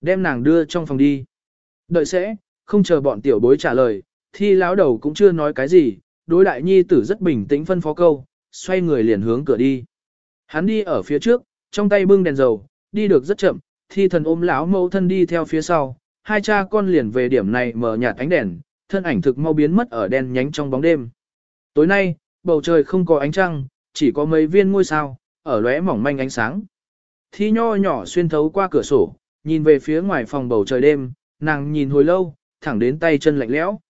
Đem nàng đưa trong phòng đi. Đợi sẽ, không chờ bọn tiểu bối trả lời, thi lão đầu cũng chưa nói cái gì, đối đại nhi tử rất bình tĩnh phân phó câu, xoay người liền hướng cửa đi. Hắn đi ở phía trước, trong tay bưng đèn dầu, đi được rất chậm, thi thần ôm lão mẫu thân đi theo phía sau, hai cha con liền về điểm này mở nhạt ánh đèn, thân ảnh thực mau biến mất ở đèn nhánh trong bóng đêm. Tối nay, bầu trời không có ánh trăng, chỉ có mấy viên ngôi sao, ở lóe mỏng manh ánh sáng. Thi nho nhỏ xuyên thấu qua cửa sổ, nhìn về phía ngoài phòng bầu trời đêm, nàng nhìn hồi lâu, thẳng đến tay chân lạnh lẽo.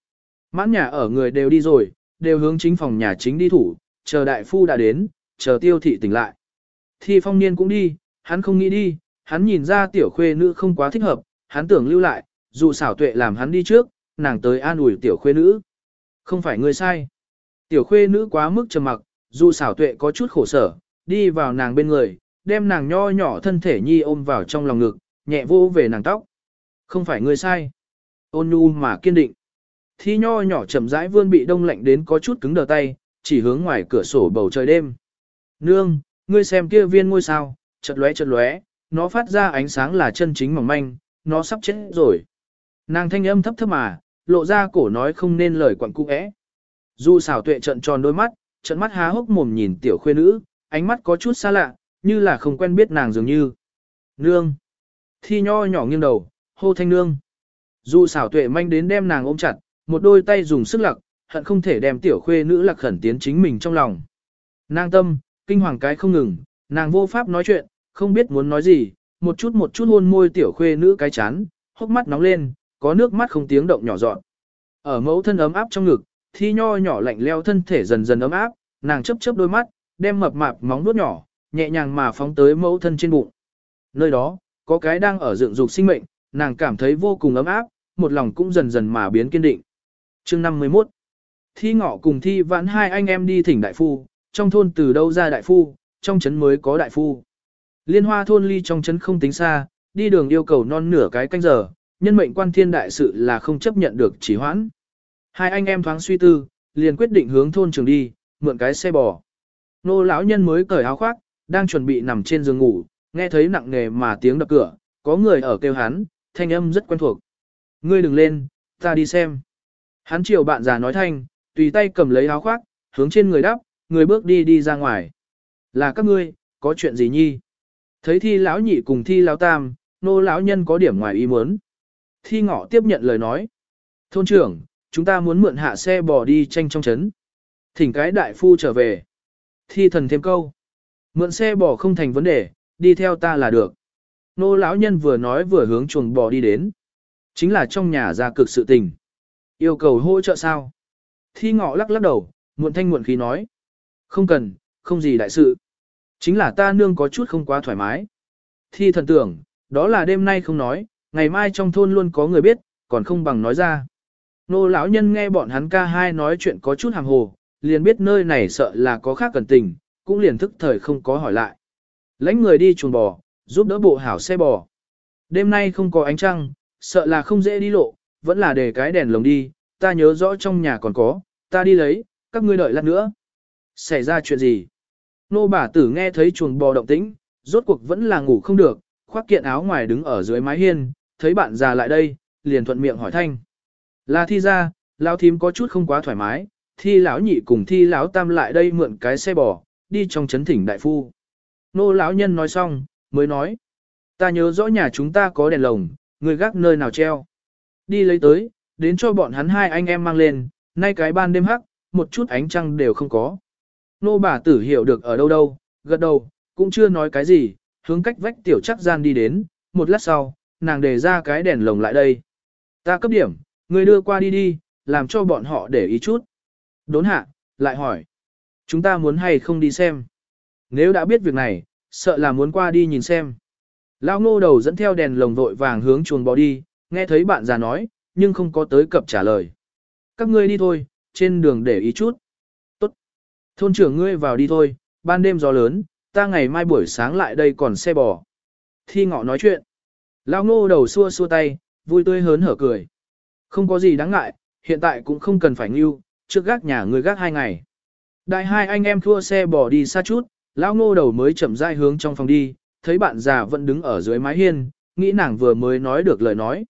Mãn nhà ở người đều đi rồi, đều hướng chính phòng nhà chính đi thủ, chờ đại phu đã đến, chờ tiêu thị tỉnh lại. Thi phong niên cũng đi, hắn không nghĩ đi, hắn nhìn ra tiểu khuê nữ không quá thích hợp, hắn tưởng lưu lại, dù xảo tuệ làm hắn đi trước, nàng tới an ủi tiểu khuê nữ. Không phải người sai. Tiểu khuê nữ quá mức trầm mặc, dù xảo tuệ có chút khổ sở, đi vào nàng bên người, đem nàng nho nhỏ thân thể nhi ôm vào trong lòng ngực, nhẹ vô về nàng tóc. Không phải người sai. Ôn nhu mà kiên định. Thi nho nhỏ chậm rãi vươn bị đông lạnh đến có chút cứng đờ tay, chỉ hướng ngoài cửa sổ bầu trời đêm. Nương, ngươi xem kia viên ngôi sao, chật lóe chật lóe, nó phát ra ánh sáng là chân chính mỏng manh, nó sắp chết rồi. Nàng thanh âm thấp thấp mà, lộ ra cổ nói không nên lời quặn cung ẽ. Du xảo tuệ trận tròn đôi mắt, trận mắt há hốc mồm nhìn tiểu khuê nữ, ánh mắt có chút xa lạ, như là không quen biết nàng dường như. Nương. Thi nho nhỏ nghiêng đầu, hô thanh nương. dù xảo tuệ manh đến đem nàng ôm chặt, một đôi tay dùng sức lặc, hận không thể đem tiểu khuê nữ lạc khẩn tiến chính mình trong lòng. Nàng tâm, kinh hoàng cái không ngừng, nàng vô pháp nói chuyện, không biết muốn nói gì, một chút một chút hôn môi tiểu khuê nữ cái chán, hốc mắt nóng lên, có nước mắt không tiếng động nhỏ dọn. Ở mẫu thân ấm áp trong ngực, thi nho nhỏ lạnh leo thân thể dần dần ấm áp, nàng chớp chớp đôi mắt, đem mập mạp móng nuốt nhỏ, nhẹ nhàng mà phóng tới mẫu thân trên bụng. Nơi đó, có cái đang ở dựng dục sinh mệnh, nàng cảm thấy vô cùng ấm áp, một lòng cũng dần dần mà biến kiên định. Chương 51 Thi ngọ cùng thi vãn hai anh em đi thỉnh đại phu, trong thôn từ đâu ra đại phu, trong trấn mới có đại phu. Liên hoa thôn ly trong trấn không tính xa, đi đường yêu cầu non nửa cái canh giờ, nhân mệnh quan thiên đại sự là không chấp nhận được chỉ hoãn. Hai anh em thoáng suy tư, liền quyết định hướng thôn trường đi, mượn cái xe bò. Nô lão nhân mới cởi áo khoác, đang chuẩn bị nằm trên giường ngủ, nghe thấy nặng nề mà tiếng đập cửa, có người ở kêu hắn, thanh âm rất quen thuộc. Ngươi đừng lên, ta đi xem. Hắn chiều bạn già nói thanh, tùy tay cầm lấy áo khoác, hướng trên người đắp, người bước đi đi ra ngoài. Là các ngươi, có chuyện gì nhi? Thấy thi lão nhị cùng thi lão tam, nô lão nhân có điểm ngoài ý muốn. Thi ngọ tiếp nhận lời nói. Thôn trưởng, chúng ta muốn mượn hạ xe bò đi tranh trong trấn. Thỉnh cái đại phu trở về. Thi thần thêm câu. Mượn xe bò không thành vấn đề, đi theo ta là được. Nô lão nhân vừa nói vừa hướng chuồng bò đi đến. Chính là trong nhà ra cực sự tình. Yêu cầu hỗ trợ sao? Thi ngọ lắc lắc đầu, muộn thanh muộn khí nói. Không cần, không gì đại sự. Chính là ta nương có chút không quá thoải mái. Thi thần tưởng, đó là đêm nay không nói, ngày mai trong thôn luôn có người biết, còn không bằng nói ra. Nô lão nhân nghe bọn hắn ca hai nói chuyện có chút hàng hồ, liền biết nơi này sợ là có khác cần tình, cũng liền thức thời không có hỏi lại. Lãnh người đi chuồng bò, giúp đỡ bộ hảo xe bò. Đêm nay không có ánh trăng, sợ là không dễ đi lộ, vẫn là để cái đèn lồng đi, ta nhớ rõ trong nhà còn có, ta đi lấy, các ngươi đợi lát nữa. Xảy ra chuyện gì? Nô bà tử nghe thấy chuồng bò động tĩnh, rốt cuộc vẫn là ngủ không được, khoác kiện áo ngoài đứng ở dưới mái hiên, thấy bạn già lại đây, liền thuận miệng hỏi thanh. Là thi ra, lão thím có chút không quá thoải mái, thi lão nhị cùng thi lão tam lại đây mượn cái xe bò, đi trong chấn thỉnh đại phu. Nô lão nhân nói xong, mới nói. Ta nhớ rõ nhà chúng ta có đèn lồng, người gác nơi nào treo. Đi lấy tới, đến cho bọn hắn hai anh em mang lên, nay cái ban đêm hắc, một chút ánh trăng đều không có. Nô bà tử hiểu được ở đâu đâu, gật đầu, cũng chưa nói cái gì, hướng cách vách tiểu chắc gian đi đến, một lát sau, nàng để ra cái đèn lồng lại đây. Ta cấp điểm, người đưa qua đi đi, làm cho bọn họ để ý chút. Đốn hạ, lại hỏi. Chúng ta muốn hay không đi xem? Nếu đã biết việc này, sợ là muốn qua đi nhìn xem. Lao ngô đầu dẫn theo đèn lồng vội vàng hướng chuồng bò đi, nghe thấy bạn già nói, nhưng không có tới cập trả lời. Các ngươi đi thôi, trên đường để ý chút. Tốt. Thôn trưởng ngươi vào đi thôi, ban đêm gió lớn, ta ngày mai buổi sáng lại đây còn xe bò. Thi ngọ nói chuyện. Lao ngô đầu xua xua tay, vui tươi hớn hở cười. Không có gì đáng ngại, hiện tại cũng không cần phải ngưu, trước gác nhà người gác hai ngày. Đại hai anh em thua xe bò đi xa chút, lão ngô đầu mới chậm rãi hướng trong phòng đi, thấy bạn già vẫn đứng ở dưới mái hiên, nghĩ nàng vừa mới nói được lời nói.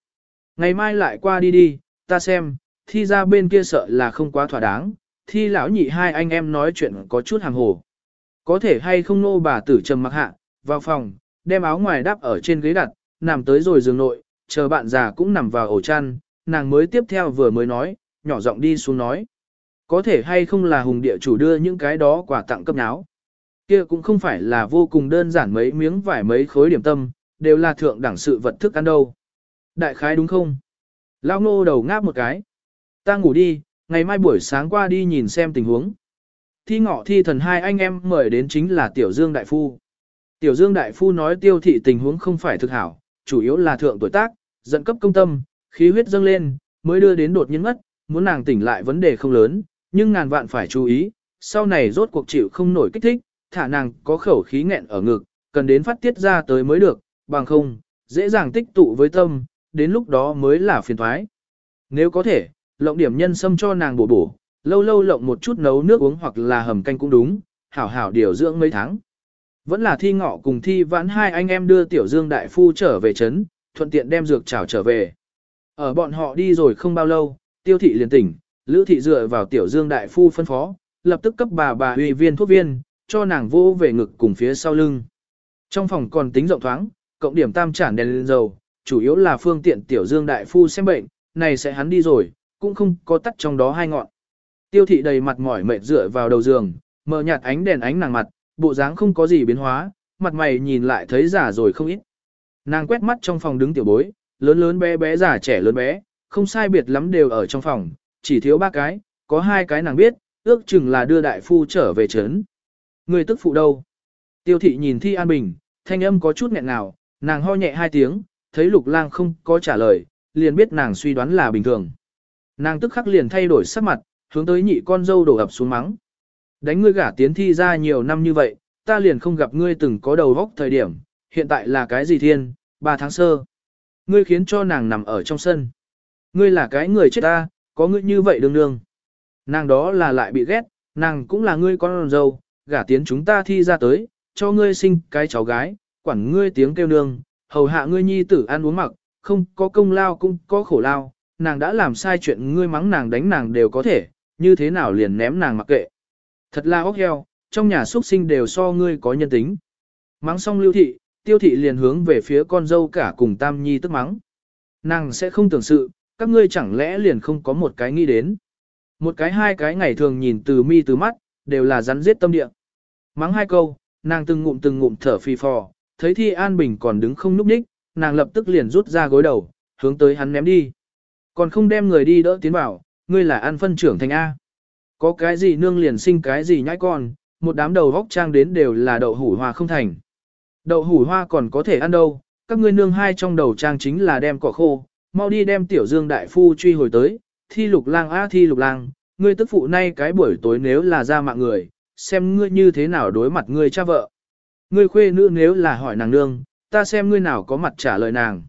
Ngày mai lại qua đi đi, ta xem, thi ra bên kia sợ là không quá thỏa đáng, thi lão nhị hai anh em nói chuyện có chút hàng hồ. Có thể hay không nô bà tử trầm mặc hạ, vào phòng, đem áo ngoài đắp ở trên ghế đặt, nằm tới rồi giường nội, chờ bạn già cũng nằm vào ổ chăn, nàng mới tiếp theo vừa mới nói, nhỏ giọng đi xuống nói. Có thể hay không là hùng địa chủ đưa những cái đó quà tặng cấp náo. Kia cũng không phải là vô cùng đơn giản mấy miếng vải mấy khối điểm tâm, đều là thượng đẳng sự vật thức ăn đâu. Đại khái đúng không? Lao ngô đầu ngáp một cái. Ta ngủ đi, ngày mai buổi sáng qua đi nhìn xem tình huống. Thi ngọ thi thần hai anh em mời đến chính là Tiểu Dương Đại Phu. Tiểu Dương Đại Phu nói tiêu thị tình huống không phải thực hảo, chủ yếu là thượng tuổi tác, giận cấp công tâm, khí huyết dâng lên, mới đưa đến đột nhiên mất, muốn nàng tỉnh lại vấn đề không lớn, nhưng ngàn vạn phải chú ý, sau này rốt cuộc chịu không nổi kích thích, thả nàng có khẩu khí nghẹn ở ngực, cần đến phát tiết ra tới mới được, bằng không, dễ dàng tích tụ với tâm, đến lúc đó mới là phiền thoái. Nếu có thể, lộng điểm nhân sâm cho nàng bổ bổ, lâu lâu lộng một chút nấu nước uống hoặc là hầm canh cũng đúng, hảo hảo điều dưỡng mấy tháng. Vẫn là thi ngọ cùng thi vãn hai anh em đưa tiểu dương đại phu trở về trấn, thuận tiện đem dược trảo trở về. Ở bọn họ đi rồi không bao lâu, tiêu thị liền tỉnh, lữ thị dựa vào tiểu dương đại phu phân phó, lập tức cấp bà bà uy viên thuốc viên, cho nàng vô về ngực cùng phía sau lưng. Trong phòng còn tính rộng thoáng, cộng điểm tam chản đèn lên dầu, chủ yếu là phương tiện tiểu dương đại phu xem bệnh, này sẽ hắn đi rồi, cũng không có tắt trong đó hai ngọn. Tiêu thị đầy mặt mỏi mệt dựa vào đầu giường, mở nhạt ánh đèn ánh nàng mặt, bộ dáng không có gì biến hóa, mặt mày nhìn lại thấy già rồi không ít. Nàng quét mắt trong phòng đứng tiểu bối, lớn lớn bé bé già trẻ lớn bé, không sai biệt lắm đều ở trong phòng, chỉ thiếu ba cái, có hai cái nàng biết, ước chừng là đưa đại phu trở về trấn. Người tức phụ đâu? Tiêu thị nhìn Thi An Bình, thanh âm có chút nghẹn nào, nàng ho nhẹ hai tiếng, thấy lục lang không có trả lời, liền biết nàng suy đoán là bình thường. Nàng tức khắc liền thay đổi sắc mặt, hướng tới nhị con dâu đổ ập xuống mắng. Đánh ngươi gả tiến thi ra nhiều năm như vậy, ta liền không gặp ngươi từng có đầu vóc thời điểm, hiện tại là cái gì thiên, ba tháng sơ. Ngươi khiến cho nàng nằm ở trong sân. Ngươi là cái người chết ta, có ngươi như vậy đương đương. Nàng đó là lại bị ghét, nàng cũng là ngươi con dâu, gả tiến chúng ta thi ra tới, cho ngươi sinh cái cháu gái, quản ngươi tiếng kêu nương, hầu hạ ngươi nhi tử ăn uống mặc, không có công lao cũng có khổ lao, nàng đã làm sai chuyện ngươi mắng nàng đánh nàng đều có thể, như thế nào liền ném nàng mặc kệ. Thật là ốc heo, trong nhà xuất sinh đều so ngươi có nhân tính. Mắng xong lưu thị, tiêu thị liền hướng về phía con dâu cả cùng tam nhi tức mắng. Nàng sẽ không tưởng sự, các ngươi chẳng lẽ liền không có một cái nghĩ đến. Một cái hai cái ngày thường nhìn từ mi từ mắt, đều là rắn giết tâm địa. Mắng hai câu, nàng từng ngụm từng ngụm thở phì phò, thấy thi an bình còn đứng không núp đích, nàng lập tức liền rút ra gối đầu, hướng tới hắn ném đi. Còn không đem người đi đỡ tiến bảo, ngươi là An phân trưởng thành A. Có cái gì nương liền sinh cái gì nhãi con, một đám đầu vóc trang đến đều là đậu hủ hoa không thành. Đậu hủ hoa còn có thể ăn đâu, các ngươi nương hai trong đầu trang chính là đem cỏ khô, mau đi đem tiểu dương đại phu truy hồi tới, thi lục lang a thi lục lang, ngươi tức phụ nay cái buổi tối nếu là ra mạng người, xem ngươi như thế nào đối mặt ngươi cha vợ. Ngươi khuê nữ nếu là hỏi nàng nương, ta xem ngươi nào có mặt trả lời nàng.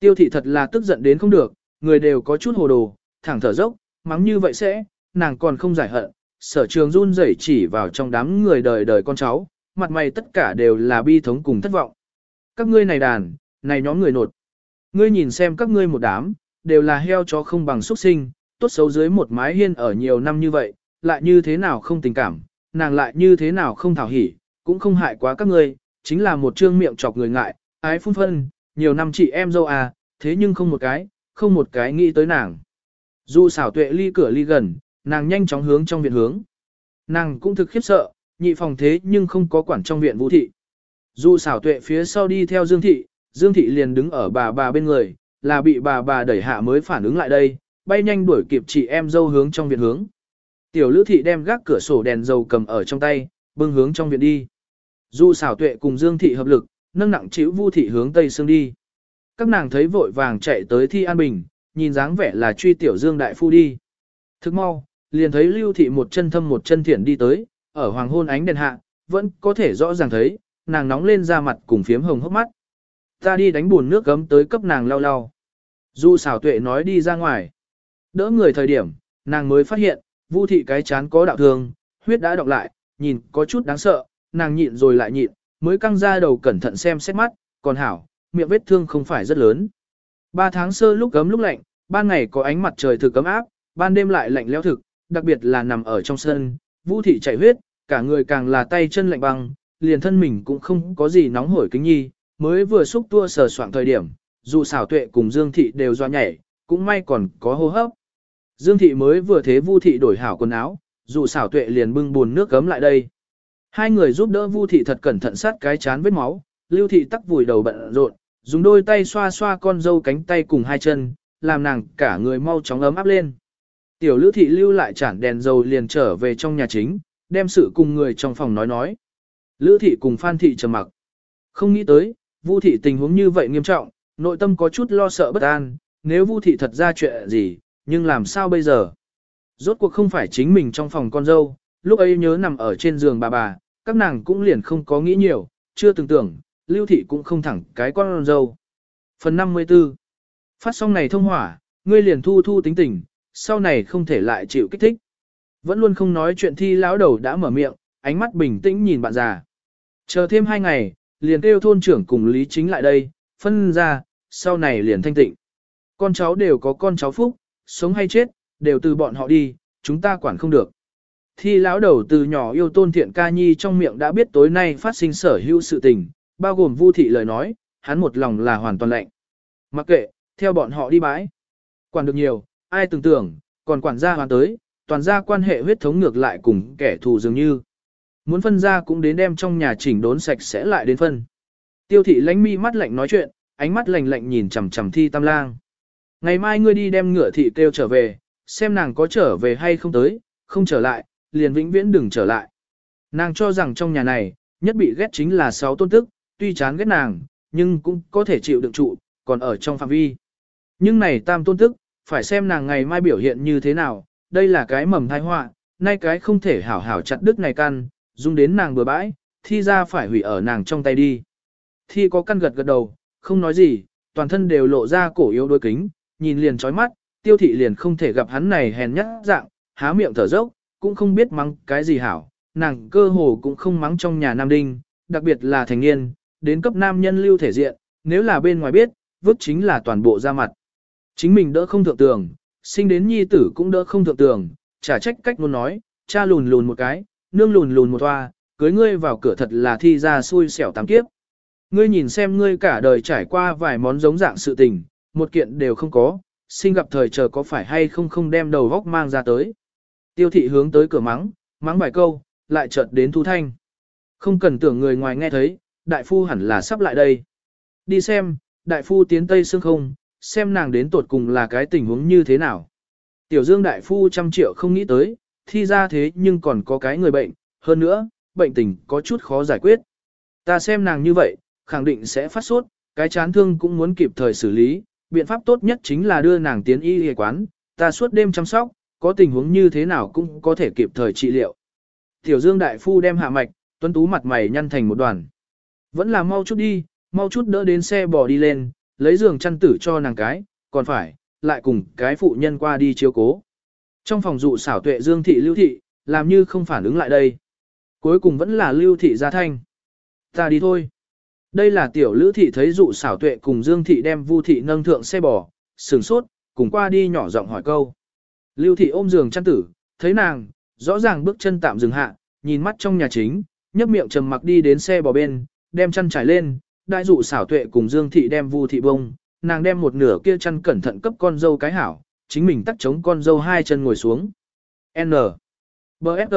Tiêu thị thật là tức giận đến không được, người đều có chút hồ đồ, thẳng thở dốc, mắng như vậy sẽ, nàng còn không giải hận, sở trường run rẩy chỉ vào trong đám người đời đời con cháu, mặt mày tất cả đều là bi thống cùng thất vọng. Các ngươi này đàn, này nhóm người nột. Ngươi nhìn xem các ngươi một đám, đều là heo chó không bằng xuất sinh, tốt xấu dưới một mái hiên ở nhiều năm như vậy, lại như thế nào không tình cảm, nàng lại như thế nào không thảo hỉ, cũng không hại quá các ngươi, chính là một trương miệng chọc người ngại, ái phun phân, nhiều năm chị em dâu à, thế nhưng không một cái, không một cái nghĩ tới nàng. Dù xảo tuệ ly cửa ly gần, nàng nhanh chóng hướng trong viện hướng. Nàng cũng thực khiếp sợ, nhị phòng thế nhưng không có quản trong viện vũ thị. Dù xảo tuệ phía sau đi theo Dương thị, Dương thị liền đứng ở bà bà bên người, là bị bà bà đẩy hạ mới phản ứng lại đây, bay nhanh đuổi kịp chị em dâu hướng trong viện hướng. Tiểu lữ thị đem gác cửa sổ đèn dầu cầm ở trong tay, bưng hướng trong viện đi. Dù xảo tuệ cùng Dương thị hợp lực, nâng nặng chịu vu thị hướng tây xương đi. Các nàng thấy vội vàng chạy tới thi an bình, nhìn dáng vẻ là truy tiểu Dương đại phu đi. Thức mau, liền thấy lưu thị một chân thâm một chân thiện đi tới, ở hoàng hôn ánh đèn hạ, vẫn có thể rõ ràng thấy, nàng nóng lên da mặt cùng phiếm hồng hốc mắt. Ta đi đánh buồn nước gấm tới cấp nàng lau lau. Du xảo tuệ nói đi ra ngoài. Đỡ người thời điểm, nàng mới phát hiện, vu thị cái chán có đạo thương, huyết đã đọc lại, nhìn có chút đáng sợ, nàng nhịn rồi lại nhịn, mới căng ra đầu cẩn thận xem xét mắt, còn hảo, miệng vết thương không phải rất lớn. Ba tháng sơ lúc gấm lúc lạnh, ban ngày có ánh mặt trời thực cấm áp, ban đêm lại lạnh lẽo thực, đặc biệt là nằm ở trong sân, Vu thị chảy huyết, cả người càng là tay chân lạnh băng, liền thân mình cũng không có gì nóng hổi kính nhi, mới vừa xúc tua sờ soạn thời điểm, dù xảo tuệ cùng Dương thị đều do nhảy, cũng may còn có hô hấp. Dương thị mới vừa thế Vu thị đổi hảo quần áo, dù xảo tuệ liền bưng buồn nước gấm lại đây. Hai người giúp đỡ Vu thị thật cẩn thận sát cái chán vết máu, Lưu thị tắc vùi đầu bận rộn, dùng đôi tay xoa xoa con dâu cánh tay cùng hai chân, làm nàng cả người mau chóng ấm áp lên. Tiểu Lữ thị lưu lại chản đèn dầu liền trở về trong nhà chính, đem sự cùng người trong phòng nói nói. Lữ thị cùng Phan thị trầm mặc. Không nghĩ tới, Vu thị tình huống như vậy nghiêm trọng, nội tâm có chút lo sợ bất an, nếu Vu thị thật ra chuyện gì, nhưng làm sao bây giờ? Rốt cuộc không phải chính mình trong phòng con dâu, lúc ấy nhớ nằm ở trên giường bà bà, các nàng cũng liền không có nghĩ nhiều, chưa từng tưởng, Lưu thị cũng không thẳng cái con dâu. Phần 54 Phát xong này thông hỏa, ngươi liền thu thu tính tình, sau này không thể lại chịu kích thích. Vẫn luôn không nói chuyện thi lão đầu đã mở miệng, ánh mắt bình tĩnh nhìn bạn già. Chờ thêm hai ngày, liền kêu thôn trưởng cùng Lý Chính lại đây, phân ra, sau này liền thanh tịnh. Con cháu đều có con cháu phúc, sống hay chết, đều từ bọn họ đi, chúng ta quản không được. Thi lão đầu từ nhỏ yêu tôn thiện ca nhi trong miệng đã biết tối nay phát sinh sở hữu sự tình, bao gồm vu thị lời nói, hắn một lòng là hoàn toàn lạnh. Mặc kệ, theo bọn họ đi bãi. Quản được nhiều, ai tưởng tưởng, còn quản gia hoàn tới, toàn gia quan hệ huyết thống ngược lại cùng kẻ thù dường như. Muốn phân ra cũng đến đem trong nhà chỉnh đốn sạch sẽ lại đến phân. Tiêu thị lánh mi mắt lạnh nói chuyện, ánh mắt lạnh lạnh nhìn chằm chằm thi tam lang. Ngày mai ngươi đi đem ngựa thị kêu trở về, xem nàng có trở về hay không tới, không trở lại, liền vĩnh viễn đừng trở lại. Nàng cho rằng trong nhà này, nhất bị ghét chính là sáu tôn tức, tuy chán ghét nàng, nhưng cũng có thể chịu đựng trụ, còn ở trong phạm vi. Nhưng này tam tôn tức, phải xem nàng ngày mai biểu hiện như thế nào, đây là cái mầm thai họa, nay cái không thể hảo hảo chặt đứt này căn, dung đến nàng bừa bãi, thi ra phải hủy ở nàng trong tay đi. Thi có căn gật gật đầu, không nói gì, toàn thân đều lộ ra cổ yếu đôi kính, nhìn liền chói mắt, tiêu thị liền không thể gặp hắn này hèn nhát dạng, há miệng thở dốc, cũng không biết mắng cái gì hảo, nàng cơ hồ cũng không mắng trong nhà nam đinh, đặc biệt là thành niên, đến cấp nam nhân lưu thể diện, nếu là bên ngoài biết, vứt chính là toàn bộ ra mặt. Chính mình đỡ không thượng tường, sinh đến nhi tử cũng đỡ không thượng tường, trả trách cách muốn nói, cha lùn lùn một cái, nương lùn lùn một toa, cưới ngươi vào cửa thật là thi ra xui xẻo tám kiếp. Ngươi nhìn xem ngươi cả đời trải qua vài món giống dạng sự tình, một kiện đều không có, sinh gặp thời chờ có phải hay không không đem đầu góc mang ra tới. Tiêu thị hướng tới cửa mắng, mắng vài câu, lại chợt đến thu thanh. Không cần tưởng người ngoài nghe thấy, đại phu hẳn là sắp lại đây. Đi xem, đại phu tiến tây xương không, xem nàng đến tột cùng là cái tình huống như thế nào. Tiểu dương đại phu trăm triệu không nghĩ tới, thi ra thế nhưng còn có cái người bệnh, hơn nữa, bệnh tình có chút khó giải quyết. Ta xem nàng như vậy, khẳng định sẽ phát sốt, cái chán thương cũng muốn kịp thời xử lý, biện pháp tốt nhất chính là đưa nàng tiến y y quán, ta suốt đêm chăm sóc, có tình huống như thế nào cũng có thể kịp thời trị liệu. Tiểu Dương đại phu đem hạ mạch, tuấn tú mặt mày nhăn thành một đoàn. Vẫn là mau chút đi, mau chút đỡ đến xe bò đi lên, lấy giường chăn tử cho nàng cái, còn phải, lại cùng cái phụ nhân qua đi chiếu cố. Trong phòng dụ xảo tuệ Dương thị lưu thị, làm như không phản ứng lại đây. Cuối cùng vẫn là lưu thị ra thanh. Ta đi thôi. Đây là tiểu lữ thị thấy dụ xảo tuệ cùng Dương thị đem vu thị nâng thượng xe bò, sừng sốt, cùng qua đi nhỏ giọng hỏi câu. Lưu thị ôm giường chăn tử, thấy nàng, rõ ràng bước chân tạm dừng hạ, nhìn mắt trong nhà chính, nhấp miệng trầm mặc đi đến xe bò bên, đem chăn trải lên, đại dụ xảo tuệ cùng Dương thị đem vu thị bông, nàng đem một nửa kia chăn cẩn thận cấp con dâu cái hảo, chính mình tắt chống con dâu hai chân ngồi xuống. N. B.S.G.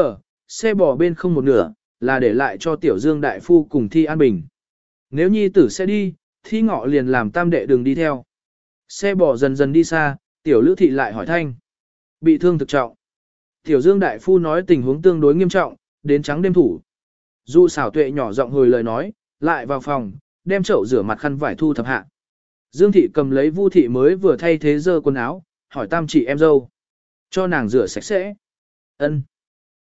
xe bò bên không một nửa, là để lại cho tiểu Dương đại phu cùng thi an bình. Nếu nhi tử sẽ đi, thi ngọ liền làm tam đệ đừng đi theo. Xe bỏ dần dần đi xa, tiểu lữ thị lại hỏi thanh. Bị thương thực trọng. Tiểu Dương Đại Phu nói tình huống tương đối nghiêm trọng, đến trắng đêm thủ. Dụ xảo tuệ nhỏ giọng hồi lời nói, lại vào phòng, đem chậu rửa mặt khăn vải thu thập hạ. Dương thị cầm lấy Vu thị mới vừa thay thế dơ quần áo, hỏi tam chị em dâu. Cho nàng rửa sạch sẽ. Ân.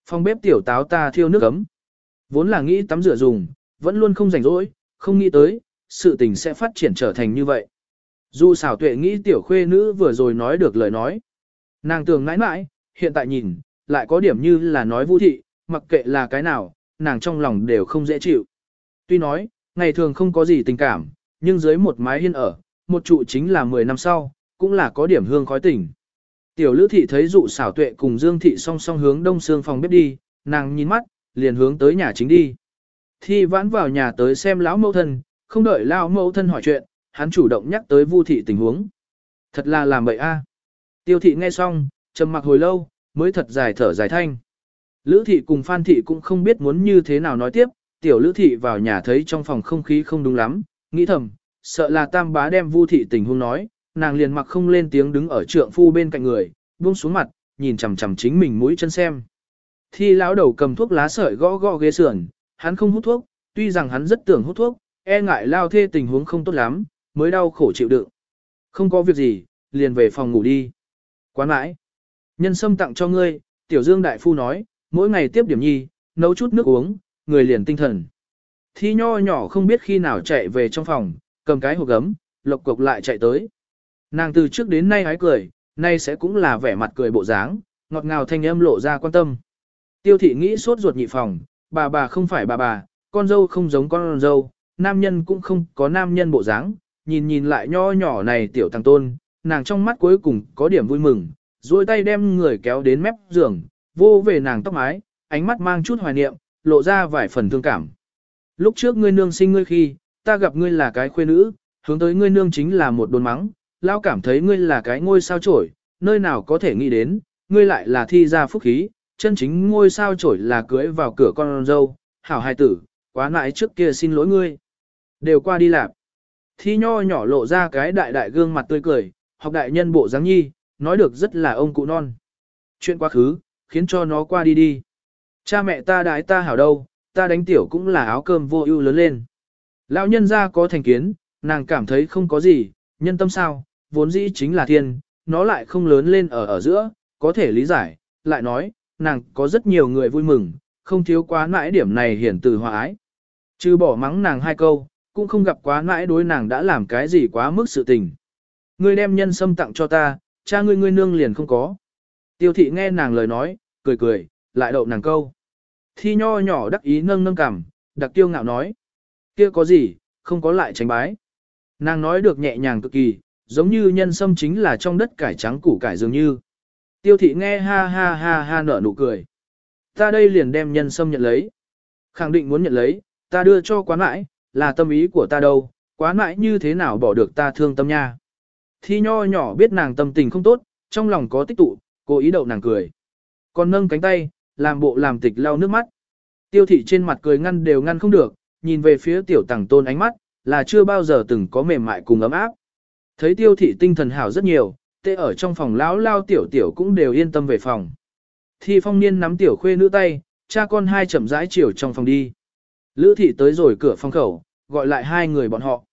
Phòng bếp tiểu táo ta thiêu nước ấm. Vốn là nghĩ tắm rửa dùng, vẫn luôn không rảnh rỗi, không nghĩ tới, sự tình sẽ phát triển trở thành như vậy. Dù xảo tuệ nghĩ tiểu khuê nữ vừa rồi nói được lời nói. Nàng tưởng nãi nãi, hiện tại nhìn, lại có điểm như là nói vũ thị, mặc kệ là cái nào, nàng trong lòng đều không dễ chịu. Tuy nói, ngày thường không có gì tình cảm, nhưng dưới một mái hiên ở, một trụ chính là 10 năm sau, cũng là có điểm hương khói tỉnh. Tiểu lữ thị thấy dụ xảo tuệ cùng Dương thị song song hướng đông xương phòng bếp đi, nàng nhìn mắt, liền hướng tới nhà chính đi. Thi vãn vào nhà tới xem lão mẫu thân, không đợi lão mẫu thân hỏi chuyện, hắn chủ động nhắc tới Vu thị tình huống. Thật là làm bậy a. À. Tiêu thị nghe xong, trầm mặc hồi lâu, mới thật dài thở dài thanh. Lữ thị cùng Phan thị cũng không biết muốn như thế nào nói tiếp, tiểu lữ thị vào nhà thấy trong phòng không khí không đúng lắm, nghĩ thầm, sợ là tam bá đem Vu thị tình huống nói, nàng liền mặc không lên tiếng đứng ở trượng phu bên cạnh người, buông xuống mặt, nhìn chằm chằm chính mình mũi chân xem. Thi lão đầu cầm thuốc lá sợi gõ gõ ghế sườn, hắn không hút thuốc, tuy rằng hắn rất tưởng hút thuốc, e ngại lao thê tình huống không tốt lắm, mới đau khổ chịu đựng. Không có việc gì, liền về phòng ngủ đi. Quán mãi. Nhân sâm tặng cho ngươi, tiểu dương đại phu nói, mỗi ngày tiếp điểm nhi, nấu chút nước uống, người liền tinh thần. Thi nho nhỏ không biết khi nào chạy về trong phòng, cầm cái hộp gấm, lộc cục lại chạy tới. Nàng từ trước đến nay hái cười, nay sẽ cũng là vẻ mặt cười bộ dáng, ngọt ngào thanh âm lộ ra quan tâm. Tiêu thị nghĩ sốt ruột nhị phòng, bà bà không phải bà bà, con dâu không giống con dâu, nam nhân cũng không có nam nhân bộ dáng, nhìn nhìn lại nho nhỏ này tiểu thằng tôn, nàng trong mắt cuối cùng có điểm vui mừng, duỗi tay đem người kéo đến mép giường, vô về nàng tóc mái, ánh mắt mang chút hoài niệm, lộ ra vài phần thương cảm. Lúc trước ngươi nương sinh ngươi khi, ta gặp ngươi là cái khuê nữ, hướng tới ngươi nương chính là một đồn mắng, lao cảm thấy ngươi là cái ngôi sao trổi, nơi nào có thể nghĩ đến, ngươi lại là thi ra phúc khí, chân chính ngôi sao trổi là cưới vào cửa con dâu, hảo hài tử, quá nại trước kia xin lỗi ngươi. Đều qua đi lạp. Thi nho nhỏ lộ ra cái đại đại gương mặt tươi cười, học đại nhân bộ dáng nhi, nói được rất là ông cụ non. Chuyện quá khứ, khiến cho nó qua đi đi. Cha mẹ ta đái ta hảo đâu, ta đánh tiểu cũng là áo cơm vô ưu lớn lên. Lão nhân ra có thành kiến, nàng cảm thấy không có gì, nhân tâm sao, vốn dĩ chính là thiên, nó lại không lớn lên ở ở giữa, có thể lý giải, lại nói, nàng có rất nhiều người vui mừng, không thiếu quá nãi điểm này hiển từ hòa ái. Chứ bỏ mắng nàng hai câu, cũng không gặp quá nãi đối nàng đã làm cái gì quá mức sự tình. Ngươi đem nhân sâm tặng cho ta, cha ngươi ngươi nương liền không có. Tiêu thị nghe nàng lời nói, cười cười, lại đậu nàng câu. Thi nho nhỏ đắc ý nâng nâng cằm, đặc tiêu ngạo nói. kia có gì, không có lại tránh bái. Nàng nói được nhẹ nhàng cực kỳ, giống như nhân sâm chính là trong đất cải trắng củ cải dường như. Tiêu thị nghe ha ha ha ha nở nụ cười. Ta đây liền đem nhân sâm nhận lấy. Khẳng định muốn nhận lấy, ta đưa cho quán mãi, là tâm ý của ta đâu, quán mãi như thế nào bỏ được ta thương tâm nha. Thi nho nhỏ biết nàng tâm tình không tốt, trong lòng có tích tụ, cố ý đậu nàng cười. Còn nâng cánh tay, làm bộ làm tịch lau nước mắt. Tiêu thị trên mặt cười ngăn đều ngăn không được, nhìn về phía tiểu tàng tôn ánh mắt, là chưa bao giờ từng có mềm mại cùng ấm áp. Thấy tiêu thị tinh thần hảo rất nhiều, tê ở trong phòng lão lao tiểu tiểu cũng đều yên tâm về phòng. Thi phong niên nắm tiểu khuê nữ tay, cha con hai chậm rãi chiều trong phòng đi. Lữ thị tới rồi cửa phòng khẩu, gọi lại hai người bọn họ.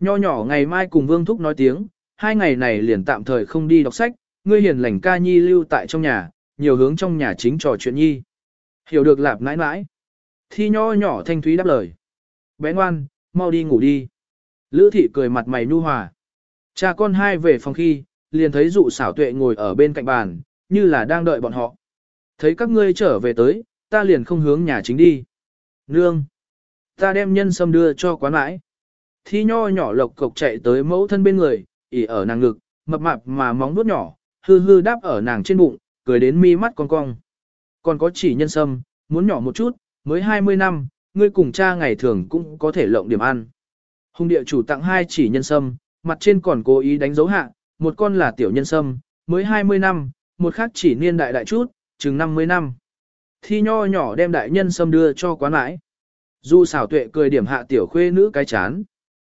Nho nhỏ ngày mai cùng Vương Thúc nói tiếng, hai ngày này liền tạm thời không đi đọc sách, ngươi hiền lành ca nhi lưu tại trong nhà, nhiều hướng trong nhà chính trò chuyện nhi. Hiểu được lạp nãi nãi. Thi nho nhỏ thanh thúy đáp lời. Bé ngoan, mau đi ngủ đi. Lữ thị cười mặt mày nu hòa. Cha con hai về phòng khi, liền thấy dụ xảo tuệ ngồi ở bên cạnh bàn, như là đang đợi bọn họ. Thấy các ngươi trở về tới, ta liền không hướng nhà chính đi. Nương! Ta đem nhân sâm đưa cho quán mãi. Thi nho nhỏ lộc cộc chạy tới mẫu thân bên người, ỉ ở nàng ngực, mập mạp mà móng vuốt nhỏ, hư hư đáp ở nàng trên bụng, cười đến mi mắt cong cong. Còn có chỉ nhân sâm, muốn nhỏ một chút, mới 20 năm, ngươi cùng cha ngày thường cũng có thể lộng điểm ăn. Hùng địa chủ tặng hai chỉ nhân sâm, mặt trên còn cố ý đánh dấu hạ, một con là tiểu nhân sâm, mới 20 năm, một khác chỉ niên đại đại chút, chừng 50 năm. Thi nho nhỏ đem đại nhân sâm đưa cho quán mãi. Du xảo tuệ cười điểm hạ tiểu khuê nữ cái chán.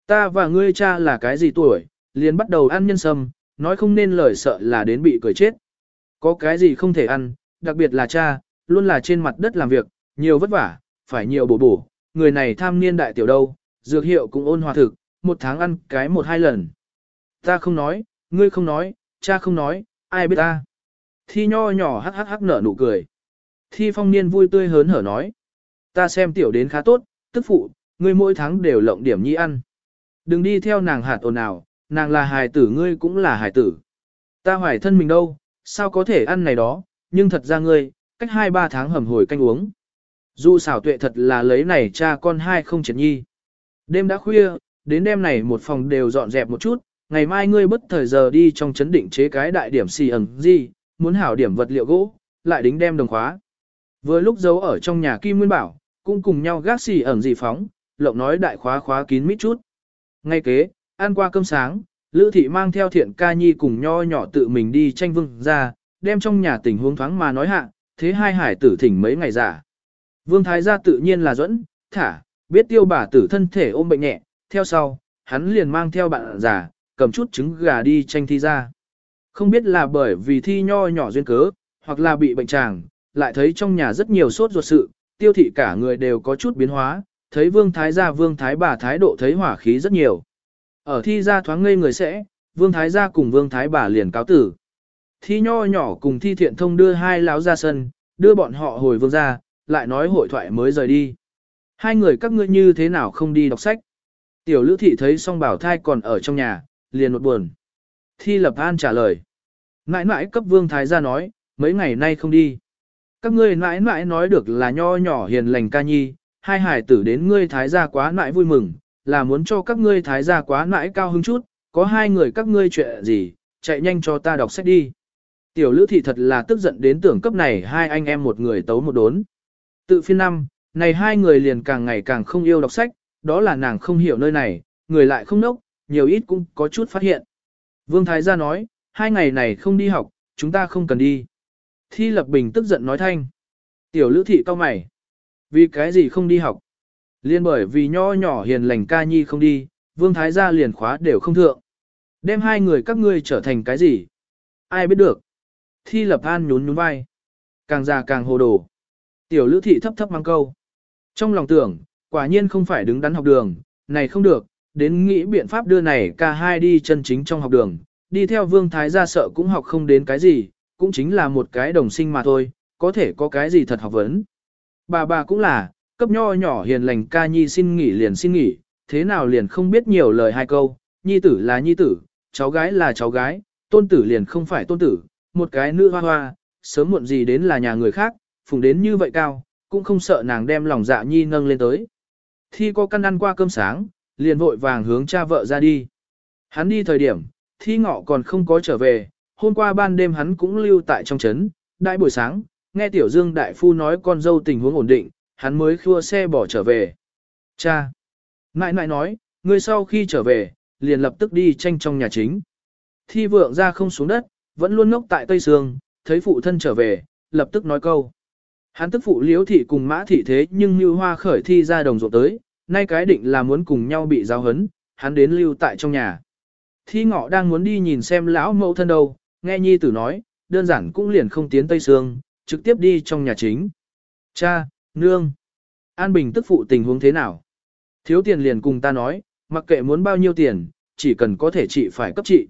Ta và ngươi cha là cái gì tuổi, liền bắt đầu ăn nhân sâm, nói không nên lời sợ là đến bị cười chết. Có cái gì không thể ăn, đặc biệt là cha, luôn là trên mặt đất làm việc, nhiều vất vả, phải nhiều bổ bổ, người này tham niên đại tiểu đâu, dược hiệu cũng ôn hòa thực, một tháng ăn cái một hai lần. Ta không nói, ngươi không nói, cha không nói, ai biết ta. Thi nho nhỏ hắc hắc hắc nở nụ cười. Thi phong niên vui tươi hớn hở nói. Ta xem tiểu đến khá tốt, tức phụ, ngươi mỗi tháng đều lộng điểm nhi ăn. Đừng đi theo nàng hạt ồn ào, nàng là hài tử ngươi cũng là hài tử. Ta hoài thân mình đâu, sao có thể ăn này đó, nhưng thật ra ngươi, cách hai ba tháng hầm hồi canh uống. Du xảo tuệ thật là lấy này cha con hai không triệt nhi. Đêm đã khuya, đến đêm này một phòng đều dọn dẹp một chút, ngày mai ngươi bất thời giờ đi trong chấn định chế cái đại điểm xì ẩn gì, muốn hảo điểm vật liệu gỗ, lại đính đem đồng khóa. Vừa lúc giấu ở trong nhà Kim Nguyên Bảo, cũng cùng nhau gác xì ẩn gì phóng, lộng nói đại khóa khóa kín mít chút. Ngay kế, ăn qua cơm sáng, Lữ Thị mang theo thiện ca nhi cùng nho nhỏ tự mình đi tranh vương ra, đem trong nhà tình huống thoáng mà nói hạ, thế hai hải tử thỉnh mấy ngày giả. Vương Thái gia tự nhiên là dẫn, thả, biết tiêu bà tử thân thể ôm bệnh nhẹ, theo sau, hắn liền mang theo bạn già, cầm chút trứng gà đi tranh thi ra. Không biết là bởi vì thi nho nhỏ duyên cớ, hoặc là bị bệnh tràng, lại thấy trong nhà rất nhiều sốt ruột sự, tiêu thị cả người đều có chút biến hóa, thấy vương thái gia vương thái bà thái độ thấy hỏa khí rất nhiều. Ở thi ra thoáng ngây người sẽ, vương thái gia cùng vương thái bà liền cáo tử. Thi nho nhỏ cùng thi thiện thông đưa hai lão ra sân, đưa bọn họ hồi vương ra, lại nói hội thoại mới rời đi. Hai người các ngươi như thế nào không đi đọc sách? Tiểu lữ thị thấy song bảo thai còn ở trong nhà, liền một buồn. Thi lập an trả lời. Nãi nãi cấp vương thái gia nói, mấy ngày nay không đi. Các ngươi nãi nãi nói được là nho nhỏ hiền lành ca nhi, hai hải tử đến ngươi thái gia quá nãi vui mừng, là muốn cho các ngươi thái gia quá nãi cao hứng chút, có hai người các ngươi chuyện gì, chạy nhanh cho ta đọc sách đi. Tiểu lữ thị thật là tức giận đến tưởng cấp này hai anh em một người tấu một đốn. Tự phiên năm, này hai người liền càng ngày càng không yêu đọc sách, đó là nàng không hiểu nơi này, người lại không nốc, nhiều ít cũng có chút phát hiện. Vương Thái gia nói, hai ngày này không đi học, chúng ta không cần đi. Thi Lập Bình tức giận nói thanh. Tiểu lữ thị cao mày. Vì cái gì không đi học? Liên bởi vì nho nhỏ hiền lành ca nhi không đi, Vương Thái gia liền khóa đều không thượng. Đem hai người các ngươi trở thành cái gì? Ai biết được? Thi Lập An nhún nhún vai. Càng già càng hồ đồ. Tiểu lữ thị thấp thấp mang câu. Trong lòng tưởng, quả nhiên không phải đứng đắn học đường, này không được, đến nghĩ biện pháp đưa này ca hai đi chân chính trong học đường, đi theo vương thái gia sợ cũng học không đến cái gì, cũng chính là một cái đồng sinh mà thôi, có thể có cái gì thật học vấn. Bà bà cũng là, cấp nho nhỏ hiền lành ca nhi xin nghỉ liền xin nghỉ, thế nào liền không biết nhiều lời hai câu, nhi tử là nhi tử, cháu gái là cháu gái, tôn tử liền không phải tôn tử, một cái nữ hoa hoa, sớm muộn gì đến là nhà người khác, phùng đến như vậy cao, cũng không sợ nàng đem lòng dạ nhi nâng lên tới. Thi có căn ăn qua cơm sáng, liền vội vàng hướng cha vợ ra đi. Hắn đi thời điểm, thi ngọ còn không có trở về, hôm qua ban đêm hắn cũng lưu tại trong trấn, đại buổi sáng, nghe tiểu dương đại phu nói con dâu tình huống ổn định, hắn mới khua xe bỏ trở về. Cha! Nại nại nói, người sau khi trở về, liền lập tức đi tranh trong nhà chính. Thi vượng ra không xuống đất, vẫn luôn ngốc tại Tây Sương, thấy phụ thân trở về, lập tức nói câu. Hắn tức phụ liếu thị cùng mã thị thế nhưng như hoa khởi thi ra đồng ruộng tới, nay cái định là muốn cùng nhau bị giáo hấn, hắn đến lưu tại trong nhà. Thi ngọ đang muốn đi nhìn xem lão mẫu thân đâu, nghe nhi tử nói, đơn giản cũng liền không tiến Tây Sương, trực tiếp đi trong nhà chính. Cha, nương, An Bình tức phụ tình huống thế nào? Thiếu tiền liền cùng ta nói, mặc kệ muốn bao nhiêu tiền, chỉ cần có thể trị phải cấp trị.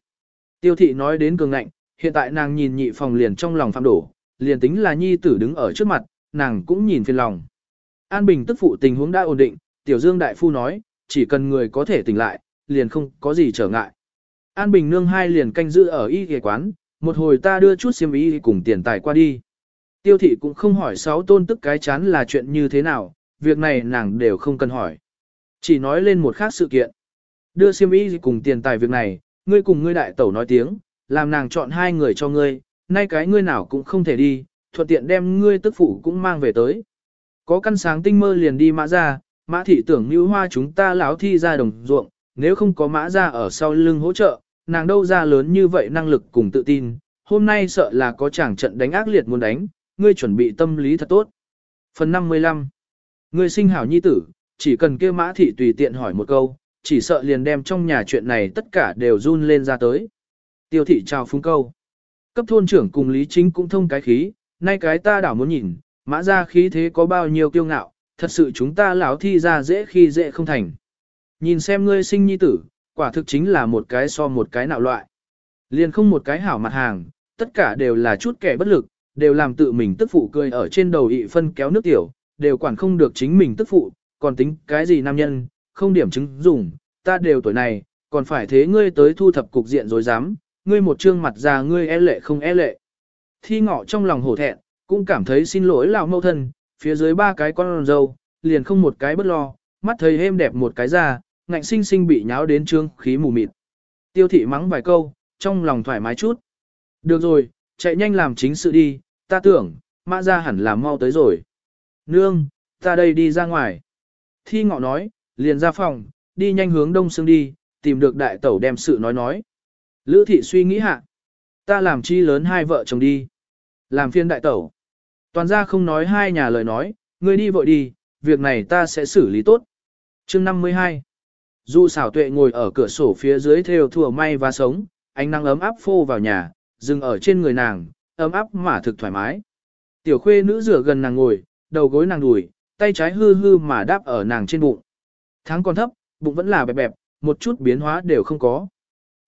Tiêu thị nói đến cường ngạnh, hiện tại nàng nhìn nhị phòng liền trong lòng phạm đổ, liền tính là nhi tử đứng ở trước mặt, nàng cũng nhìn phiền lòng. An Bình tức phụ tình huống đã ổn định, Tiểu Dương Đại Phu nói, chỉ cần người có thể tỉnh lại, liền không có gì trở ngại. An Bình nương hai liền canh giữ ở y ghề quán, một hồi ta đưa chút xiêm y cùng tiền tài qua đi. Tiêu thị cũng không hỏi sáu tôn tức cái chán là chuyện như thế nào, việc này nàng đều không cần hỏi. Chỉ nói lên một khác sự kiện. Đưa xiêm y cùng tiền tài việc này, ngươi cùng ngươi đại tẩu nói tiếng, làm nàng chọn hai người cho ngươi, nay cái ngươi nào cũng không thể đi, thuận tiện đem ngươi tức phụ cũng mang về tới. Có căn sáng tinh mơ liền đi mã ra, mã thị tưởng như hoa chúng ta láo thi ra đồng ruộng, nếu không có mã ra ở sau lưng hỗ trợ, nàng đâu ra lớn như vậy năng lực cùng tự tin, hôm nay sợ là có chàng trận đánh ác liệt muốn đánh, ngươi chuẩn bị tâm lý thật tốt. Phần 55 Ngươi sinh hảo nhi tử, chỉ cần kêu mã thị tùy tiện hỏi một câu, chỉ sợ liền đem trong nhà chuyện này tất cả đều run lên ra tới. Tiêu thị chào phúng câu. Cấp thôn trưởng cùng Lý Chính cũng thông cái khí, nay cái ta đảo muốn nhìn, mã ra khí thế có bao nhiêu kiêu ngạo, thật sự chúng ta lão thi ra dễ khi dễ không thành. Nhìn xem ngươi sinh nhi tử, quả thực chính là một cái so một cái nạo loại. Liền không một cái hảo mặt hàng, tất cả đều là chút kẻ bất lực, đều làm tự mình tức phụ cười ở trên đầu ị phân kéo nước tiểu, đều quản không được chính mình tức phụ, còn tính cái gì nam nhân, không điểm chứng dùng, ta đều tuổi này, còn phải thế ngươi tới thu thập cục diện rồi dám, ngươi một trương mặt già ngươi e lệ không e lệ. Thi ngọ trong lòng hổ thẹn, cũng cảm thấy xin lỗi lão mâu thân, phía dưới ba cái con râu, liền không một cái bất lo, mắt thấy êm đẹp một cái ra, ngạnh sinh sinh bị nháo đến trương khí mù mịt. Tiêu thị mắng vài câu, trong lòng thoải mái chút. Được rồi, chạy nhanh làm chính sự đi, ta tưởng, mã ra hẳn là mau tới rồi. Nương, ta đây đi ra ngoài. Thi ngọ nói, liền ra phòng, đi nhanh hướng đông xương đi, tìm được đại tẩu đem sự nói nói. Lữ thị suy nghĩ hạ. Ta làm chi lớn hai vợ chồng đi. Làm phiên đại tẩu. Toàn ra không nói hai nhà lời nói, ngươi đi vội đi, việc này ta sẽ xử lý tốt. chương 52 Dù xảo tuệ ngồi ở cửa sổ phía dưới theo thùa may và sống, ánh nắng ấm áp phô vào nhà, dừng ở trên người nàng, ấm áp mà thực thoải mái. Tiểu khuê nữ rửa gần nàng ngồi, đầu gối nàng đùi, tay trái hư hư mà đáp ở nàng trên bụng. Tháng còn thấp, bụng vẫn là bẹp bẹp, một chút biến hóa đều không có.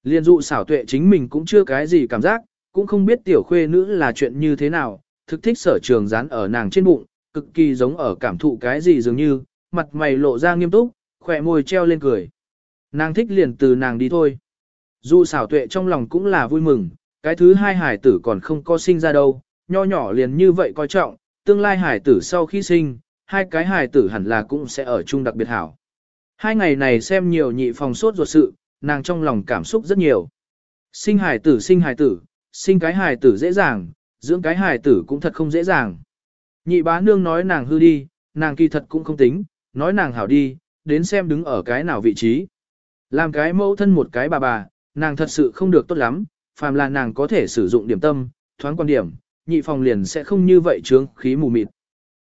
Liên dụ xảo tuệ chính mình cũng chưa cái gì cảm giác, cũng không biết tiểu khuê nữ là chuyện như thế nào, thực thích sở trường dán ở nàng trên bụng, cực kỳ giống ở cảm thụ cái gì dường như, mặt mày lộ ra nghiêm túc, khỏe môi treo lên cười. Nàng thích liền từ nàng đi thôi. Dù xảo tuệ trong lòng cũng là vui mừng, cái thứ hai hải tử còn không có sinh ra đâu, nho nhỏ liền như vậy coi trọng, tương lai hải tử sau khi sinh, hai cái hải tử hẳn là cũng sẽ ở chung đặc biệt hảo. Hai ngày này xem nhiều nhị phòng sốt ruột sự, nàng trong lòng cảm xúc rất nhiều. Sinh hải tử sinh hải tử, sinh cái hải tử dễ dàng, dưỡng cái hài tử cũng thật không dễ dàng. Nhị bá nương nói nàng hư đi, nàng kỳ thật cũng không tính, nói nàng hảo đi, đến xem đứng ở cái nào vị trí. Làm cái mẫu thân một cái bà bà, nàng thật sự không được tốt lắm, phàm là nàng có thể sử dụng điểm tâm, thoáng quan điểm, nhị phòng liền sẽ không như vậy trướng khí mù mịt.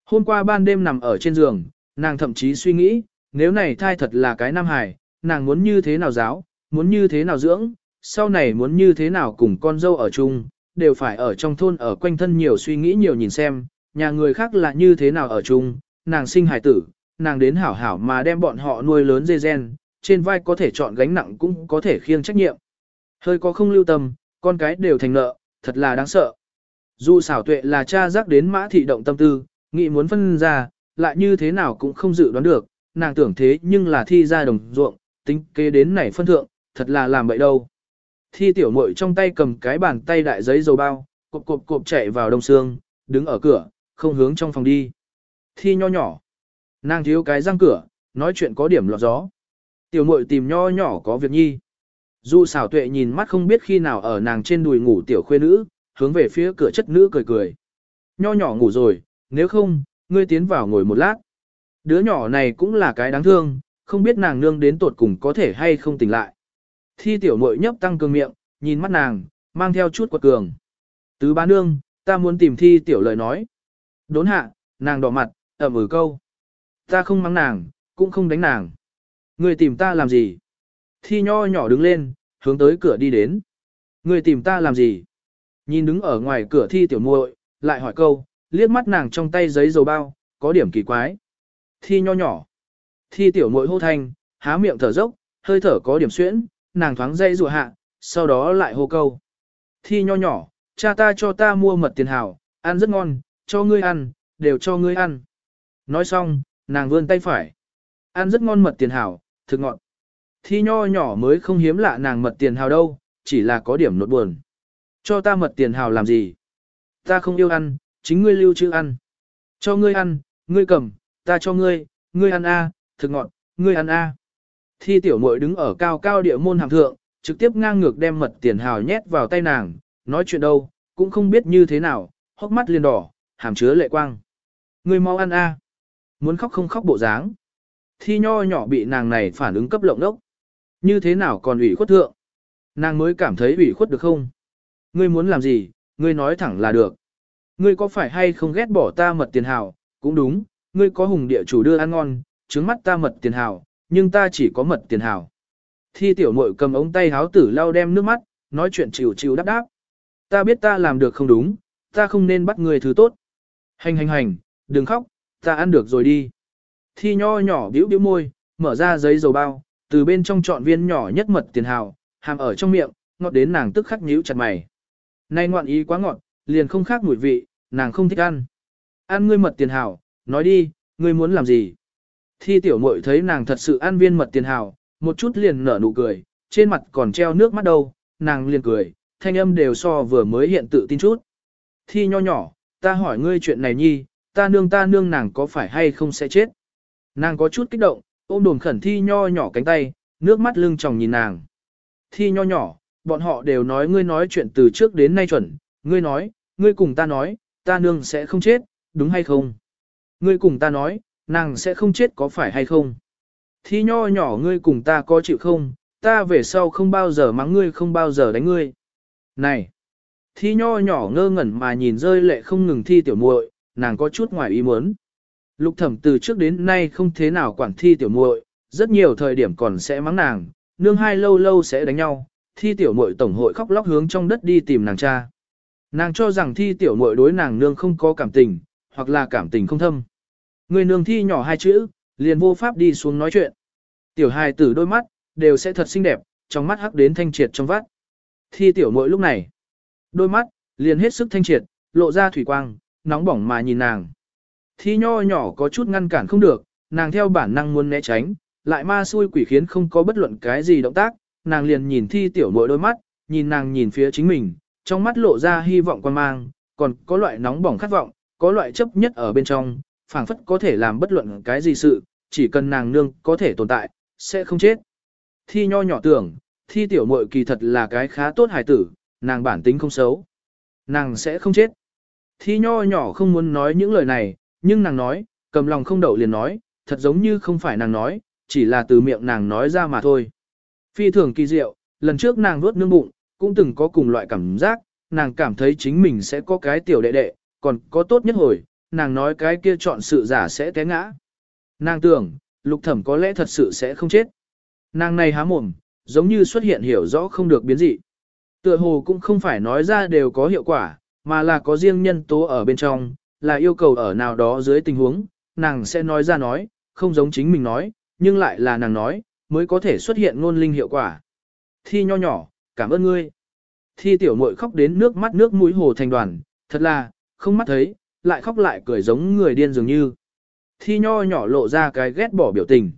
Hôm qua ban đêm nằm ở trên giường, nàng thậm chí suy nghĩ, nếu này thai thật là cái nam hài, nàng muốn như thế nào giáo, muốn như thế nào dưỡng, sau này muốn như thế nào cùng con dâu ở chung, đều phải ở trong thôn ở quanh thân nhiều suy nghĩ nhiều nhìn xem, nhà người khác là như thế nào ở chung, nàng sinh hài tử, nàng đến hảo hảo mà đem bọn họ nuôi lớn dê gen, trên vai có thể chọn gánh nặng cũng có thể khiêng trách nhiệm. Hơi có không lưu tâm, con cái đều thành nợ, thật là đáng sợ. Dù xảo tuệ là cha giác đến mã thị động tâm tư, nghĩ muốn phân ra, lại như thế nào cũng không dự đoán được, nàng tưởng thế nhưng là thi ra đồng ruộng, tính kế đến này phân thượng, thật là làm bậy đâu. Thi tiểu muội trong tay cầm cái bàn tay đại giấy dầu bao, cộp cộp cộp chạy vào đông xương, đứng ở cửa, không hướng trong phòng đi. Thi nho nhỏ. Nàng thiếu cái răng cửa, nói chuyện có điểm lọt gió. Tiểu muội tìm nho nhỏ có việc nhi. Du xảo tuệ nhìn mắt không biết khi nào ở nàng trên đùi ngủ tiểu khuê nữ, hướng về phía cửa chất nữ cười cười. Nho nhỏ ngủ rồi, nếu không, ngươi tiến vào ngồi một lát. Đứa nhỏ này cũng là cái đáng thương, không biết nàng nương đến tột cùng có thể hay không tỉnh lại. Thi tiểu muội nhấp tăng cường miệng, nhìn mắt nàng, mang theo chút quật cường. Tứ bá nương, ta muốn tìm thi tiểu lời nói. Đốn hạ, nàng đỏ mặt, ẩm ừ câu. Ta không mắng nàng, cũng không đánh nàng. Người tìm ta làm gì? Thi nho nhỏ đứng lên, hướng tới cửa đi đến. Người tìm ta làm gì? Nhìn đứng ở ngoài cửa thi tiểu muội, lại hỏi câu, liếc mắt nàng trong tay giấy dầu bao, có điểm kỳ quái. Thi nho nhỏ. Thi tiểu muội hô thanh, há miệng thở dốc, hơi thở có điểm xuyễn, nàng thoáng dây rùa hạ, sau đó lại hô câu. Thi nho nhỏ, cha ta cho ta mua mật tiền hảo, ăn rất ngon, cho ngươi ăn, đều cho ngươi ăn. Nói xong, nàng vươn tay phải. Ăn rất ngon mật tiền hảo, thực ngọn. Thi nho nhỏ mới không hiếm lạ nàng mật tiền hào đâu, chỉ là có điểm nột buồn. Cho ta mật tiền hào làm gì? Ta không yêu ăn, chính ngươi lưu trữ ăn. Cho ngươi ăn, ngươi cầm, ta cho ngươi, ngươi ăn a, thực ngọn, ngươi ăn a. Thi tiểu muội đứng ở cao cao địa môn hàm thượng, trực tiếp ngang ngược đem mật tiền hào nhét vào tay nàng, nói chuyện đâu, cũng không biết như thế nào, hốc mắt liền đỏ, hàm chứa lệ quang. người mau ăn a. Muốn khóc không khóc bộ dáng. Thi nho nhỏ bị nàng này phản ứng cấp lộng đốc. Như thế nào còn ủy khuất thượng? Nàng mới cảm thấy ủy khuất được không? Ngươi muốn làm gì, ngươi nói thẳng là được. Ngươi có phải hay không ghét bỏ ta mật tiền hào? Cũng đúng, ngươi có hùng địa chủ đưa ăn ngon, trứng mắt ta mật tiền hào, nhưng ta chỉ có mật tiền hảo. Thi tiểu muội cầm ống tay háo tử lau đem nước mắt, nói chuyện chịu chịu đáp đáp. Ta biết ta làm được không đúng, ta không nên bắt người thứ tốt. Hành hành hành, đừng khóc, ta ăn được rồi đi. Thi nho nhỏ biểu biểu môi, mở ra giấy dầu bao, từ bên trong chọn viên nhỏ nhất mật tiền hào, hàm ở trong miệng, ngọt đến nàng tức khắc nhíu chặt mày. Này ngoạn ý quá ngọt, liền không khác mùi vị, nàng không thích ăn. Ăn ngươi mật tiền hào, nói đi, ngươi muốn làm gì? Thi tiểu muội thấy nàng thật sự ăn viên mật tiền hào, một chút liền nở nụ cười, trên mặt còn treo nước mắt đâu, nàng liền cười, thanh âm đều so vừa mới hiện tự tin chút. Thi nho nhỏ, ta hỏi ngươi chuyện này nhi, ta nương ta nương nàng có phải hay không sẽ chết? Nàng có chút kích động, ôm đồn khẩn thi nho nhỏ cánh tay, nước mắt lưng tròng nhìn nàng. Thi nho nhỏ, bọn họ đều nói ngươi nói chuyện từ trước đến nay chuẩn, ngươi nói, ngươi cùng ta nói, ta nương sẽ không chết, đúng hay không? Ngươi cùng ta nói, nàng sẽ không chết có phải hay không? Thi nho nhỏ ngươi cùng ta có chịu không, ta về sau không bao giờ mắng ngươi không bao giờ đánh ngươi. Này! Thi nho nhỏ ngơ ngẩn mà nhìn rơi lệ không ngừng thi tiểu muội, nàng có chút ngoài ý muốn. Lục thẩm từ trước đến nay không thế nào quản thi tiểu muội, rất nhiều thời điểm còn sẽ mắng nàng, nương hai lâu lâu sẽ đánh nhau, thi tiểu muội tổng hội khóc lóc hướng trong đất đi tìm nàng cha. Nàng cho rằng thi tiểu muội đối nàng nương không có cảm tình, hoặc là cảm tình không thâm. Người nương thi nhỏ hai chữ, liền vô pháp đi xuống nói chuyện. Tiểu hài tử đôi mắt, đều sẽ thật xinh đẹp, trong mắt hắc đến thanh triệt trong vắt. Thi tiểu mỗi lúc này, đôi mắt, liền hết sức thanh triệt, lộ ra thủy quang, nóng bỏng mà nhìn nàng. Thi nho nhỏ có chút ngăn cản không được, nàng theo bản năng muốn né tránh, lại ma xui quỷ khiến không có bất luận cái gì động tác, nàng liền nhìn thi tiểu mỗi đôi mắt, nhìn nàng nhìn phía chính mình, trong mắt lộ ra hy vọng quan mang, còn có loại nóng bỏng khát vọng, có loại chấp nhất ở bên trong, phảng phất có thể làm bất luận cái gì sự, chỉ cần nàng nương có thể tồn tại, sẽ không chết. Thi nho nhỏ tưởng, thi tiểu muội kỳ thật là cái khá tốt hài tử, nàng bản tính không xấu. Nàng sẽ không chết. Thi nho nhỏ không muốn nói những lời này, nhưng nàng nói, cầm lòng không đậu liền nói, thật giống như không phải nàng nói, chỉ là từ miệng nàng nói ra mà thôi. Phi thường kỳ diệu, lần trước nàng nuốt nương bụng, cũng từng có cùng loại cảm giác, nàng cảm thấy chính mình sẽ có cái tiểu đệ đệ, còn có tốt nhất hồi, nàng nói cái kia chọn sự giả sẽ té ngã. Nàng tưởng, lục thẩm có lẽ thật sự sẽ không chết. Nàng này há mồm, giống như xuất hiện hiểu rõ không được biến dị. Tựa hồ cũng không phải nói ra đều có hiệu quả, mà là có riêng nhân tố ở bên trong, là yêu cầu ở nào đó dưới tình huống, nàng sẽ nói ra nói, không giống chính mình nói, nhưng lại là nàng nói, mới có thể xuất hiện ngôn linh hiệu quả. Thi nho nhỏ, cảm ơn ngươi. Thi tiểu muội khóc đến nước mắt nước mũi hồ thành đoàn, thật là, không mắt thấy, lại khóc lại cười giống người điên dường như. Thi nho nhỏ lộ ra cái ghét bỏ biểu tình.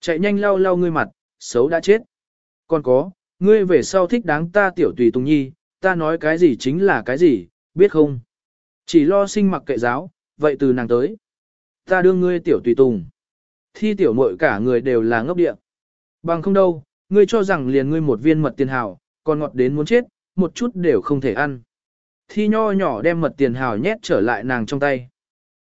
Chạy nhanh lau lau ngươi mặt, xấu đã chết. Còn có, ngươi về sau thích đáng ta tiểu tùy tùng nhi, ta nói cái gì chính là cái gì, biết không? Chỉ lo sinh mặc kệ giáo, vậy từ nàng tới. Ta đưa ngươi tiểu tùy tùng. Thi tiểu muội cả người đều là ngốc địa. Bằng không đâu, ngươi cho rằng liền ngươi một viên mật tiền hào, còn ngọt đến muốn chết, một chút đều không thể ăn. Thi nho nhỏ đem mật tiền hào nhét trở lại nàng trong tay.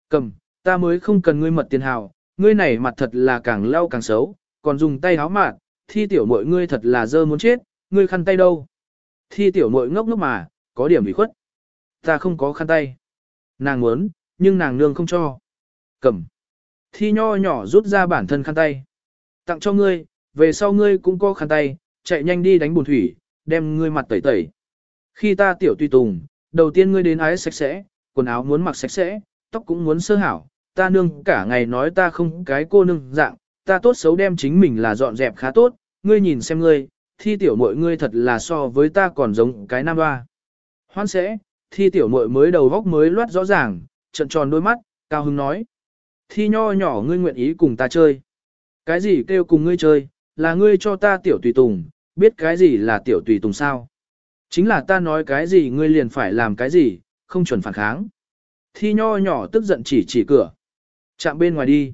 Cầm, ta mới không cần ngươi mật tiền hào, ngươi này mặt thật là càng lau càng xấu, còn dùng tay háo mạt, thi tiểu muội ngươi thật là dơ muốn chết, ngươi khăn tay đâu. Thi tiểu muội ngốc ngốc mà, có điểm bị khuất. Ta không có khăn tay. Nàng muốn, nhưng nàng nương không cho. Cầm. Thi nho nhỏ rút ra bản thân khăn tay. Tặng cho ngươi, về sau ngươi cũng có khăn tay, chạy nhanh đi đánh bùn thủy, đem ngươi mặt tẩy tẩy. Khi ta tiểu tùy tùng, đầu tiên ngươi đến ái sạch sẽ, quần áo muốn mặc sạch sẽ, tóc cũng muốn sơ hảo, ta nương cả ngày nói ta không cái cô nương dạng, ta tốt xấu đem chính mình là dọn dẹp khá tốt, ngươi nhìn xem ngươi, thi tiểu muội ngươi thật là so với ta còn giống cái nam ba. Hoan sẽ, thi tiểu muội mới đầu góc mới loát rõ ràng, trận tròn đôi mắt, cao hứng nói. Thi nho nhỏ ngươi nguyện ý cùng ta chơi. Cái gì kêu cùng ngươi chơi, là ngươi cho ta tiểu tùy tùng, biết cái gì là tiểu tùy tùng sao. Chính là ta nói cái gì ngươi liền phải làm cái gì, không chuẩn phản kháng. Thi nho nhỏ tức giận chỉ chỉ cửa. Chạm bên ngoài đi.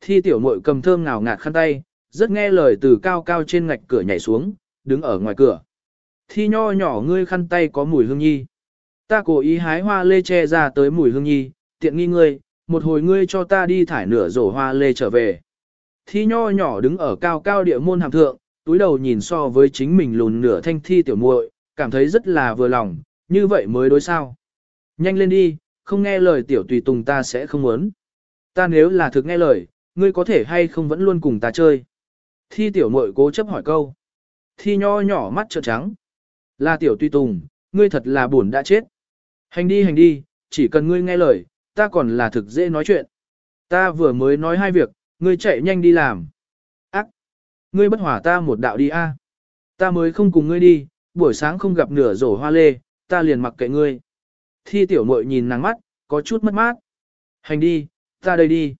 Thi tiểu muội cầm thơm ngào ngạt khăn tay, rất nghe lời từ cao cao trên ngạch cửa nhảy xuống, đứng ở ngoài cửa. Thi nho nhỏ ngươi khăn tay có mùi hương nhi. Ta cố ý hái hoa lê che ra tới mùi hương nhi, tiện nghi ngươi, một hồi ngươi cho ta đi thải nửa rổ hoa lê trở về. Thi nho nhỏ đứng ở cao cao địa môn hàm thượng, túi đầu nhìn so với chính mình lùn nửa thanh thi tiểu muội, cảm thấy rất là vừa lòng, như vậy mới đối sao. Nhanh lên đi, không nghe lời tiểu tùy tùng ta sẽ không muốn. Ta nếu là thực nghe lời, ngươi có thể hay không vẫn luôn cùng ta chơi. Thi tiểu muội cố chấp hỏi câu. Thi nho nhỏ mắt trợn trắng. Là tiểu tùy tùng, ngươi thật là buồn đã chết. Hành đi hành đi, chỉ cần ngươi nghe lời, ta còn là thực dễ nói chuyện. Ta vừa mới nói hai việc, ngươi chạy nhanh đi làm. Ác! Ngươi bất hỏa ta một đạo đi a. Ta mới không cùng ngươi đi, buổi sáng không gặp nửa rổ hoa lê, ta liền mặc kệ ngươi. Thi tiểu muội nhìn nàng mắt, có chút mất mát. Hành đi, ta đây đi.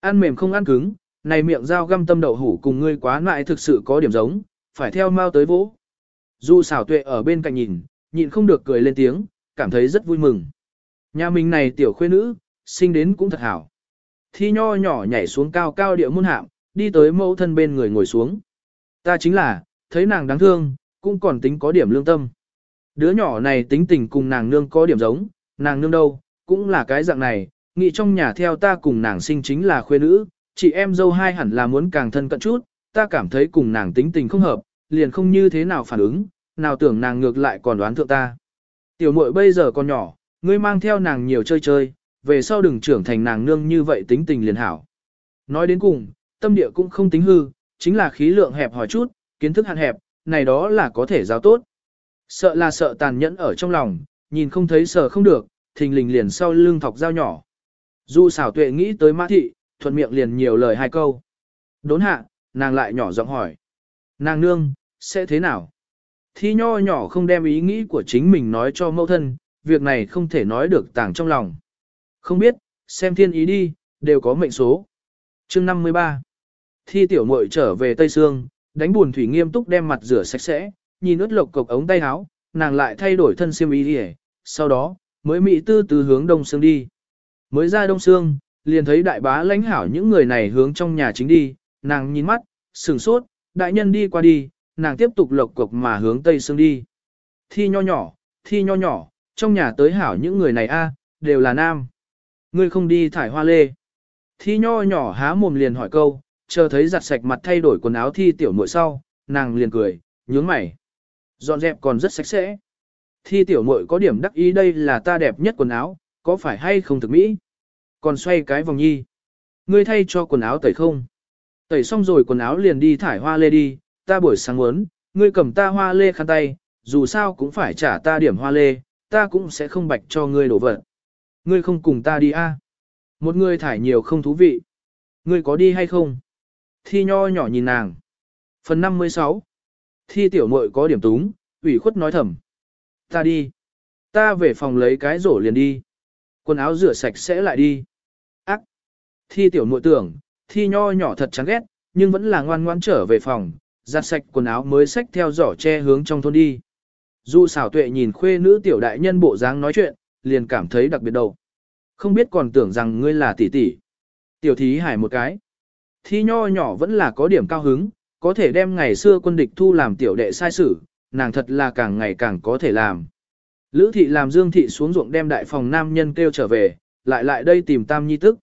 Ăn mềm không ăn cứng, này miệng dao găm tâm đậu hủ cùng ngươi quá nại thực sự có điểm giống, phải theo mau tới vỗ. Du xảo tuệ ở bên cạnh nhìn, nhịn không được cười lên tiếng, cảm thấy rất vui mừng. Nhà mình này tiểu khuê nữ, sinh đến cũng thật hảo. Thi nho nhỏ nhảy xuống cao cao địa môn hạm, đi tới mẫu thân bên người ngồi xuống. Ta chính là, thấy nàng đáng thương, cũng còn tính có điểm lương tâm. Đứa nhỏ này tính tình cùng nàng nương có điểm giống, nàng nương đâu, cũng là cái dạng này, nghĩ trong nhà theo ta cùng nàng sinh chính là khuê nữ, chị em dâu hai hẳn là muốn càng thân cận chút, ta cảm thấy cùng nàng tính tình không hợp, liền không như thế nào phản ứng, nào tưởng nàng ngược lại còn đoán thượng ta. Tiểu muội bây giờ còn nhỏ, ngươi mang theo nàng nhiều chơi chơi, về sau đừng trưởng thành nàng nương như vậy tính tình liền hảo. Nói đến cùng, tâm địa cũng không tính hư, chính là khí lượng hẹp hỏi chút, kiến thức hạn hẹp, này đó là có thể giáo tốt. Sợ là sợ tàn nhẫn ở trong lòng, nhìn không thấy sợ không được, thình lình liền sau lưng thọc dao nhỏ. Du xảo tuệ nghĩ tới mã thị, thuận miệng liền nhiều lời hai câu. Đốn hạ, nàng lại nhỏ giọng hỏi. Nàng nương, sẽ thế nào? Thi nho nhỏ không đem ý nghĩ của chính mình nói cho mẫu thân, việc này không thể nói được tàng trong lòng. Không biết, xem thiên ý đi, đều có mệnh số. chương 53 Thi tiểu muội trở về Tây Sương, đánh buồn thủy nghiêm túc đem mặt rửa sạch sẽ, nhìn ướt lộc cộc ống tay áo, nàng lại thay đổi thân xiêm y đi sau đó, mới mỹ tư từ hướng đông sương đi. Mới ra đông sương, liền thấy đại bá lãnh hảo những người này hướng trong nhà chính đi, nàng nhìn mắt, sửng sốt, đại nhân đi qua đi, nàng tiếp tục lộc cộc mà hướng tây sương đi. Thi nho nhỏ, thi nho nhỏ, trong nhà tới hảo những người này a đều là nam. Ngươi không đi thải hoa lê. Thi nho nhỏ há mồm liền hỏi câu, chờ thấy giặt sạch mặt thay đổi quần áo thi tiểu muội sau, nàng liền cười, nhướng mày. Dọn dẹp còn rất sạch sẽ. Thi tiểu muội có điểm đắc ý đây là ta đẹp nhất quần áo, có phải hay không thực mỹ? Còn xoay cái vòng nhi. Ngươi thay cho quần áo tẩy không? Tẩy xong rồi quần áo liền đi thải hoa lê đi, ta buổi sáng muốn, ngươi cầm ta hoa lê khăn tay, dù sao cũng phải trả ta điểm hoa lê, ta cũng sẽ không bạch cho ngươi đổ vật. Ngươi không cùng ta đi a? À? Một người thải nhiều không thú vị. Ngươi có đi hay không? Thi nho nhỏ nhìn nàng. Phần 56. Thi tiểu muội có điểm túng, ủy khuất nói thầm. Ta đi. Ta về phòng lấy cái rổ liền đi. Quần áo rửa sạch sẽ lại đi. Ác. Thi tiểu muội tưởng, thi nho nhỏ thật chán ghét, nhưng vẫn là ngoan ngoan trở về phòng, giặt sạch quần áo mới xách theo giỏ che hướng trong thôn đi. Dù xảo tuệ nhìn khuê nữ tiểu đại nhân bộ dáng nói chuyện, liền cảm thấy đặc biệt đầu. Không biết còn tưởng rằng ngươi là tỷ tỷ. Tiểu thí hải một cái. Thi nho nhỏ vẫn là có điểm cao hứng, có thể đem ngày xưa quân địch thu làm tiểu đệ sai sử, nàng thật là càng ngày càng có thể làm. Lữ thị làm dương thị xuống ruộng đem đại phòng nam nhân kêu trở về, lại lại đây tìm tam nhi tức.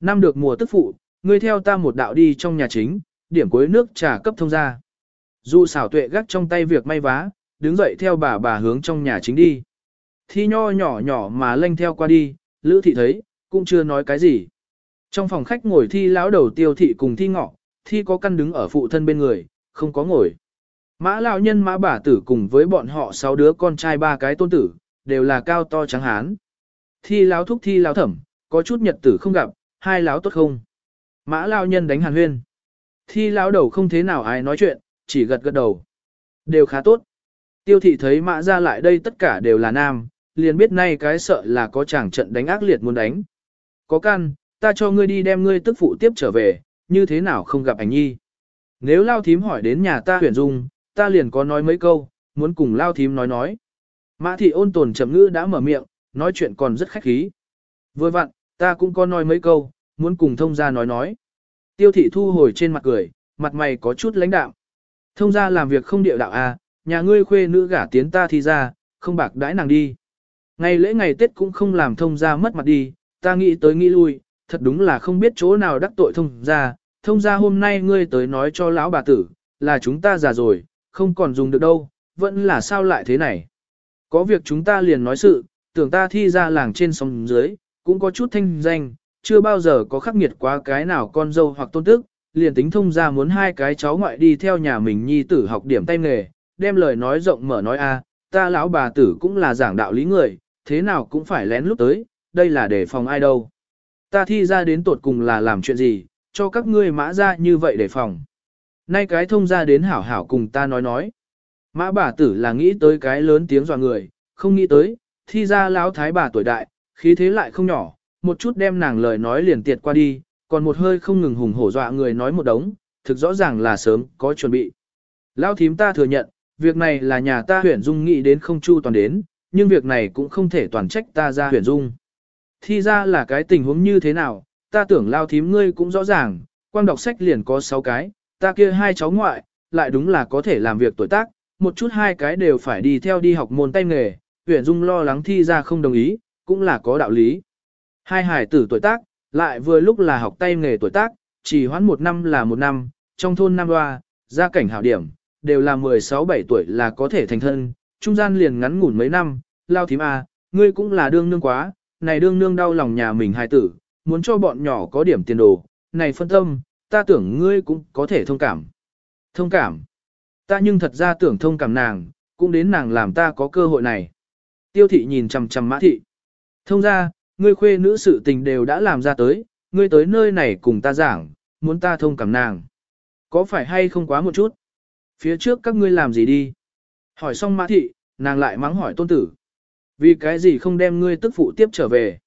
Năm được mùa tức phụ, ngươi theo ta một đạo đi trong nhà chính, điểm cuối nước trà cấp thông ra. Dù xảo tuệ gắt trong tay việc may vá, đứng dậy theo bà bà hướng trong nhà chính đi. Thi nho nhỏ nhỏ mà lênh theo qua đi, lữ thị thấy, cũng chưa nói cái gì. Trong phòng khách ngồi thi lão đầu tiêu thị cùng thi ngọ, thi có căn đứng ở phụ thân bên người, không có ngồi. Mã lão nhân mã bà tử cùng với bọn họ sáu đứa con trai ba cái tôn tử, đều là cao to trắng hán. Thi lão thúc thi lão thẩm, có chút nhật tử không gặp, hai lão tốt không. Mã lão nhân đánh hàn huyên. Thi lão đầu không thế nào ai nói chuyện, chỉ gật gật đầu. Đều khá tốt. Tiêu thị thấy mã ra lại đây tất cả đều là nam, liền biết nay cái sợ là có chàng trận đánh ác liệt muốn đánh. Có căn, ta cho ngươi đi đem ngươi tức phụ tiếp trở về, như thế nào không gặp ảnh nhi. Nếu lao thím hỏi đến nhà ta huyền dung, ta liền có nói mấy câu, muốn cùng lao thím nói nói. Mã thị ôn tồn chậm ngữ đã mở miệng, nói chuyện còn rất khách khí. Vừa vặn, ta cũng có nói mấy câu, muốn cùng thông gia nói nói. Tiêu thị thu hồi trên mặt cười, mặt mày có chút lãnh đạo. Thông gia làm việc không địa đạo à, nhà ngươi khuê nữ gả tiến ta thì ra, không bạc đãi nàng đi. Ngày lễ ngày Tết cũng không làm thông gia mất mặt đi, ta nghĩ tới nghĩ lui, thật đúng là không biết chỗ nào đắc tội thông gia, thông gia hôm nay ngươi tới nói cho lão bà tử, là chúng ta già rồi, không còn dùng được đâu, vẫn là sao lại thế này. Có việc chúng ta liền nói sự, tưởng ta thi ra làng trên sông dưới, cũng có chút thanh danh, chưa bao giờ có khắc nghiệt quá cái nào con dâu hoặc tôn tức, liền tính thông gia muốn hai cái cháu ngoại đi theo nhà mình nhi tử học điểm tay nghề, đem lời nói rộng mở nói a, ta lão bà tử cũng là giảng đạo lý người, thế nào cũng phải lén lúc tới, đây là để phòng ai đâu. Ta thi ra đến tột cùng là làm chuyện gì, cho các ngươi mã ra như vậy để phòng. Nay cái thông ra đến hảo hảo cùng ta nói nói. Mã bà tử là nghĩ tới cái lớn tiếng dọa người, không nghĩ tới, thi ra lão thái bà tuổi đại, khí thế lại không nhỏ, một chút đem nàng lời nói liền tiệt qua đi, còn một hơi không ngừng hùng hổ dọa người nói một đống, thực rõ ràng là sớm, có chuẩn bị. Lão thím ta thừa nhận, việc này là nhà ta huyển dung nghĩ đến không chu toàn đến, nhưng việc này cũng không thể toàn trách ta ra huyển dung. Thi ra là cái tình huống như thế nào, ta tưởng lao thím ngươi cũng rõ ràng, quang đọc sách liền có 6 cái, ta kia hai cháu ngoại, lại đúng là có thể làm việc tuổi tác, một chút hai cái đều phải đi theo đi học môn tay nghề, Huyền Dung lo lắng thi ra không đồng ý, cũng là có đạo lý. Hai hải tử tuổi tác, lại vừa lúc là học tay nghề tuổi tác, chỉ hoãn một năm là một năm, trong thôn Nam Hoa, gia cảnh hảo điểm, đều là 16-17 tuổi là có thể thành thân, trung gian liền ngắn ngủn mấy năm, lao thím à, ngươi cũng là đương nương quá, này đương nương đau lòng nhà mình hài tử, muốn cho bọn nhỏ có điểm tiền đồ, này phân tâm, ta tưởng ngươi cũng có thể thông cảm. Thông cảm. Ta nhưng thật ra tưởng thông cảm nàng, cũng đến nàng làm ta có cơ hội này. Tiêu thị nhìn chằm chằm mã thị. Thông ra, ngươi khuê nữ sự tình đều đã làm ra tới, ngươi tới nơi này cùng ta giảng, muốn ta thông cảm nàng. Có phải hay không quá một chút? Phía trước các ngươi làm gì đi? Hỏi xong mã thị, nàng lại mắng hỏi tôn tử. Vì cái gì không đem ngươi tức phụ tiếp trở về?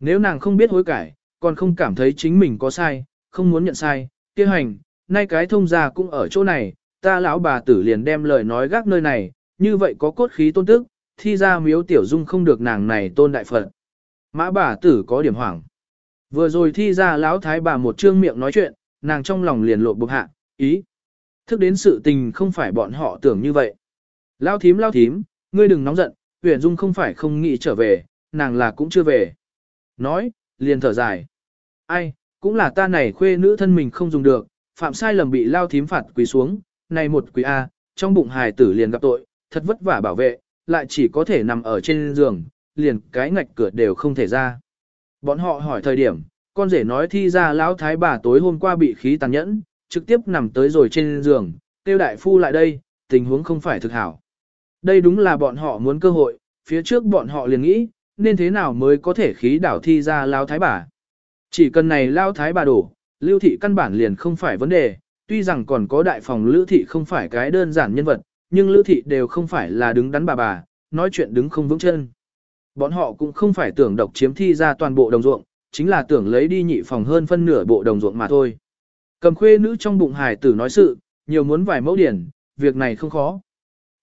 Nếu nàng không biết hối cải, còn không cảm thấy chính mình có sai, không muốn nhận sai, kia hành, nay cái thông gia cũng ở chỗ này, ta lão bà tử liền đem lời nói gác nơi này, như vậy có cốt khí tôn tức, thi ra miếu tiểu dung không được nàng này tôn đại phật. Mã bà tử có điểm hoảng. Vừa rồi thi ra lão thái bà một trương miệng nói chuyện, nàng trong lòng liền lộ bục hạ, ý. Thức đến sự tình không phải bọn họ tưởng như vậy. lao thím lao thím, ngươi đừng nóng giận, huyền dung không phải không nghĩ trở về, nàng là cũng chưa về. Nói, liền thở dài. Ai, cũng là ta này khuê nữ thân mình không dùng được, phạm sai lầm bị lao thím phạt quỳ xuống, này một quỳ A, trong bụng hài tử liền gặp tội, thật vất vả bảo vệ, lại chỉ có thể nằm ở trên giường, liền cái ngạch cửa đều không thể ra. Bọn họ hỏi thời điểm, con rể nói thi ra lão thái bà tối hôm qua bị khí tàn nhẫn, trực tiếp nằm tới rồi trên giường, tiêu đại phu lại đây, tình huống không phải thực hảo. Đây đúng là bọn họ muốn cơ hội, phía trước bọn họ liền nghĩ, nên thế nào mới có thể khí đảo thi ra lão thái bà. Chỉ cần này lão thái bà đổ, lưu thị căn bản liền không phải vấn đề, tuy rằng còn có đại phòng lưu thị không phải cái đơn giản nhân vật, nhưng lưu thị đều không phải là đứng đắn bà bà, nói chuyện đứng không vững chân. Bọn họ cũng không phải tưởng độc chiếm thi ra toàn bộ đồng ruộng, chính là tưởng lấy đi nhị phòng hơn phân nửa bộ đồng ruộng mà thôi. Cầm khuê nữ trong bụng hài tử nói sự, nhiều muốn vài mẫu điển, việc này không khó.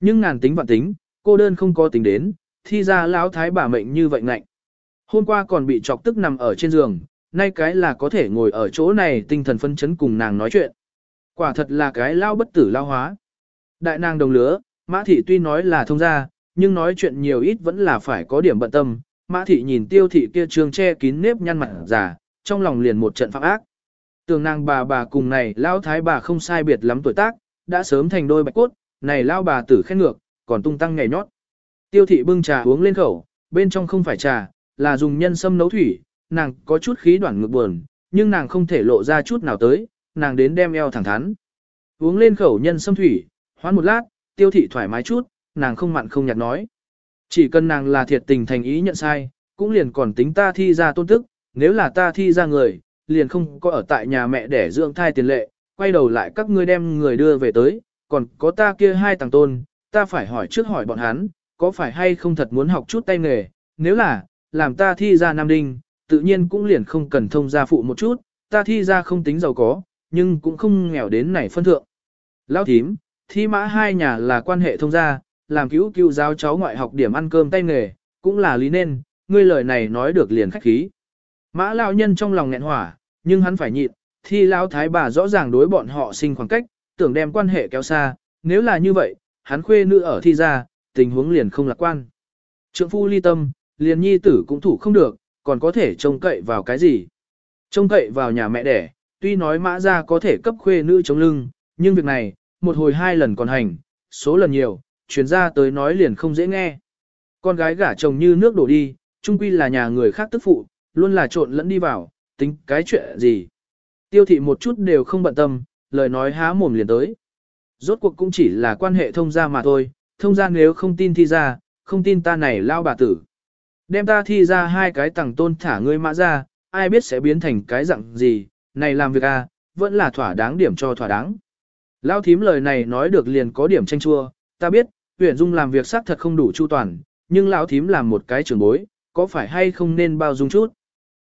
Nhưng ngàn tính vạn tính, cô đơn không có tính đến, thi ra lão thái bà mệnh như vậy ngạnh. Hôm qua còn bị chọc tức nằm ở trên giường, nay cái là có thể ngồi ở chỗ này tinh thần phân chấn cùng nàng nói chuyện. Quả thật là cái lao bất tử lao hóa. Đại nàng đồng lứa, Mã Thị tuy nói là thông gia, nhưng nói chuyện nhiều ít vẫn là phải có điểm bận tâm. Mã Thị nhìn tiêu thị kia trường che kín nếp nhăn mặt già, trong lòng liền một trận phạm ác. Tường nàng bà bà cùng này lao thái bà không sai biệt lắm tuổi tác, đã sớm thành đôi bạch cốt, này lao bà tử khen ngược, còn tung tăng nhảy nhót. Tiêu thị bưng trà uống lên khẩu, bên trong không phải trà, là dùng nhân sâm nấu thủy, nàng có chút khí đoạn ngược buồn, nhưng nàng không thể lộ ra chút nào tới, nàng đến đem eo thẳng thắn. Uống lên khẩu nhân sâm thủy, hoán một lát, tiêu thị thoải mái chút, nàng không mặn không nhạt nói. Chỉ cần nàng là thiệt tình thành ý nhận sai, cũng liền còn tính ta thi ra tôn tức, nếu là ta thi ra người, liền không có ở tại nhà mẹ để dưỡng thai tiền lệ, quay đầu lại các ngươi đem người đưa về tới, còn có ta kia hai tàng tôn, ta phải hỏi trước hỏi bọn hắn, có phải hay không thật muốn học chút tay nghề, nếu là, làm ta thi ra Nam Đinh, tự nhiên cũng liền không cần thông gia phụ một chút, ta thi ra không tính giàu có, nhưng cũng không nghèo đến này phân thượng. Lão thím, thi mã hai nhà là quan hệ thông gia, làm cứu cứu giáo cháu ngoại học điểm ăn cơm tay nghề, cũng là lý nên, ngươi lời này nói được liền khách khí. Mã lão nhân trong lòng nghẹn hỏa, nhưng hắn phải nhịn, thi lão thái bà rõ ràng đối bọn họ sinh khoảng cách, tưởng đem quan hệ kéo xa, nếu là như vậy, hắn khuê nữ ở thi ra, tình huống liền không lạc quan. Trượng phu ly tâm, liền nhi tử cũng thủ không được, còn có thể trông cậy vào cái gì? Trông cậy vào nhà mẹ đẻ, tuy nói mã ra có thể cấp khuê nữ chống lưng, nhưng việc này, một hồi hai lần còn hành, số lần nhiều, chuyển ra tới nói liền không dễ nghe. Con gái gả chồng như nước đổ đi, chung quy là nhà người khác tức phụ, luôn là trộn lẫn đi vào, tính cái chuyện gì. Tiêu thị một chút đều không bận tâm, lời nói há mồm liền tới. Rốt cuộc cũng chỉ là quan hệ thông gia mà thôi, thông gia nếu không tin thi ra, không tin ta này lao bà tử. Đem ta thi ra hai cái tầng tôn thả ngươi mã ra, ai biết sẽ biến thành cái dạng gì, này làm việc à, vẫn là thỏa đáng điểm cho thỏa đáng. Lao thím lời này nói được liền có điểm tranh chua, ta biết, tuyển dung làm việc xác thật không đủ chu toàn, nhưng lão thím làm một cái trường bối, có phải hay không nên bao dung chút.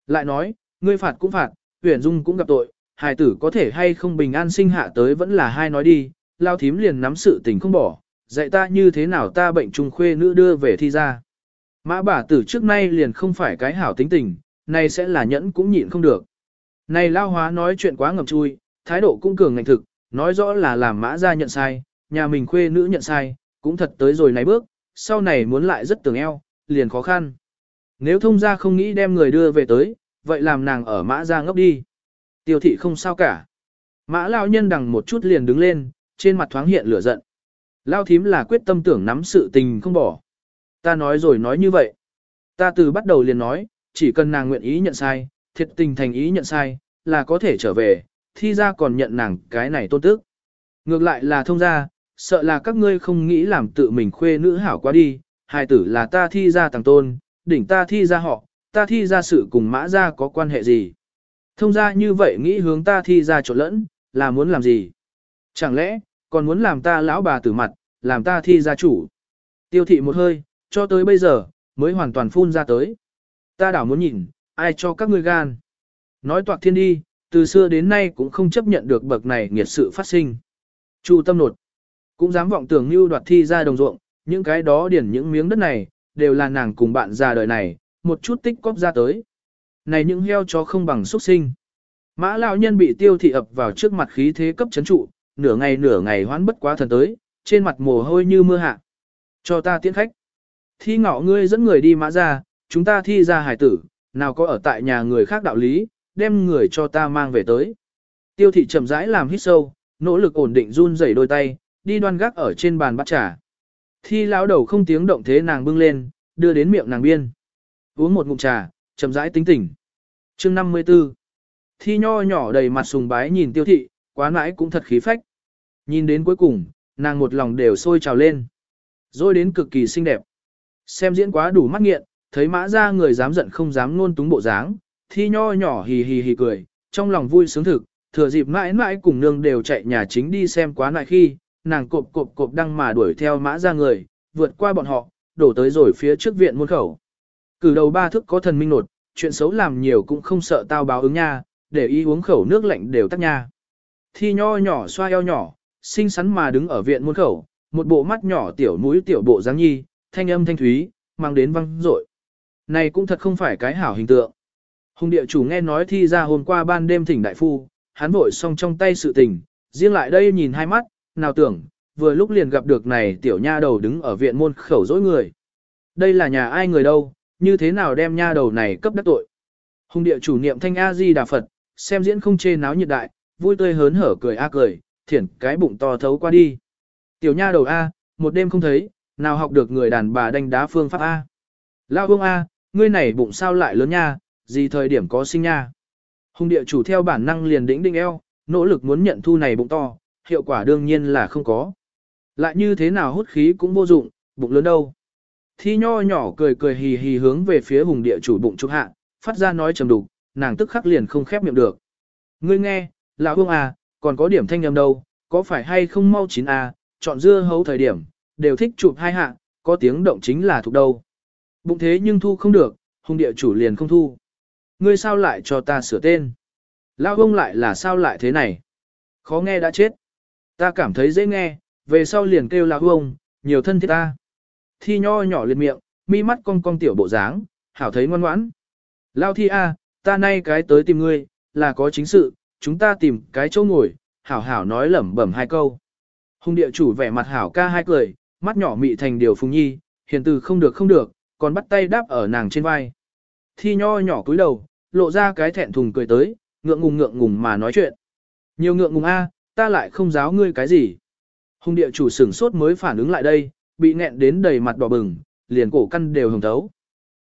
Lại nói, ngươi phạt cũng phạt, tuyển dung cũng gặp tội, hài tử có thể hay không bình an sinh hạ tới vẫn là hai nói đi, lao thím liền nắm sự tình không bỏ, dạy ta như thế nào ta bệnh trùng khuê nữ đưa về thi ra. Mã bà tử trước nay liền không phải cái hảo tính tình, nay sẽ là nhẫn cũng nhịn không được. Này lao hóa nói chuyện quá ngầm chui, thái độ cũng cường ngạnh thực, nói rõ là làm mã ra nhận sai, nhà mình khuê nữ nhận sai, cũng thật tới rồi này bước, sau này muốn lại rất tưởng eo, liền khó khăn. Nếu thông ra không nghĩ đem người đưa về tới, vậy làm nàng ở mã ra ngốc đi. Tiêu thị không sao cả. Mã lao nhân đằng một chút liền đứng lên, trên mặt thoáng hiện lửa giận. Lao thím là quyết tâm tưởng nắm sự tình không bỏ. Ta nói rồi nói như vậy. Ta từ bắt đầu liền nói, chỉ cần nàng nguyện ý nhận sai, thiệt tình thành ý nhận sai, là có thể trở về, thi ra còn nhận nàng cái này tôn tức. Ngược lại là thông ra, sợ là các ngươi không nghĩ làm tự mình khuê nữ hảo quá đi, hài tử là ta thi ra tàng tôn, đỉnh ta thi ra họ, ta thi ra sự cùng mã ra có quan hệ gì. Thông ra như vậy nghĩ hướng ta thi ra trộn lẫn, là muốn làm gì? Chẳng lẽ, còn muốn làm ta lão bà tử mặt, làm ta thi ra chủ? Tiêu thị một hơi, cho tới bây giờ, mới hoàn toàn phun ra tới. Ta đảo muốn nhìn, ai cho các ngươi gan. Nói toạc thiên đi, từ xưa đến nay cũng không chấp nhận được bậc này nghiệt sự phát sinh. Chu tâm nột, cũng dám vọng tưởng như đoạt thi ra đồng ruộng, những cái đó điển những miếng đất này, đều là nàng cùng bạn già đời này, một chút tích cóp ra tới. Này những heo chó không bằng xuất sinh. Mã lão nhân bị tiêu thị ập vào trước mặt khí thế cấp chấn trụ, nửa ngày nửa ngày hoán bất quá thần tới, trên mặt mồ hôi như mưa hạ. Cho ta tiễn khách. Thi ngọ ngươi dẫn người đi mã ra, chúng ta thi ra hải tử, nào có ở tại nhà người khác đạo lý, đem người cho ta mang về tới. Tiêu thị chậm rãi làm hít sâu, nỗ lực ổn định run rẩy đôi tay, đi đoan gác ở trên bàn bắt trà. Thi lão đầu không tiếng động thế nàng bưng lên, đưa đến miệng nàng biên. Uống một ngụm trà, chậm rãi tính tình Chương 54 Thi nho nhỏ đầy mặt sùng bái nhìn tiêu thị, quá mãi cũng thật khí phách. Nhìn đến cuối cùng, nàng một lòng đều sôi trào lên. Rồi đến cực kỳ xinh đẹp. Xem diễn quá đủ mắt nghiện, thấy mã ra người dám giận không dám ngôn túng bộ dáng, thi nho nhỏ hì hì hì cười, trong lòng vui sướng thực, thừa dịp mãi mãi cùng nương đều chạy nhà chính đi xem quá lại khi, nàng cộp cộp cộp đăng mà đuổi theo mã ra người, vượt qua bọn họ, đổ tới rồi phía trước viện muôn khẩu. Cử đầu ba thức có thần minh nột, chuyện xấu làm nhiều cũng không sợ tao báo ứng nha, để ý uống khẩu nước lạnh đều tắt nha. Thi nho nhỏ xoa eo nhỏ, xinh xắn mà đứng ở viện muôn khẩu, một bộ mắt nhỏ tiểu mũi tiểu bộ dáng nhi, thanh âm thanh thúy, mang đến văng rội. Này cũng thật không phải cái hảo hình tượng. Hùng địa chủ nghe nói thi ra hôm qua ban đêm thỉnh đại phu, hắn vội xong trong tay sự tình, riêng lại đây nhìn hai mắt, nào tưởng, vừa lúc liền gặp được này tiểu nha đầu đứng ở viện môn khẩu dỗi người. Đây là nhà ai người đâu, như thế nào đem nha đầu này cấp đắc tội. Hùng địa chủ niệm thanh A-di Đà Phật, xem diễn không chê náo nhiệt đại, vui tươi hớn hở cười a cười, thiển cái bụng to thấu qua đi. Tiểu nha đầu A, một đêm không thấy, nào học được người đàn bà đánh đá phương pháp A. Lao vương A, ngươi này bụng sao lại lớn nha, gì thời điểm có sinh nha. Hùng địa chủ theo bản năng liền đĩnh đinh eo, nỗ lực muốn nhận thu này bụng to, hiệu quả đương nhiên là không có. Lại như thế nào hút khí cũng vô dụng, bụng lớn đâu. Thi nho nhỏ cười cười hì hì hướng về phía hùng địa chủ bụng chụp hạ, phát ra nói trầm đục, nàng tức khắc liền không khép miệng được. Ngươi nghe, là hương à, còn có điểm thanh âm đâu, có phải hay không mau chín à, chọn dưa hấu thời điểm, đều thích chụp hai hạ, có tiếng động chính là thuộc đâu. Bụng thế nhưng thu không được, hùng địa chủ liền không thu. Ngươi sao lại cho ta sửa tên? Lao hương lại là sao lại thế này? Khó nghe đã chết. Ta cảm thấy dễ nghe, về sau liền kêu là hương nhiều thân thiết ta. Thi nho nhỏ liệt miệng, mi mắt cong cong tiểu bộ dáng, hảo thấy ngoan ngoãn. Lao thi a, ta nay cái tới tìm ngươi, là có chính sự, chúng ta tìm cái chỗ ngồi, hảo hảo nói lẩm bẩm hai câu. Hùng địa chủ vẻ mặt hảo ca hai cười, mắt nhỏ mị thành điều phùng nhi, hiền từ không được không được, còn bắt tay đáp ở nàng trên vai. Thi nho nhỏ cúi đầu, lộ ra cái thẹn thùng cười tới, ngượng ngùng ngượng ngùng mà nói chuyện. Nhiều ngượng ngùng a, ta lại không giáo ngươi cái gì. Hùng địa chủ sửng sốt mới phản ứng lại đây, bị nẹn đến đầy mặt đỏ bừng, liền cổ căn đều hồng thấu.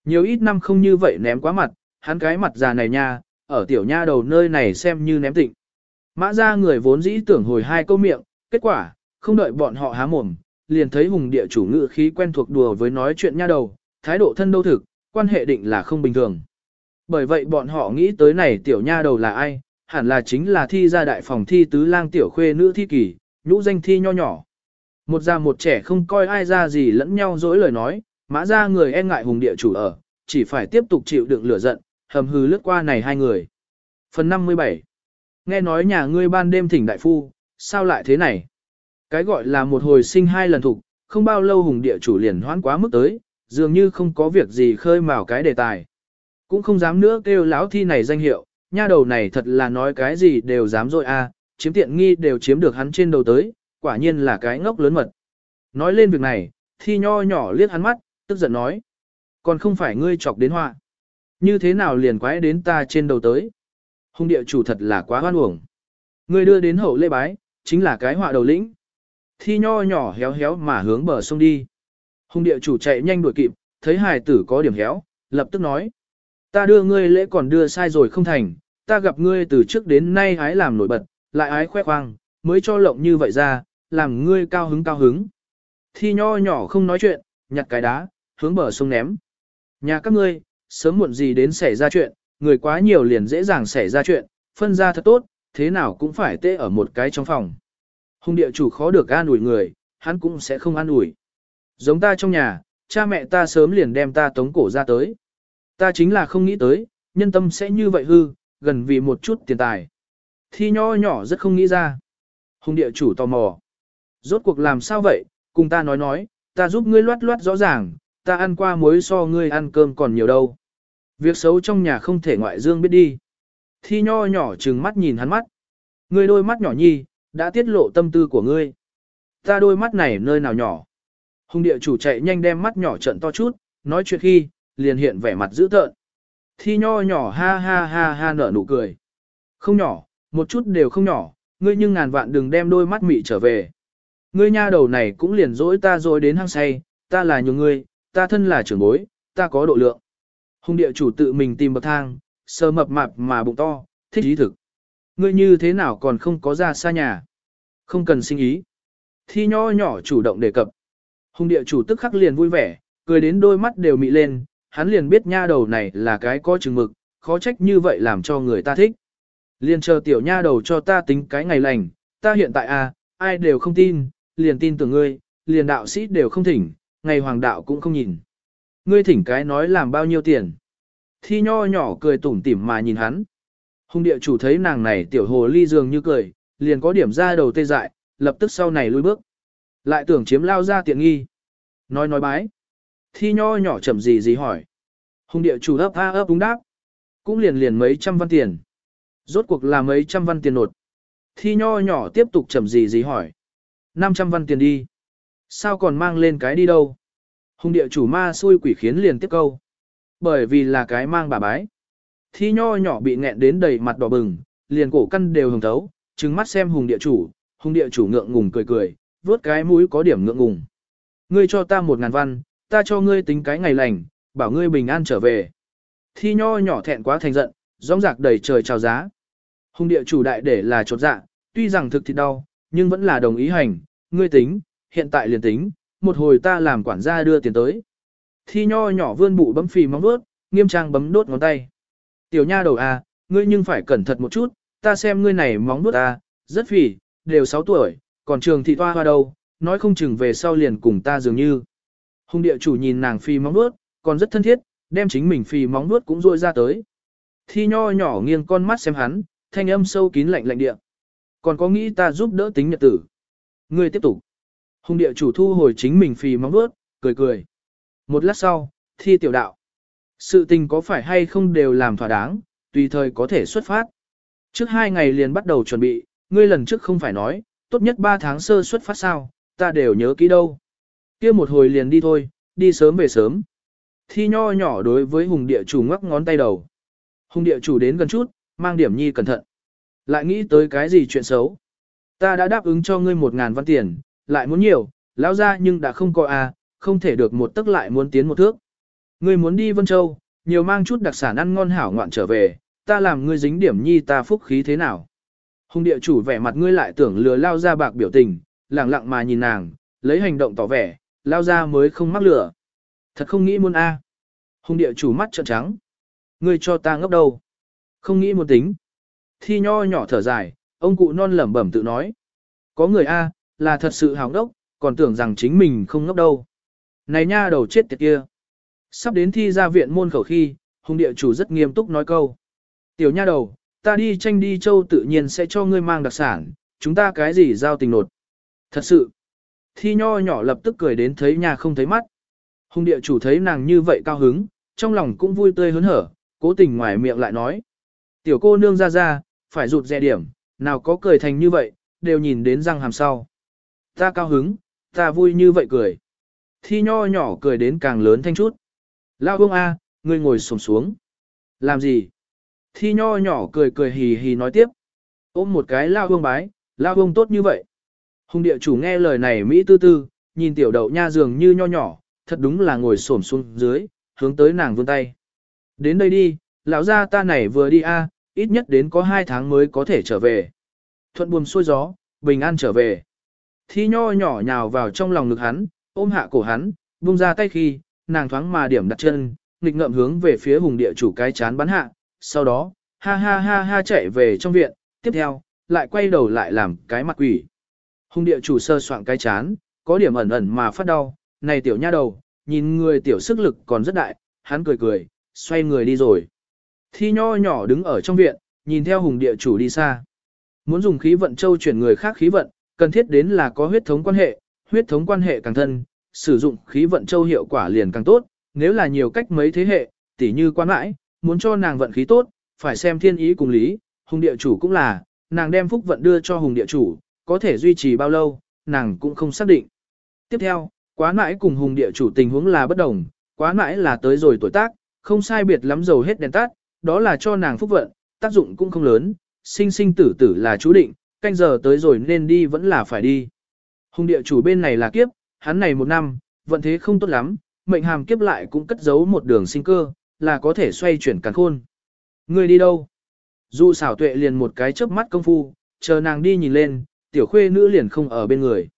Nhiều ít năm không như vậy ném quá mặt, hắn cái mặt già này nha, ở tiểu nha đầu nơi này xem như ném tịnh. Mã ra người vốn dĩ tưởng hồi hai câu miệng, kết quả, không đợi bọn họ há mồm, liền thấy hùng địa chủ ngự khí quen thuộc đùa với nói chuyện nha đầu, thái độ thân đâu thực, quan hệ định là không bình thường. Bởi vậy bọn họ nghĩ tới này tiểu nha đầu là ai, hẳn là chính là thi ra đại phòng thi tứ lang tiểu khuê nữ thi kỳ, nhũ danh thi nho nhỏ. Một già một trẻ không coi ai ra gì lẫn nhau dối lời nói, mã ra người e ngại hùng địa chủ ở, chỉ phải tiếp tục chịu đựng lửa giận, hầm hừ lướt qua này hai người. Phần 57 Nghe nói nhà ngươi ban đêm thỉnh đại phu, sao lại thế này? Cái gọi là một hồi sinh hai lần thục, không bao lâu hùng địa chủ liền hoãn quá mức tới, dường như không có việc gì khơi mào cái đề tài. Cũng không dám nữa kêu lão thi này danh hiệu, nha đầu này thật là nói cái gì đều dám rồi a, chiếm tiện nghi đều chiếm được hắn trên đầu tới, quả nhiên là cái ngốc lớn mật. Nói lên việc này, thi nho nhỏ liếc hắn mắt, tức giận nói. Còn không phải ngươi chọc đến họa. Như thế nào liền quái đến ta trên đầu tới. Hùng địa chủ thật là quá hoan uổng. Ngươi đưa đến hậu lễ bái, chính là cái họa đầu lĩnh. Thi nho nhỏ héo héo mà hướng bờ sông đi. Hùng địa chủ chạy nhanh đuổi kịp, thấy hài tử có điểm héo, lập tức nói. Ta đưa ngươi lễ còn đưa sai rồi không thành, ta gặp ngươi từ trước đến nay ái làm nổi bật, lại ái khoe khoang, mới cho lộng như vậy ra, làm ngươi cao hứng cao hứng. Thi nho nhỏ không nói chuyện, nhặt cái đá, hướng bờ sông ném. Nhà các ngươi, sớm muộn gì đến xảy ra chuyện, người quá nhiều liền dễ dàng xảy ra chuyện, phân ra thật tốt, thế nào cũng phải tê ở một cái trong phòng. Hùng địa chủ khó được an ủi người, hắn cũng sẽ không an ủi. Giống ta trong nhà, cha mẹ ta sớm liền đem ta tống cổ ra tới. Ta chính là không nghĩ tới, nhân tâm sẽ như vậy hư, gần vì một chút tiền tài. Thi nho nhỏ rất không nghĩ ra. Hùng địa chủ tò mò. Rốt cuộc làm sao vậy, cùng ta nói nói, ta giúp ngươi loát loát rõ ràng, ta ăn qua muối so ngươi ăn cơm còn nhiều đâu. Việc xấu trong nhà không thể ngoại dương biết đi. Thi nho nhỏ trừng mắt nhìn hắn mắt. Ngươi đôi mắt nhỏ nhi, đã tiết lộ tâm tư của ngươi. Ta đôi mắt này nơi nào nhỏ. Hùng địa chủ chạy nhanh đem mắt nhỏ trận to chút, nói chuyện khi, liền hiện vẻ mặt dữ tợn. Thi nho nhỏ ha ha ha ha nở nụ cười. Không nhỏ, một chút đều không nhỏ, ngươi nhưng ngàn vạn đừng đem đôi mắt mị trở về. Ngươi nha đầu này cũng liền dỗi ta rồi đến hang say, ta là nhiều ngươi, ta thân là trưởng bối, ta có độ lượng. Hùng địa chủ tự mình tìm bậc thang, sờ mập mạp mà bụng to, thích ý thực. Ngươi như thế nào còn không có ra xa nhà? Không cần sinh ý. Thi nho nhỏ chủ động đề cập. Hùng địa chủ tức khắc liền vui vẻ, cười đến đôi mắt đều mị lên, hắn liền biết nha đầu này là cái có chừng mực, khó trách như vậy làm cho người ta thích. Liền chờ tiểu nha đầu cho ta tính cái ngày lành, ta hiện tại à, ai đều không tin, liền tin tưởng ngươi, liền đạo sĩ đều không thỉnh, ngày hoàng đạo cũng không nhìn. Ngươi thỉnh cái nói làm bao nhiêu tiền. Thi nho nhỏ cười tủm tỉm mà nhìn hắn. Hùng địa chủ thấy nàng này tiểu hồ ly dường như cười, liền có điểm ra đầu tê dại, lập tức sau này lui bước. Lại tưởng chiếm lao ra tiện nghi. Nói nói bái. Thi nho nhỏ chậm gì gì hỏi. Hùng địa chủ ấp a ấp đúng đáp. Cũng liền liền mấy trăm văn tiền. Rốt cuộc là mấy trăm văn tiền nột. Thi nho nhỏ tiếp tục chậm gì gì hỏi. 500 văn tiền đi. Sao còn mang lên cái đi đâu? Hùng địa chủ ma xui quỷ khiến liền tiếp câu. Bởi vì là cái mang bà bái. Thi nho nhỏ bị nghẹn đến đầy mặt đỏ bừng, liền cổ căn đều hồng thấu, trừng mắt xem hùng địa chủ, hùng địa chủ ngượng ngùng cười cười, vớt cái mũi có điểm ngượng ngùng. Ngươi cho ta một ngàn văn, ta cho ngươi tính cái ngày lành, bảo ngươi bình an trở về. Thi nho nhỏ thẹn quá thành giận, rong rạc đầy trời chào giá. Hùng địa chủ đại để là chột dạ, tuy rằng thực thì đau, nhưng vẫn là đồng ý hành, ngươi tính, hiện tại liền tính, một hồi ta làm quản gia đưa tiền tới. Thi nho nhỏ vươn bụ bấm phì móng vuốt, nghiêm trang bấm đốt ngón tay. Tiểu nha đầu à, ngươi nhưng phải cẩn thận một chút, ta xem ngươi này móng vuốt à, rất phì, đều 6 tuổi, còn trường thị toa hoa đâu, nói không chừng về sau liền cùng ta dường như. Hùng địa chủ nhìn nàng phì móng vuốt, còn rất thân thiết, đem chính mình phì móng vuốt cũng rôi ra tới. Thi nho nhỏ nghiêng con mắt xem hắn, thanh âm sâu kín lạnh lạnh địa. Còn có nghĩ ta giúp đỡ tính nhật tử. Ngươi tiếp tục. Hùng địa chủ thu hồi chính mình phì móng vuốt, cười cười. Một lát sau, thi tiểu đạo. Sự tình có phải hay không đều làm thỏa đáng, tùy thời có thể xuất phát. Trước hai ngày liền bắt đầu chuẩn bị, ngươi lần trước không phải nói, tốt nhất ba tháng sơ xuất phát sao, ta đều nhớ kỹ đâu. kia một hồi liền đi thôi, đi sớm về sớm. Thi nho nhỏ đối với hùng địa chủ ngoắc ngón tay đầu. Hùng địa chủ đến gần chút, mang điểm nhi cẩn thận. Lại nghĩ tới cái gì chuyện xấu. Ta đã đáp ứng cho ngươi một ngàn văn tiền, lại muốn nhiều, lão ra nhưng đã không có a, à, không thể được một tức lại muốn tiến một thước. Ngươi muốn đi Vân Châu, nhiều mang chút đặc sản ăn ngon hảo ngoạn trở về, ta làm ngươi dính điểm nhi ta phúc khí thế nào. Hùng địa chủ vẻ mặt ngươi lại tưởng lừa lao ra bạc biểu tình, lẳng lặng mà nhìn nàng, lấy hành động tỏ vẻ, lao ra mới không mắc lửa. Thật không nghĩ muốn a. À. Hùng địa chủ mắt trợn trắng. Ngươi cho ta ngốc đâu. Không nghĩ muốn tính. Thi nho nhỏ thở dài, ông cụ non lẩm bẩm tự nói. Có người A, là thật sự hào ngốc, còn tưởng rằng chính mình không ngốc đâu. Này nha đầu chết tiệt kia. Sắp đến thi ra viện môn khẩu khi, hùng địa chủ rất nghiêm túc nói câu. Tiểu nha đầu, ta đi tranh đi châu tự nhiên sẽ cho ngươi mang đặc sản, chúng ta cái gì giao tình nột. Thật sự. Thi nho nhỏ lập tức cười đến thấy nhà không thấy mắt. Hùng địa chủ thấy nàng như vậy cao hứng, trong lòng cũng vui tươi hớn hở, cố tình ngoài miệng lại nói. Tiểu cô nương ra ra, phải rụt rè điểm, nào có cười thành như vậy, đều nhìn đến răng hàm sau. Ta cao hứng, ta vui như vậy cười. Thi nho nhỏ cười đến càng lớn thanh chút. Lao bông A, ngươi ngồi sồm xuống. Làm gì? Thi nho nhỏ cười cười hì hì nói tiếp. Ôm một cái lao bông bái, lao bông tốt như vậy. Hùng địa chủ nghe lời này Mỹ tư tư, nhìn tiểu đậu nha dường như nho nhỏ, thật đúng là ngồi xổm xuống dưới, hướng tới nàng vươn tay. Đến đây đi, lão gia ta này vừa đi a, ít nhất đến có hai tháng mới có thể trở về. Thuận buồm xuôi gió, bình an trở về. Thi nho nhỏ nhào vào trong lòng ngực hắn, ôm hạ cổ hắn, buông ra tay khi, nàng thoáng mà điểm đặt chân, nghịch ngợm hướng về phía hùng địa chủ cái chán bắn hạ, sau đó, ha ha ha ha chạy về trong viện, tiếp theo, lại quay đầu lại làm cái mặt quỷ. Hùng địa chủ sơ soạn cái chán, có điểm ẩn ẩn mà phát đau, này tiểu nha đầu, nhìn người tiểu sức lực còn rất đại, hắn cười cười, xoay người đi rồi. Thi nho nhỏ đứng ở trong viện, nhìn theo hùng địa chủ đi xa. Muốn dùng khí vận châu chuyển người khác khí vận, cần thiết đến là có huyết thống quan hệ, huyết thống quan hệ càng thân, sử dụng khí vận châu hiệu quả liền càng tốt, nếu là nhiều cách mấy thế hệ, tỉ như quan mãi, muốn cho nàng vận khí tốt, phải xem thiên ý cùng lý, hùng địa chủ cũng là, nàng đem phúc vận đưa cho hùng địa chủ, có thể duy trì bao lâu, nàng cũng không xác định. Tiếp theo, quá mãi cùng hùng địa chủ tình huống là bất đồng, quá mãi là tới rồi tuổi tác, không sai biệt lắm dầu hết đèn tắt, đó là cho nàng phúc vận, tác dụng cũng không lớn, sinh sinh tử tử là chú định, canh giờ tới rồi nên đi vẫn là phải đi. Hùng địa chủ bên này là kiếp, hắn này một năm, vận thế không tốt lắm, mệnh hàm kiếp lại cũng cất giấu một đường sinh cơ, là có thể xoay chuyển càng khôn. Người đi đâu? Dụ xảo tuệ liền một cái chớp mắt công phu, chờ nàng đi nhìn lên, tiểu khuê nữ liền không ở bên người.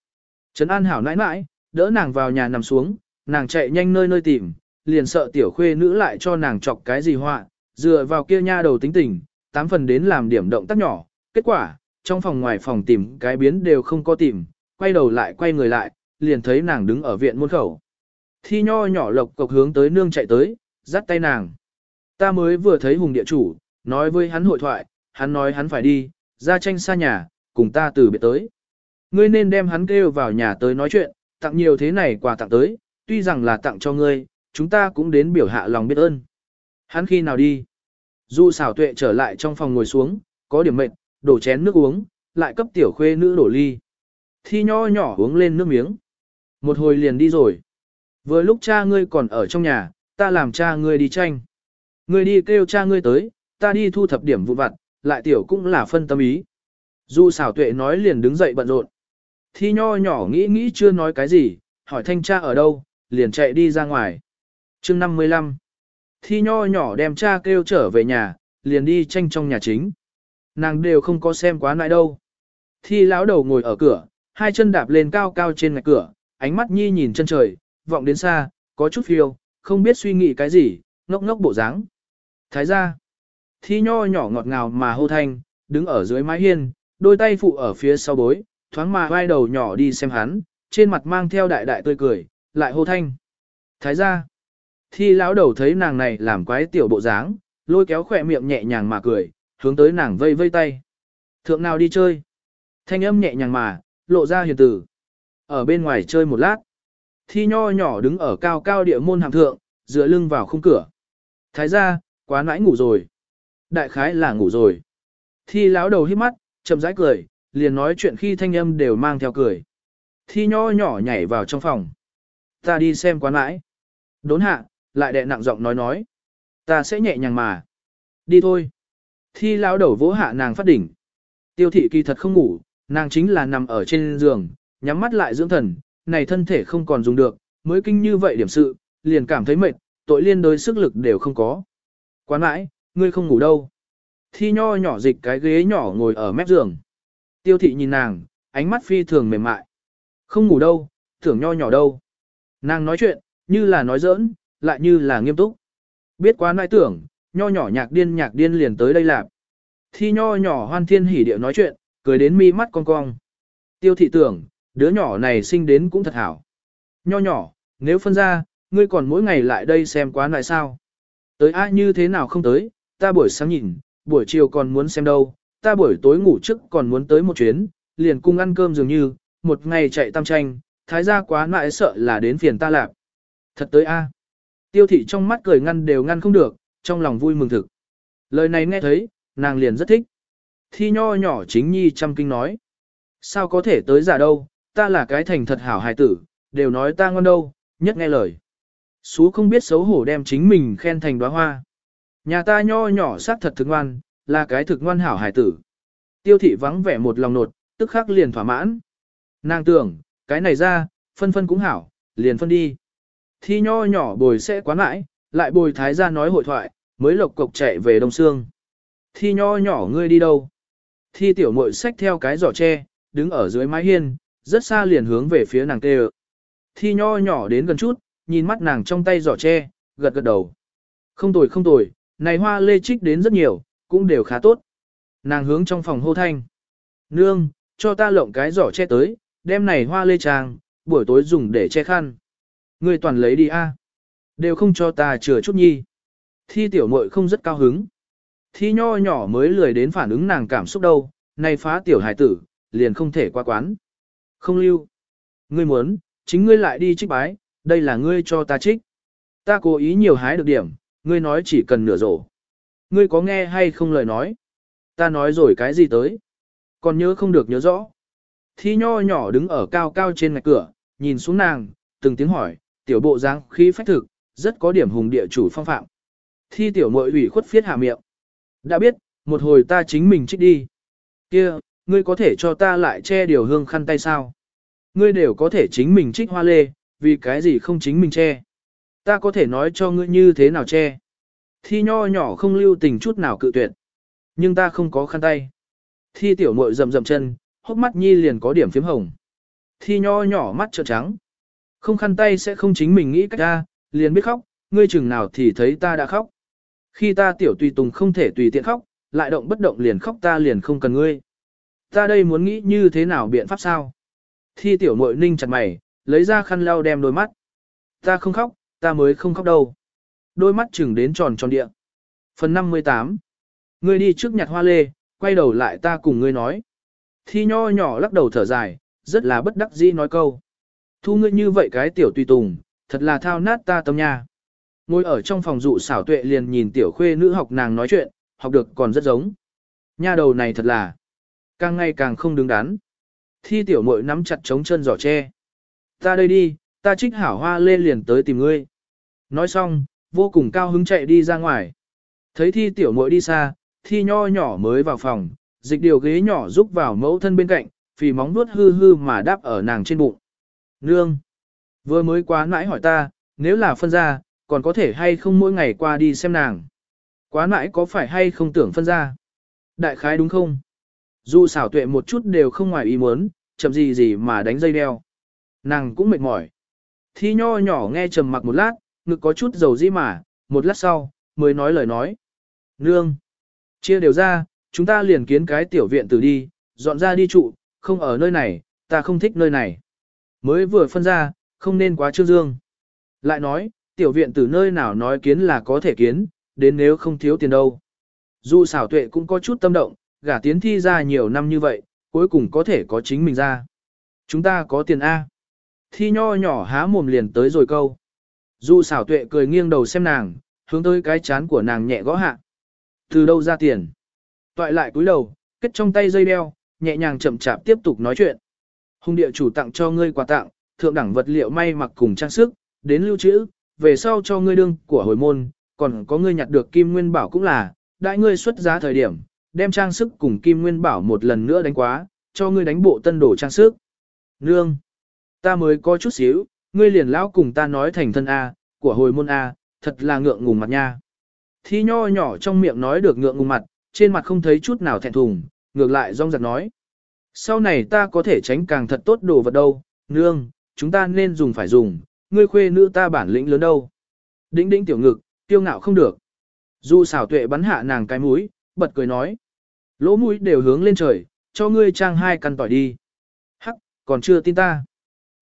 Trấn An hảo nãi nãi, đỡ nàng vào nhà nằm xuống, nàng chạy nhanh nơi nơi tìm, liền sợ tiểu khuê nữ lại cho nàng chọc cái gì họa, dựa vào kia nha đầu tính tình, tám phần đến làm điểm động tác nhỏ, kết quả, trong phòng ngoài phòng tìm cái biến đều không có tìm, quay đầu lại quay người lại, liền thấy nàng đứng ở viện môn khẩu. Thi nho nhỏ lộc cộc hướng tới nương chạy tới, dắt tay nàng. Ta mới vừa thấy hùng địa chủ, nói với hắn hội thoại, hắn nói hắn phải đi, ra tranh xa nhà, cùng ta từ biệt tới. Ngươi nên đem hắn kêu vào nhà tới nói chuyện, tặng nhiều thế này quà tặng tới, tuy rằng là tặng cho ngươi, chúng ta cũng đến biểu hạ lòng biết ơn. Hắn khi nào đi? Dù xảo tuệ trở lại trong phòng ngồi xuống, có điểm mệt, đổ chén nước uống, lại cấp tiểu khuê nữ đổ ly. Thi nho nhỏ uống lên nước miếng. Một hồi liền đi rồi. Vừa lúc cha ngươi còn ở trong nhà, ta làm cha ngươi đi tranh. Ngươi đi kêu cha ngươi tới, ta đi thu thập điểm vụ vặt, lại tiểu cũng là phân tâm ý. Dù xảo tuệ nói liền đứng dậy bận rộn. Thi nho nhỏ nghĩ nghĩ chưa nói cái gì, hỏi thanh cha ở đâu, liền chạy đi ra ngoài. chương 55 Thi nho nhỏ đem cha kêu trở về nhà, liền đi tranh trong nhà chính. Nàng đều không có xem quá nại đâu. Thi lão đầu ngồi ở cửa, hai chân đạp lên cao cao trên ngạch cửa, ánh mắt nhi nhìn chân trời, vọng đến xa, có chút phiêu, không biết suy nghĩ cái gì, ngốc ngốc bộ dáng. Thái ra, thi nho nhỏ ngọt ngào mà hô thanh, đứng ở dưới mái hiên, đôi tay phụ ở phía sau bối, thoáng mà vai đầu nhỏ đi xem hắn, trên mặt mang theo đại đại tươi cười, lại hô thanh. Thái ra, thi lão đầu thấy nàng này làm quái tiểu bộ dáng, lôi kéo khỏe miệng nhẹ nhàng mà cười, hướng tới nàng vây vây tay. Thượng nào đi chơi? Thanh âm nhẹ nhàng mà, lộ ra hiền tử. Ở bên ngoài chơi một lát. Thi nho nhỏ đứng ở cao cao địa môn hàm thượng, dựa lưng vào khung cửa. Thái ra, quá nãi ngủ rồi. Đại khái là ngủ rồi. Thi lão đầu hít mắt, chậm rãi cười, liền nói chuyện khi thanh âm đều mang theo cười. Thi nho nhỏ nhảy vào trong phòng. Ta đi xem quán mãi. Đốn hạ, lại đệ nặng giọng nói nói. Ta sẽ nhẹ nhàng mà. Đi thôi. Thi lão đầu vỗ hạ nàng phát đỉnh. Tiêu thị kỳ thật không ngủ, nàng chính là nằm ở trên giường, nhắm mắt lại dưỡng thần, này thân thể không còn dùng được, mới kinh như vậy điểm sự, liền cảm thấy mệt, tội liên đối sức lực đều không có. Quán mãi, ngươi không ngủ đâu. Thi nho nhỏ dịch cái ghế nhỏ ngồi ở mép giường. Tiêu thị nhìn nàng, ánh mắt phi thường mềm mại. Không ngủ đâu, tưởng nho nhỏ đâu. Nàng nói chuyện, như là nói giỡn, lại như là nghiêm túc. Biết quá nãi tưởng, nho nhỏ nhạc điên nhạc điên liền tới đây làm. Thi nho nhỏ hoan thiên hỉ điệu nói chuyện, cười đến mi mắt cong cong. Tiêu thị tưởng, đứa nhỏ này sinh đến cũng thật hảo. Nho nhỏ, nếu phân ra, ngươi còn mỗi ngày lại đây xem quá lại sao? Tới ai như thế nào không tới, ta buổi sáng nhìn, buổi chiều còn muốn xem đâu, ta buổi tối ngủ trước còn muốn tới một chuyến, liền cung ăn cơm dường như, một ngày chạy tam tranh, thái gia quá lại sợ là đến phiền ta lạp. Thật tới a. Tiêu thị trong mắt cười ngăn đều ngăn không được, trong lòng vui mừng thực. Lời này nghe thấy, nàng liền rất thích. Thi nho nhỏ chính nhi chăm kinh nói. Sao có thể tới giả đâu, ta là cái thành thật hảo hài tử, đều nói ta ngon đâu, nhất nghe lời. Sú không biết xấu hổ đem chính mình khen thành đóa hoa. Nhà ta nho nhỏ sát thật thực ngoan, là cái thực ngoan hảo hài tử. Tiêu thị vắng vẻ một lòng nột, tức khắc liền thỏa mãn. Nàng tưởng, cái này ra, phân phân cũng hảo, liền phân đi. Thi nho nhỏ bồi sẽ quán mãi, lại bồi thái gia nói hội thoại, mới lộc cộc chạy về Đông Sương. Thi nho nhỏ ngươi đi đâu? Thi tiểu muội xách theo cái giỏ tre, đứng ở dưới mái hiên, rất xa liền hướng về phía nàng tê Thi nho nhỏ đến gần chút, nhìn mắt nàng trong tay giỏ tre, gật gật đầu. Không tồi không tồi, này hoa lê trích đến rất nhiều, cũng đều khá tốt. Nàng hướng trong phòng hô thanh. Nương, cho ta lộng cái giỏ che tới, đem này hoa lê trang, buổi tối dùng để che khăn. Ngươi toàn lấy đi a, Đều không cho ta chừa chút nhi. Thi tiểu muội không rất cao hứng. Thi nho nhỏ mới lười đến phản ứng nàng cảm xúc đâu, nay phá tiểu hải tử, liền không thể qua quán. Không lưu. Ngươi muốn, chính ngươi lại đi trích bái, đây là ngươi cho ta trích. Ta cố ý nhiều hái được điểm, ngươi nói chỉ cần nửa rổ. Ngươi có nghe hay không lời nói? Ta nói rồi cái gì tới? Còn nhớ không được nhớ rõ. Thi nho nhỏ đứng ở cao cao trên ngạch cửa, nhìn xuống nàng, từng tiếng hỏi, tiểu bộ dáng khí phách thực, rất có điểm hùng địa chủ phong phạm. Thi tiểu muội ủy khuất phiết hạ miệng. Đã biết, một hồi ta chính mình trích đi. Kia, ngươi có thể cho ta lại che điều hương khăn tay sao? Ngươi đều có thể chính mình trích hoa lê, vì cái gì không chính mình che? Ta có thể nói cho ngươi như thế nào che? Thi nho nhỏ không lưu tình chút nào cự tuyệt. Nhưng ta không có khăn tay. Thi tiểu muội rầm rầm chân, hốc mắt nhi liền có điểm phím hồng. Thi nho nhỏ mắt trợn trắng. Không khăn tay sẽ không chính mình nghĩ cách ra, liền biết khóc, ngươi chừng nào thì thấy ta đã khóc. Khi ta tiểu tùy tùng không thể tùy tiện khóc, lại động bất động liền khóc ta liền không cần ngươi. Ta đây muốn nghĩ như thế nào biện pháp sao? Thi tiểu mội ninh chặt mày, lấy ra khăn lau đem đôi mắt. Ta không khóc, ta mới không khóc đâu. Đôi mắt chừng đến tròn tròn địa. Phần 58 Ngươi đi trước nhặt hoa lê, quay đầu lại ta cùng ngươi nói. Thi nho nhỏ lắc đầu thở dài, rất là bất đắc dĩ nói câu. Thu ngươi như vậy cái tiểu tùy tùng, thật là thao nát ta tâm nha. Ngồi ở trong phòng dụ xảo tuệ liền nhìn tiểu khuê nữ học nàng nói chuyện, học được còn rất giống. Nha đầu này thật là, càng ngày càng không đứng đắn. Thi tiểu muội nắm chặt chống chân giỏ tre. Ta đây đi, ta trích hảo hoa lên liền tới tìm ngươi. Nói xong, vô cùng cao hứng chạy đi ra ngoài. Thấy thi tiểu muội đi xa, thi nho nhỏ mới vào phòng, dịch điều ghế nhỏ rúc vào mẫu thân bên cạnh, vì móng nuốt hư hư mà đáp ở nàng trên bụng. Nương! Vừa mới quá nãi hỏi ta, nếu là phân ra, còn có thể hay không mỗi ngày qua đi xem nàng. Quá nãi có phải hay không tưởng phân ra? Đại khái đúng không? Dù xảo tuệ một chút đều không ngoài ý muốn, chậm gì gì mà đánh dây đeo. Nàng cũng mệt mỏi. Thi nho nhỏ nghe trầm mặc một lát, ngực có chút dầu dĩ mà, một lát sau, mới nói lời nói. Nương! Chia đều ra, chúng ta liền kiến cái tiểu viện từ đi, dọn ra đi trụ, không ở nơi này, ta không thích nơi này. Mới vừa phân ra, không nên quá trương dương. Lại nói, tiểu viện từ nơi nào nói kiến là có thể kiến, đến nếu không thiếu tiền đâu. Dù xảo tuệ cũng có chút tâm động, gả tiến thi ra nhiều năm như vậy, cuối cùng có thể có chính mình ra. Chúng ta có tiền A. Thi nho nhỏ há mồm liền tới rồi câu. Dù xảo tuệ cười nghiêng đầu xem nàng, hướng tới cái chán của nàng nhẹ gõ hạ. Từ đâu ra tiền? Toại lại cúi đầu, kết trong tay dây đeo, nhẹ nhàng chậm chạp tiếp tục nói chuyện. Hùng địa chủ tặng cho ngươi quà tặng, thượng đẳng vật liệu may mặc cùng trang sức, đến lưu trữ, về sau cho ngươi đương của hồi môn, còn có ngươi nhặt được kim nguyên bảo cũng là, đại ngươi xuất giá thời điểm, đem trang sức cùng kim nguyên bảo một lần nữa đánh quá, cho ngươi đánh bộ tân đồ trang sức. Nương, ta mới có chút xíu, ngươi liền lão cùng ta nói thành thân A, của hồi môn A, thật là ngượng ngùng mặt nha. Thi nho nhỏ trong miệng nói được ngượng ngùng mặt, trên mặt không thấy chút nào thẹn thùng, ngược lại rong giật nói. Sau này ta có thể tránh càng thật tốt đồ vật đâu, nương, chúng ta nên dùng phải dùng, ngươi khuê nữ ta bản lĩnh lớn đâu. Đĩnh đĩnh tiểu ngực, tiêu ngạo không được. du xảo tuệ bắn hạ nàng cái mũi, bật cười nói. Lỗ mũi đều hướng lên trời, cho ngươi trang hai căn tỏi đi. Hắc, còn chưa tin ta.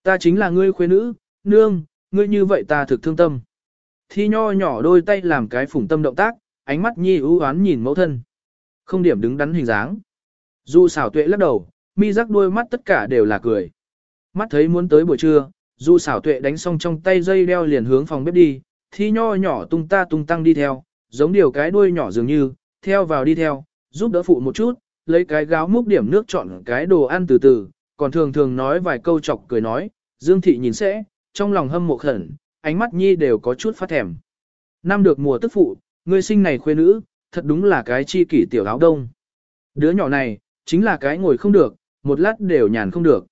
Ta chính là ngươi khuê nữ, nương, ngươi như vậy ta thực thương tâm. Thi nho nhỏ đôi tay làm cái phủng tâm động tác, ánh mắt nhi ưu oán nhìn mẫu thân. Không điểm đứng đắn hình dáng. du xảo tuệ lắc đầu, mi rắc đôi mắt tất cả đều là cười. Mắt thấy muốn tới buổi trưa, Du xảo tuệ đánh xong trong tay dây đeo liền hướng phòng bếp đi, thi nho nhỏ tung ta tung tăng đi theo, giống điều cái đuôi nhỏ dường như, theo vào đi theo, giúp đỡ phụ một chút, lấy cái gáo múc điểm nước chọn cái đồ ăn từ từ, còn thường thường nói vài câu chọc cười nói, Dương Thị nhìn sẽ, trong lòng hâm mộ khẩn, ánh mắt nhi đều có chút phát thèm. Năm được mùa tức phụ, người sinh này khuê nữ, thật đúng là cái chi kỷ tiểu áo đông. Đứa nhỏ này, chính là cái ngồi không được, một lát đều nhàn không được.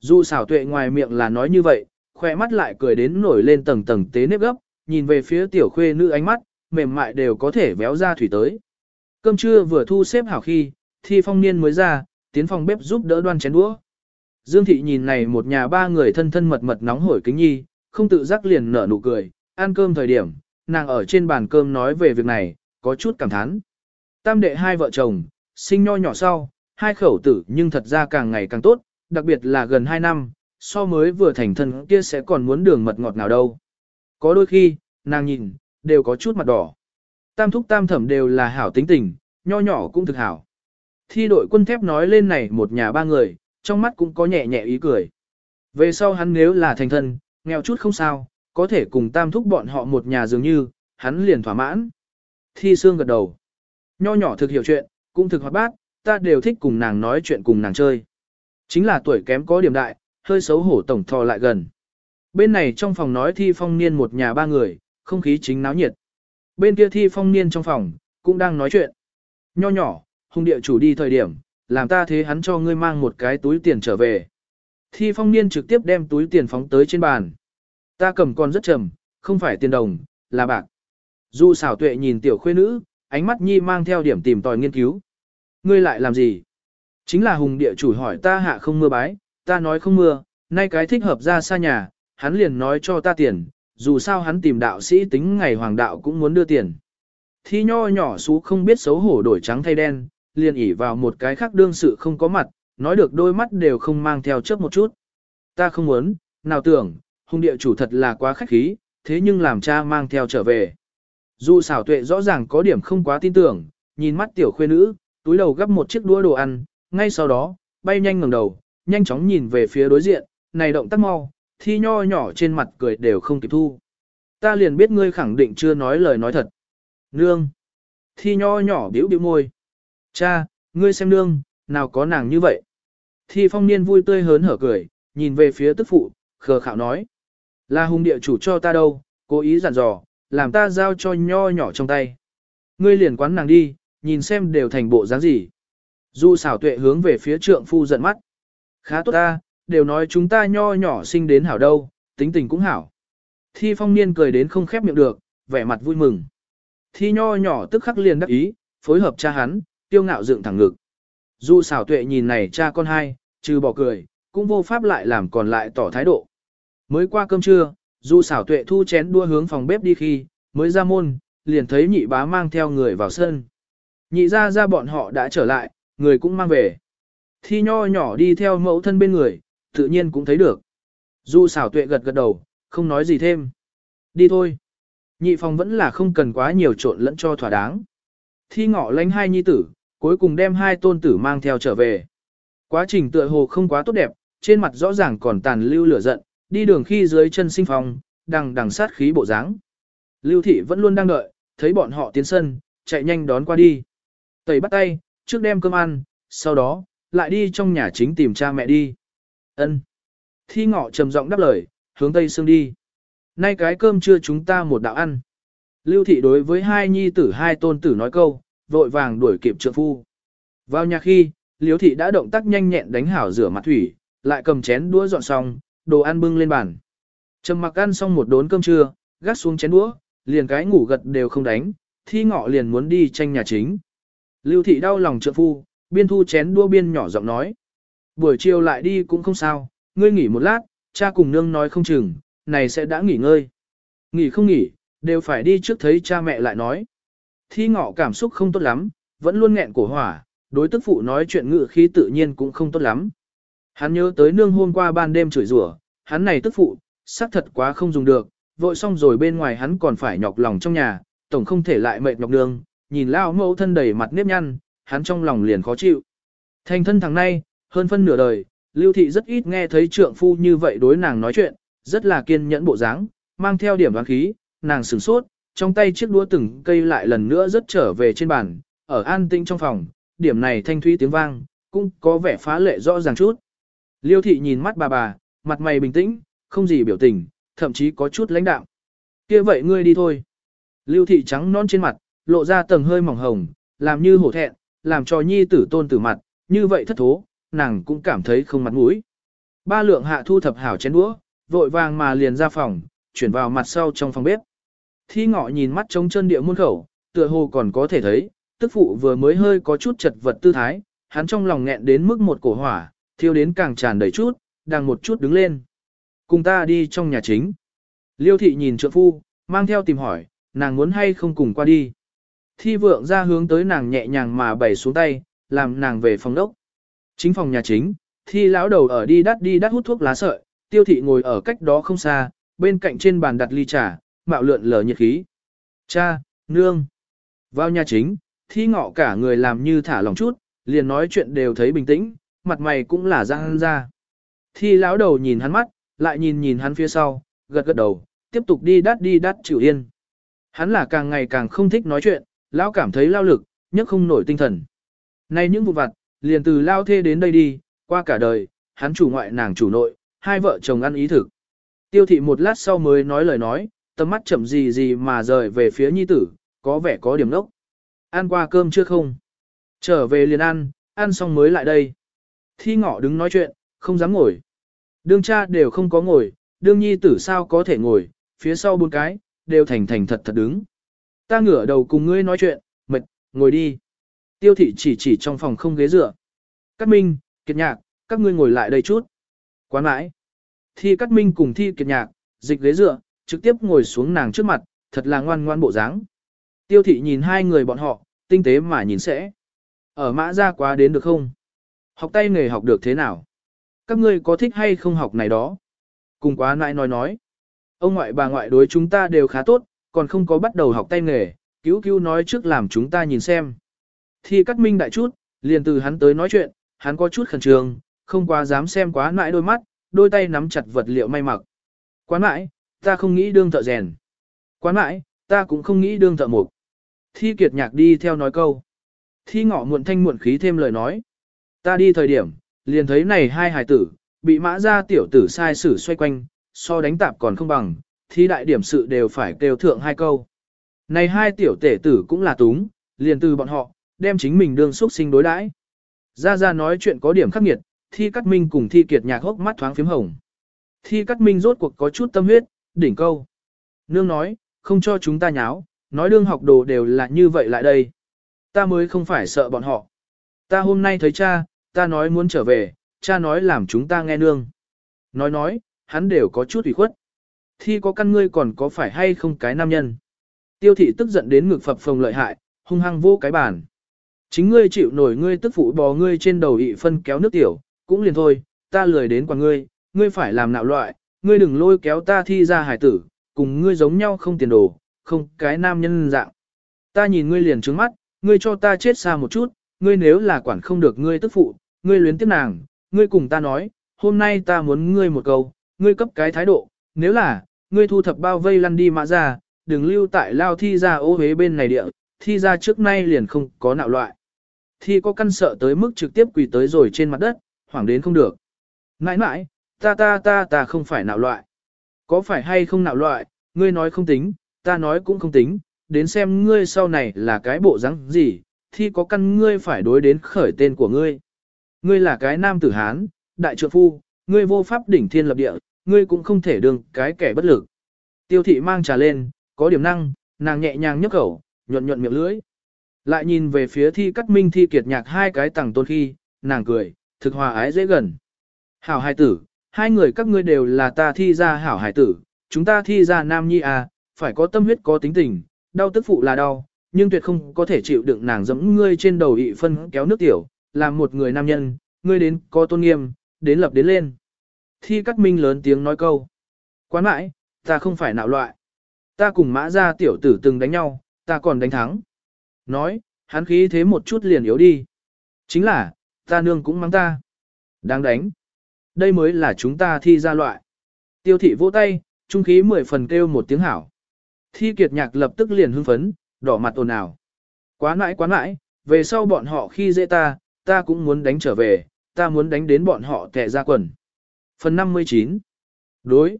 Dù xảo tuệ ngoài miệng là nói như vậy, khoe mắt lại cười đến nổi lên tầng tầng tế nếp gấp, nhìn về phía tiểu khuê nữ ánh mắt, mềm mại đều có thể véo ra thủy tới. Cơm trưa vừa thu xếp hảo khi, thi phong niên mới ra, tiến phòng bếp giúp đỡ đoan chén đũa. Dương thị nhìn này một nhà ba người thân thân mật mật nóng hổi kính nhi, không tự giác liền nở nụ cười, ăn cơm thời điểm, nàng ở trên bàn cơm nói về việc này, có chút cảm thán. Tam đệ hai vợ chồng, sinh nho nhỏ sau, hai khẩu tử nhưng thật ra càng ngày càng tốt, đặc biệt là gần hai năm, so mới vừa thành thân kia sẽ còn muốn đường mật ngọt nào đâu. Có đôi khi, nàng nhìn, đều có chút mặt đỏ. Tam thúc tam thẩm đều là hảo tính tình, nho nhỏ cũng thực hảo. Thi đội quân thép nói lên này một nhà ba người, trong mắt cũng có nhẹ nhẹ ý cười. Về sau hắn nếu là thành thân, nghèo chút không sao, có thể cùng tam thúc bọn họ một nhà dường như, hắn liền thỏa mãn. Thi xương gật đầu. Nho nhỏ thực hiểu chuyện, cũng thực hoạt bát, ta đều thích cùng nàng nói chuyện cùng nàng chơi. Chính là tuổi kém có điểm đại, hơi xấu hổ tổng thò lại gần. Bên này trong phòng nói thi phong niên một nhà ba người, không khí chính náo nhiệt. Bên kia thi phong niên trong phòng, cũng đang nói chuyện. Nho nhỏ, hùng địa chủ đi thời điểm, làm ta thế hắn cho ngươi mang một cái túi tiền trở về. Thi phong niên trực tiếp đem túi tiền phóng tới trên bàn. Ta cầm con rất trầm, không phải tiền đồng, là bạc. Du xảo tuệ nhìn tiểu khuê nữ, ánh mắt nhi mang theo điểm tìm tòi nghiên cứu. Ngươi lại làm gì? Chính là hùng địa chủ hỏi ta hạ không mưa bái, ta nói không mưa, nay cái thích hợp ra xa nhà, hắn liền nói cho ta tiền, dù sao hắn tìm đạo sĩ tính ngày hoàng đạo cũng muốn đưa tiền. Thi nho nhỏ xú không biết xấu hổ đổi trắng thay đen, liền ỉ vào một cái khác đương sự không có mặt, nói được đôi mắt đều không mang theo trước một chút. Ta không muốn, nào tưởng, hung địa chủ thật là quá khách khí, thế nhưng làm cha mang theo trở về. Dù xảo tuệ rõ ràng có điểm không quá tin tưởng, nhìn mắt tiểu khuê nữ, túi đầu gấp một chiếc đũa đồ ăn, ngay sau đó, bay nhanh ngẩng đầu, nhanh chóng nhìn về phía đối diện, này động tác mau, thi nho nhỏ trên mặt cười đều không kịp thu. Ta liền biết ngươi khẳng định chưa nói lời nói thật. Nương. Thi nho nhỏ biểu biểu môi. Cha, ngươi xem nương, nào có nàng như vậy. Thi phong niên vui tươi hớn hở cười, nhìn về phía tức phụ, khờ khạo nói. Là hung địa chủ cho ta đâu, cố ý dặn dò, làm ta giao cho nho nhỏ trong tay. Ngươi liền quán nàng đi, nhìn xem đều thành bộ dáng gì. Du xảo tuệ hướng về phía trượng phu giận mắt. Khá tốt ta, đều nói chúng ta nho nhỏ sinh đến hảo đâu, tính tình cũng hảo. Thi phong niên cười đến không khép miệng được, vẻ mặt vui mừng. Thi nho nhỏ tức khắc liền đắc ý, phối hợp cha hắn, tiêu ngạo dựng thẳng ngực. Du xảo tuệ nhìn này cha con hai, trừ bỏ cười, cũng vô pháp lại làm còn lại tỏ thái độ. Mới qua cơm trưa, du xảo tuệ thu chén đua hướng phòng bếp đi khi, mới ra môn, liền thấy nhị bá mang theo người vào sân. Nhị ra ra bọn họ đã trở lại, người cũng mang về. Thi nho nhỏ đi theo mẫu thân bên người, tự nhiên cũng thấy được. Du xảo tuệ gật gật đầu, không nói gì thêm. Đi thôi. Nhị phòng vẫn là không cần quá nhiều trộn lẫn cho thỏa đáng. Thi ngọ lánh hai nhi tử, cuối cùng đem hai tôn tử mang theo trở về. Quá trình tựa hồ không quá tốt đẹp, trên mặt rõ ràng còn tàn lưu lửa giận, đi đường khi dưới chân sinh phòng, đằng đằng sát khí bộ dáng. Lưu thị vẫn luôn đang đợi, thấy bọn họ tiến sân, chạy nhanh đón qua đi. Tẩy bắt tay, trước đem cơm ăn, sau đó, lại đi trong nhà chính tìm cha mẹ đi. Ân. Thi ngọ trầm giọng đáp lời, hướng tây xương đi. Nay cái cơm chưa chúng ta một đạo ăn. Lưu thị đối với hai nhi tử hai tôn tử nói câu, vội vàng đuổi kịp trượng phu. Vào nhà khi, Liễu thị đã động tác nhanh nhẹn đánh hảo rửa mặt thủy, lại cầm chén đũa dọn xong, đồ ăn bưng lên bàn. Trầm mặc ăn xong một đốn cơm trưa, gác xuống chén đũa, liền cái ngủ gật đều không đánh, thi ngọ liền muốn đi tranh nhà chính. Lưu thị đau lòng trợ phu, biên thu chén đua biên nhỏ giọng nói. Buổi chiều lại đi cũng không sao, ngươi nghỉ một lát, cha cùng nương nói không chừng, này sẽ đã nghỉ ngơi. Nghỉ không nghỉ, đều phải đi trước thấy cha mẹ lại nói. Thi ngọ cảm xúc không tốt lắm, vẫn luôn nghẹn cổ hỏa, đối tức phụ nói chuyện ngự khí tự nhiên cũng không tốt lắm. Hắn nhớ tới nương hôm qua ban đêm chửi rủa, hắn này tức phụ, xác thật quá không dùng được, vội xong rồi bên ngoài hắn còn phải nhọc lòng trong nhà, tổng không thể lại mệt nhọc nương, nhìn lao mẫu thân đầy mặt nếp nhăn, hắn trong lòng liền khó chịu. Thành thân thằng nay, hơn phân nửa đời, Lưu Thị rất ít nghe thấy trượng phu như vậy đối nàng nói chuyện, rất là kiên nhẫn bộ dáng, mang theo điểm đoán khí, nàng sửng sốt, trong tay chiếc đũa từng cây lại lần nữa rất trở về trên bàn, ở an tĩnh trong phòng, điểm này thanh thúy tiếng vang, cũng có vẻ phá lệ rõ ràng chút. Liêu thị nhìn mắt bà bà, mặt mày bình tĩnh, không gì biểu tình, thậm chí có chút lãnh đạm. kia vậy ngươi đi thôi. Lưu thị trắng non trên mặt, lộ ra tầng hơi mỏng hồng, làm như hổ thẹn, làm cho nhi tử tôn tử mặt, như vậy thất thố, nàng cũng cảm thấy không mặt mũi. Ba lượng hạ thu thập hảo chén đũa, vội vàng mà liền ra phòng, chuyển vào mặt sau trong phòng bếp. Thi ngọ nhìn mắt trống chân địa muôn khẩu, tựa hồ còn có thể thấy, tức phụ vừa mới hơi có chút chật vật tư thái, hắn trong lòng nghẹn đến mức một cổ hỏa, thiêu đến càng tràn đầy chút, đang một chút đứng lên. Cùng ta đi trong nhà chính. Liêu thị nhìn trượng phu, mang theo tìm hỏi, nàng muốn hay không cùng qua đi. Thi vượng ra hướng tới nàng nhẹ nhàng mà bày xuống tay, làm nàng về phòng đốc. Chính phòng nhà chính, thi lão đầu ở đi đắt đi đắt hút thuốc lá sợi, tiêu thị ngồi ở cách đó không xa, bên cạnh trên bàn đặt ly trà, mạo lượn lờ nhiệt khí. Cha, nương. Vào nhà chính, thi ngọ cả người làm như thả lòng chút, liền nói chuyện đều thấy bình tĩnh, mặt mày cũng là răng ra. Thi lão đầu nhìn hắn mắt, lại nhìn nhìn hắn phía sau, gật gật đầu, tiếp tục đi đắt đi đắt chịu yên. Hắn là càng ngày càng không thích nói chuyện, lão cảm thấy lao lực, nhất không nổi tinh thần. Nay những vụ vặt, liền từ lao thê đến đây đi, qua cả đời, hắn chủ ngoại nàng chủ nội, hai vợ chồng ăn ý thực. Tiêu thị một lát sau mới nói lời nói, tầm mắt chậm gì gì mà rời về phía nhi tử, có vẻ có điểm nốc. Ăn qua cơm chưa không? Trở về liền ăn, ăn xong mới lại đây. Thi ngọ đứng nói chuyện, không dám ngồi. Đương cha đều không có ngồi, đương nhi tử sao có thể ngồi, phía sau bốn cái, đều thành thành thật thật đứng. Ta ngửa đầu cùng ngươi nói chuyện, mệt, ngồi đi. Tiêu thị chỉ chỉ trong phòng không ghế dựa. Cát Minh, Kiệt Nhạc, các ngươi ngồi lại đây chút. Quán mãi. Thi Cát Minh cùng Thi Kiệt Nhạc, dịch ghế dựa, trực tiếp ngồi xuống nàng trước mặt, thật là ngoan ngoan bộ dáng. Tiêu thị nhìn hai người bọn họ, tinh tế mà nhìn sẽ. Ở mã ra quá đến được không? Học tay nghề học được thế nào? Các ngươi có thích hay không học này đó? Cùng quá nãi nói nói. Ông ngoại bà ngoại đối chúng ta đều khá tốt, còn không có bắt đầu học tay nghề, cứu cứu nói trước làm chúng ta nhìn xem. Thi cắt minh đại chút, liền từ hắn tới nói chuyện, hắn có chút khẩn trương, không quá dám xem quá nãi đôi mắt, đôi tay nắm chặt vật liệu may mặc. Quá nãi, ta không nghĩ đương thợ rèn. Quá nãi, ta cũng không nghĩ đương thợ mục. Thi kiệt nhạc đi theo nói câu. Thi ngọ muộn thanh muộn khí thêm lời nói. Ta đi thời điểm, liền thấy này hai hài tử, bị mã ra tiểu tử sai sử xoay quanh, so đánh tạp còn không bằng, thi đại điểm sự đều phải kêu thượng hai câu. Này hai tiểu tể tử cũng là túng, liền từ bọn họ, đem chính mình đương xuất sinh đối đãi. Ra ra nói chuyện có điểm khắc nghiệt, thi cắt minh cùng thi kiệt nhạc hốc mắt thoáng phím hồng. Thi cắt minh rốt cuộc có chút tâm huyết, đỉnh câu. Nương nói, không cho chúng ta nháo, nói đương học đồ đều là như vậy lại đây. Ta mới không phải sợ bọn họ. Ta hôm nay thấy cha, ta nói muốn trở về, cha nói làm chúng ta nghe nương. Nói nói, hắn đều có chút ủy khuất. Thi có căn ngươi còn có phải hay không cái nam nhân. Tiêu thị tức giận đến ngực phập phồng lợi hại, hung hăng vô cái bàn. Chính ngươi chịu nổi ngươi tức phụ bò ngươi trên đầu ị phân kéo nước tiểu, cũng liền thôi, ta lười đến quả ngươi, ngươi phải làm nạo loại, ngươi đừng lôi kéo ta thi ra hải tử, cùng ngươi giống nhau không tiền đồ, không cái nam nhân dạng. Ta nhìn ngươi liền trướng mắt, ngươi cho ta chết xa một chút, ngươi nếu là quản không được ngươi tức phụ, ngươi luyến tiếc nàng, ngươi cùng ta nói, hôm nay ta muốn ngươi một câu, ngươi cấp cái thái độ, nếu là, ngươi thu thập bao vây lăn đi mã ra, đừng lưu tại lao thi ra ô hế bên này địa, thi ra trước nay liền không có nạo loại. Thi có căn sợ tới mức trực tiếp quỳ tới rồi trên mặt đất, hoảng đến không được. Nãi nãi, ta ta ta ta không phải nạo loại. Có phải hay không nạo loại, ngươi nói không tính, ta nói cũng không tính, đến xem ngươi sau này là cái bộ rắn gì, thi có căn ngươi phải đối đến khởi tên của ngươi. Ngươi là cái nam tử Hán, đại trượng phu, ngươi vô pháp đỉnh thiên lập địa, ngươi cũng không thể đương cái kẻ bất lực. Tiêu thị mang trà lên, có điểm năng, nàng nhẹ nhàng nhấp khẩu, nhuận nhuận miệng lưỡi. Lại nhìn về phía thi cắt minh thi kiệt nhạc hai cái tầng tôn khi, nàng cười, thực hòa ái dễ gần. Hảo hài tử, hai người các ngươi đều là ta thi ra hảo hài tử, chúng ta thi ra nam nhi à, phải có tâm huyết có tính tình, đau tức phụ là đau, nhưng tuyệt không có thể chịu đựng nàng giẫm ngươi trên đầu ị phân kéo nước tiểu, làm một người nam nhân, ngươi đến có tôn nghiêm, đến lập đến lên. Thi cắt minh lớn tiếng nói câu. Quán mãi, ta không phải nạo loại. Ta cùng mã ra tiểu tử từng đánh nhau, ta còn đánh thắng. Nói, hắn khí thế một chút liền yếu đi. Chính là, ta nương cũng mắng ta. Đáng đánh. Đây mới là chúng ta thi ra loại. Tiêu thị vỗ tay, trung khí mười phần kêu một tiếng hảo. Thi kiệt nhạc lập tức liền hưng phấn, đỏ mặt ồn ào. Quá mãi quá mãi, về sau bọn họ khi dễ ta, ta cũng muốn đánh trở về, ta muốn đánh đến bọn họ tệ ra quần. Phần 59 Đối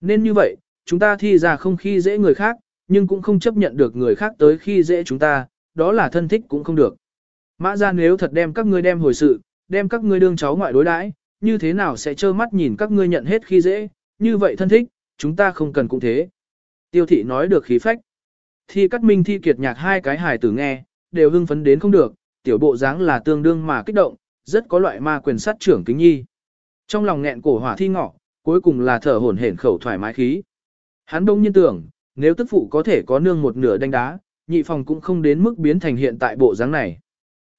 Nên như vậy, chúng ta thi ra không khi dễ người khác, nhưng cũng không chấp nhận được người khác tới khi dễ chúng ta, đó là thân thích cũng không được. Mã ra nếu thật đem các ngươi đem hồi sự, đem các ngươi đương cháu ngoại đối đãi, như thế nào sẽ trơ mắt nhìn các ngươi nhận hết khi dễ, như vậy thân thích, chúng ta không cần cũng thế. Tiêu thị nói được khí phách. Thi cắt minh thi kiệt nhạc hai cái hài tử nghe, đều hưng phấn đến không được, tiểu bộ dáng là tương đương mà kích động, rất có loại ma quyền sát trưởng kính nhi. Trong lòng nghẹn cổ hỏa thi ngọ, cuối cùng là thở hổn hển khẩu thoải mái khí. Hắn đông nhiên tưởng, nếu tức phụ có thể có nương một nửa đánh đá, nhị phòng cũng không đến mức biến thành hiện tại bộ dáng này.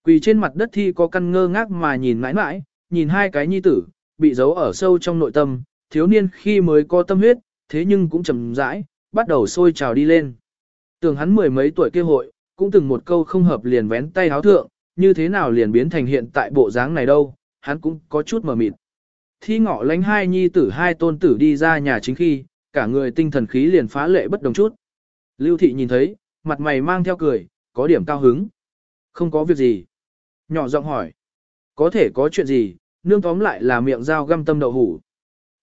Quỳ trên mặt đất thi có căn ngơ ngác mà nhìn mãi mãi, nhìn hai cái nhi tử, bị giấu ở sâu trong nội tâm, thiếu niên khi mới có tâm huyết, thế nhưng cũng chầm rãi, bắt đầu sôi trào đi lên. Tưởng hắn mười mấy tuổi kêu hội, cũng từng một câu không hợp liền vén tay háo thượng, như thế nào liền biến thành hiện tại bộ dáng này đâu, hắn cũng có chút mờ mịt. Thi ngọ lánh hai nhi tử hai tôn tử đi ra nhà chính khi, cả người tinh thần khí liền phá lệ bất đồng chút. Lưu thị nhìn thấy, mặt mày mang theo cười, có điểm cao hứng. Không có việc gì. Nhỏ giọng hỏi. Có thể có chuyện gì, nương tóm lại là miệng dao găm tâm đậu hủ.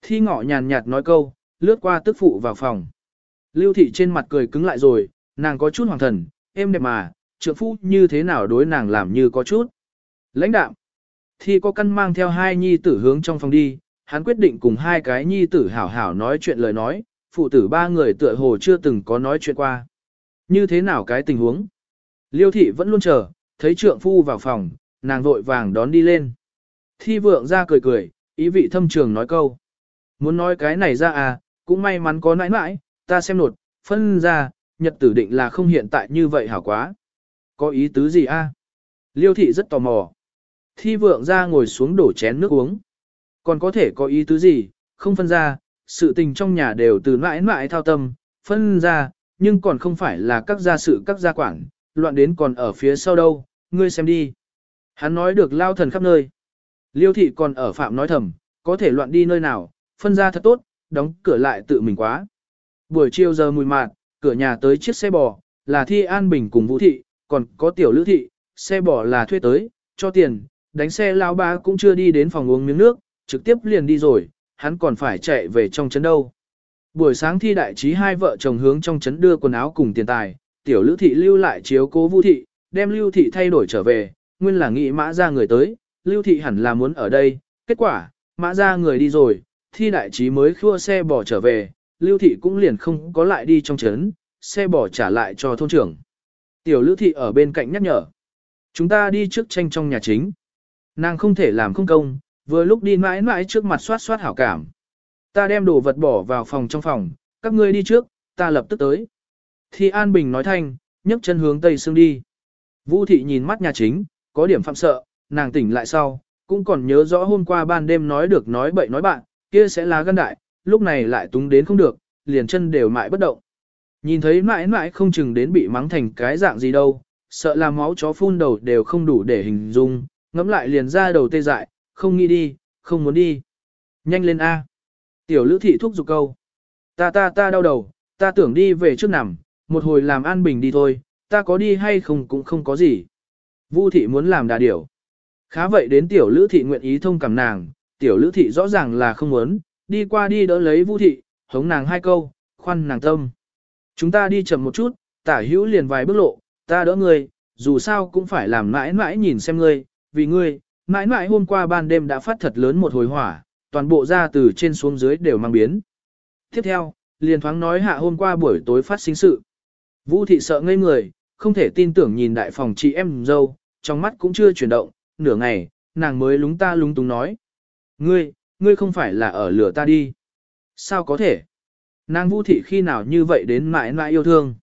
Thi ngọ nhàn nhạt nói câu, lướt qua tức phụ vào phòng. Lưu thị trên mặt cười cứng lại rồi, nàng có chút hoàng thần, em đẹp mà, trượng phu như thế nào đối nàng làm như có chút. Lãnh đạo. Thi có căn mang theo hai nhi tử hướng trong phòng đi, hắn quyết định cùng hai cái nhi tử hảo hảo nói chuyện lời nói, phụ tử ba người tựa hồ chưa từng có nói chuyện qua. Như thế nào cái tình huống? Liêu thị vẫn luôn chờ, thấy trượng phu vào phòng, nàng vội vàng đón đi lên. Thi vượng ra cười cười, ý vị thâm trường nói câu. Muốn nói cái này ra à, cũng may mắn có nãi nãi, ta xem nột, phân ra, nhật tử định là không hiện tại như vậy hảo quá. Có ý tứ gì a? Liêu thị rất tò mò. Thi vượng ra ngồi xuống đổ chén nước uống. Còn có thể có ý tứ gì, không phân ra, sự tình trong nhà đều từ mãi mãi thao tâm, phân ra, nhưng còn không phải là các gia sự các gia quản, loạn đến còn ở phía sau đâu, ngươi xem đi. Hắn nói được lao thần khắp nơi. Liêu thị còn ở phạm nói thầm, có thể loạn đi nơi nào, phân ra thật tốt, đóng cửa lại tự mình quá. Buổi chiều giờ mùi mạt, cửa nhà tới chiếc xe bò, là thi an bình cùng vũ thị, còn có tiểu lữ thị, xe bò là thuê tới, cho tiền, đánh xe lao ba cũng chưa đi đến phòng uống miếng nước, trực tiếp liền đi rồi, hắn còn phải chạy về trong trấn đâu. Buổi sáng thi đại trí hai vợ chồng hướng trong trấn đưa quần áo cùng tiền tài, tiểu lữ thị lưu lại chiếu cố vũ thị, đem lưu thị thay đổi trở về, nguyên là nghĩ mã ra người tới, lưu thị hẳn là muốn ở đây, kết quả, mã ra người đi rồi, thi đại trí mới khua xe bỏ trở về, lưu thị cũng liền không có lại đi trong trấn, xe bỏ trả lại cho thôn trưởng. Tiểu lữ thị ở bên cạnh nhắc nhở. Chúng ta đi trước tranh trong nhà chính. Nàng không thể làm không công, vừa lúc đi mãi mãi trước mặt soát soát hảo cảm. Ta đem đồ vật bỏ vào phòng trong phòng, các ngươi đi trước, ta lập tức tới. Thi An Bình nói thanh, nhấc chân hướng tây xương đi. Vũ thị nhìn mắt nhà chính, có điểm phạm sợ, nàng tỉnh lại sau, cũng còn nhớ rõ hôm qua ban đêm nói được nói bậy nói bạn, kia sẽ là gân đại, lúc này lại túng đến không được, liền chân đều mãi bất động. Nhìn thấy mãi mãi không chừng đến bị mắng thành cái dạng gì đâu, sợ là máu chó phun đầu đều không đủ để hình dung, ngắm lại liền ra đầu tê dại, không nghĩ đi, không muốn đi. Nhanh lên A. Tiểu lữ thị thúc giục câu. Ta ta ta đau đầu, ta tưởng đi về trước nằm, một hồi làm an bình đi thôi, ta có đi hay không cũng không có gì. Vu thị muốn làm đà điểu. Khá vậy đến tiểu lữ thị nguyện ý thông cảm nàng, tiểu lữ thị rõ ràng là không muốn, đi qua đi đỡ lấy Vu thị, hống nàng hai câu, khoan nàng tâm. Chúng ta đi chậm một chút, tả hữu liền vài bước lộ, ta đỡ ngươi, dù sao cũng phải làm mãi mãi nhìn xem ngươi, vì ngươi, mãi mãi hôm qua ban đêm đã phát thật lớn một hồi hỏa, toàn bộ ra từ trên xuống dưới đều mang biến. Tiếp theo, liền thoáng nói hạ hôm qua buổi tối phát sinh sự. Vũ thị sợ ngây người, không thể tin tưởng nhìn đại phòng chị em dâu, trong mắt cũng chưa chuyển động, nửa ngày, nàng mới lúng ta lúng túng nói. Ngươi, ngươi không phải là ở lửa ta đi. Sao có thể? Nàng vũ thị khi nào như vậy đến mãi mãi yêu thương?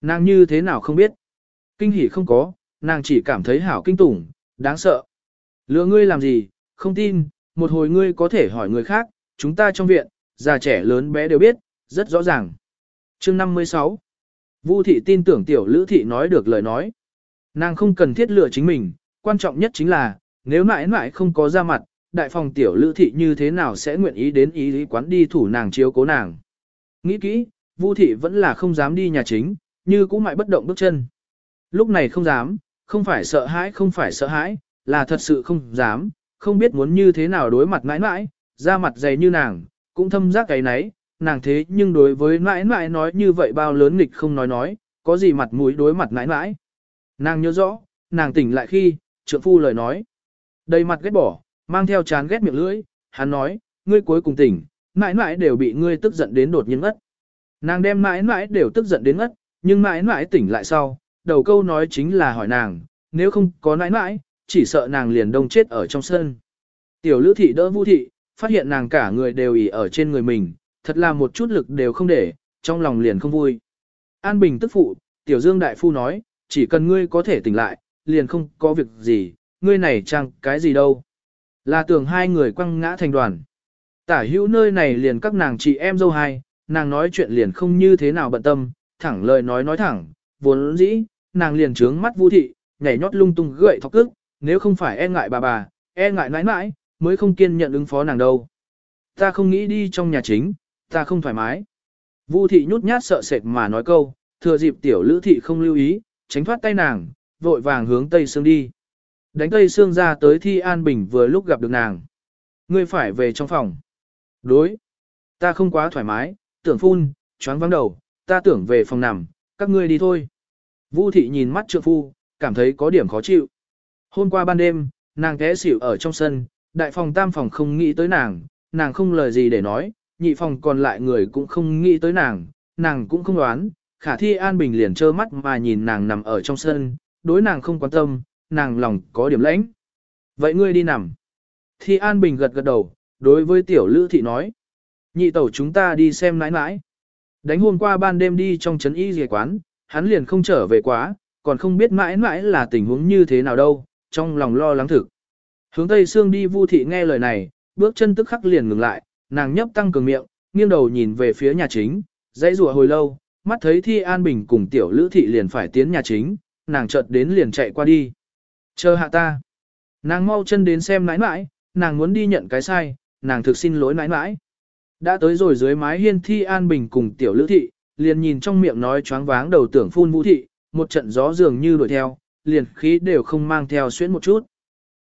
Nàng như thế nào không biết? Kinh hỉ không có, nàng chỉ cảm thấy hảo kinh tủng, đáng sợ. Lừa ngươi làm gì, không tin, một hồi ngươi có thể hỏi người khác, chúng ta trong viện, già trẻ lớn bé đều biết, rất rõ ràng. Chương 56 Vu thị tin tưởng tiểu lữ thị nói được lời nói. Nàng không cần thiết lựa chính mình, quan trọng nhất chính là, nếu mãi mãi không có ra mặt, đại phòng tiểu lữ thị như thế nào sẽ nguyện ý đến ý lý quán đi thủ nàng chiếu cố nàng. Nghĩ kỹ, Vu thị vẫn là không dám đi nhà chính, như cũng mãi bất động bước chân. Lúc này không dám, không phải sợ hãi không phải sợ hãi, là thật sự không dám, không biết muốn như thế nào đối mặt mãi mãi, ra mặt dày như nàng, cũng thâm giác cái nấy, nàng thế nhưng đối với mãi mãi nói như vậy bao lớn nghịch không nói nói, có gì mặt mũi đối mặt mãi mãi. Nàng nhớ rõ, nàng tỉnh lại khi, trượng phu lời nói. Đầy mặt ghét bỏ, mang theo chán ghét miệng lưỡi, hắn nói, ngươi cuối cùng tỉnh, mãi mãi đều bị ngươi tức giận đến đột nhiên ngất. Nàng đem mãi mãi đều tức giận đến ngất, nhưng mãi mãi tỉnh lại sau, đầu câu nói chính là hỏi nàng, nếu không có nãi nãi, chỉ sợ nàng liền đông chết ở trong sân. Tiểu lữ thị đỡ vu thị, phát hiện nàng cả người đều ỉ ở trên người mình, thật là một chút lực đều không để, trong lòng liền không vui. An Bình tức phụ, Tiểu Dương Đại Phu nói, chỉ cần ngươi có thể tỉnh lại, liền không có việc gì, ngươi này chẳng cái gì đâu. Là tưởng hai người quăng ngã thành đoàn. Tả hữu nơi này liền các nàng chị em dâu hai, nàng nói chuyện liền không như thế nào bận tâm, thẳng lời nói nói thẳng, vốn dĩ, nàng liền trướng mắt vũ thị, nhảy nhót lung tung gậy thọc cước nếu không phải e ngại bà bà, e ngại nãi nãi, mới không kiên nhận ứng phó nàng đâu. Ta không nghĩ đi trong nhà chính, ta không thoải mái. Vu thị nhút nhát sợ sệt mà nói câu, thừa dịp tiểu lữ thị không lưu ý, tránh thoát tay nàng, vội vàng hướng tây xương đi. Đánh tây xương ra tới thi an bình vừa lúc gặp được nàng. Ngươi phải về trong phòng. Đối. Ta không quá thoải mái, tưởng phun, choáng vắng đầu, ta tưởng về phòng nằm, các ngươi đi thôi. Vu thị nhìn mắt trượng phu, cảm thấy có điểm khó chịu. Hôm qua ban đêm, nàng té xỉu ở trong sân, đại phòng tam phòng không nghĩ tới nàng, nàng không lời gì để nói, nhị phòng còn lại người cũng không nghĩ tới nàng, nàng cũng không đoán, khả thi an bình liền trơ mắt mà nhìn nàng nằm ở trong sân, đối nàng không quan tâm, nàng lòng có điểm lãnh. Vậy ngươi đi nằm. Thi an bình gật gật đầu, đối với tiểu lữ thị nói. Nhị tẩu chúng ta đi xem nãi nãi. Đánh hôm qua ban đêm đi trong trấn y dề quán, hắn liền không trở về quá, còn không biết mãi mãi là tình huống như thế nào đâu, trong lòng lo lắng thực. Hướng Tây Sương đi Vu thị nghe lời này, bước chân tức khắc liền ngừng lại, nàng nhấp tăng cường miệng, nghiêng đầu nhìn về phía nhà chính, dãy rủa hồi lâu, mắt thấy Thi An Bình cùng tiểu Lữ thị liền phải tiến nhà chính, nàng chợt đến liền chạy qua đi. Chờ hạ ta. Nàng mau chân đến xem nãi nãi, nàng muốn đi nhận cái sai, nàng thực xin lỗi nãi nãi. Đã tới rồi dưới mái hiên Thi An Bình cùng tiểu Lữ thị, liền nhìn trong miệng nói choáng váng đầu tưởng phun vũ thị, một trận gió dường như đuổi theo, liền khí đều không mang theo xuyến một chút.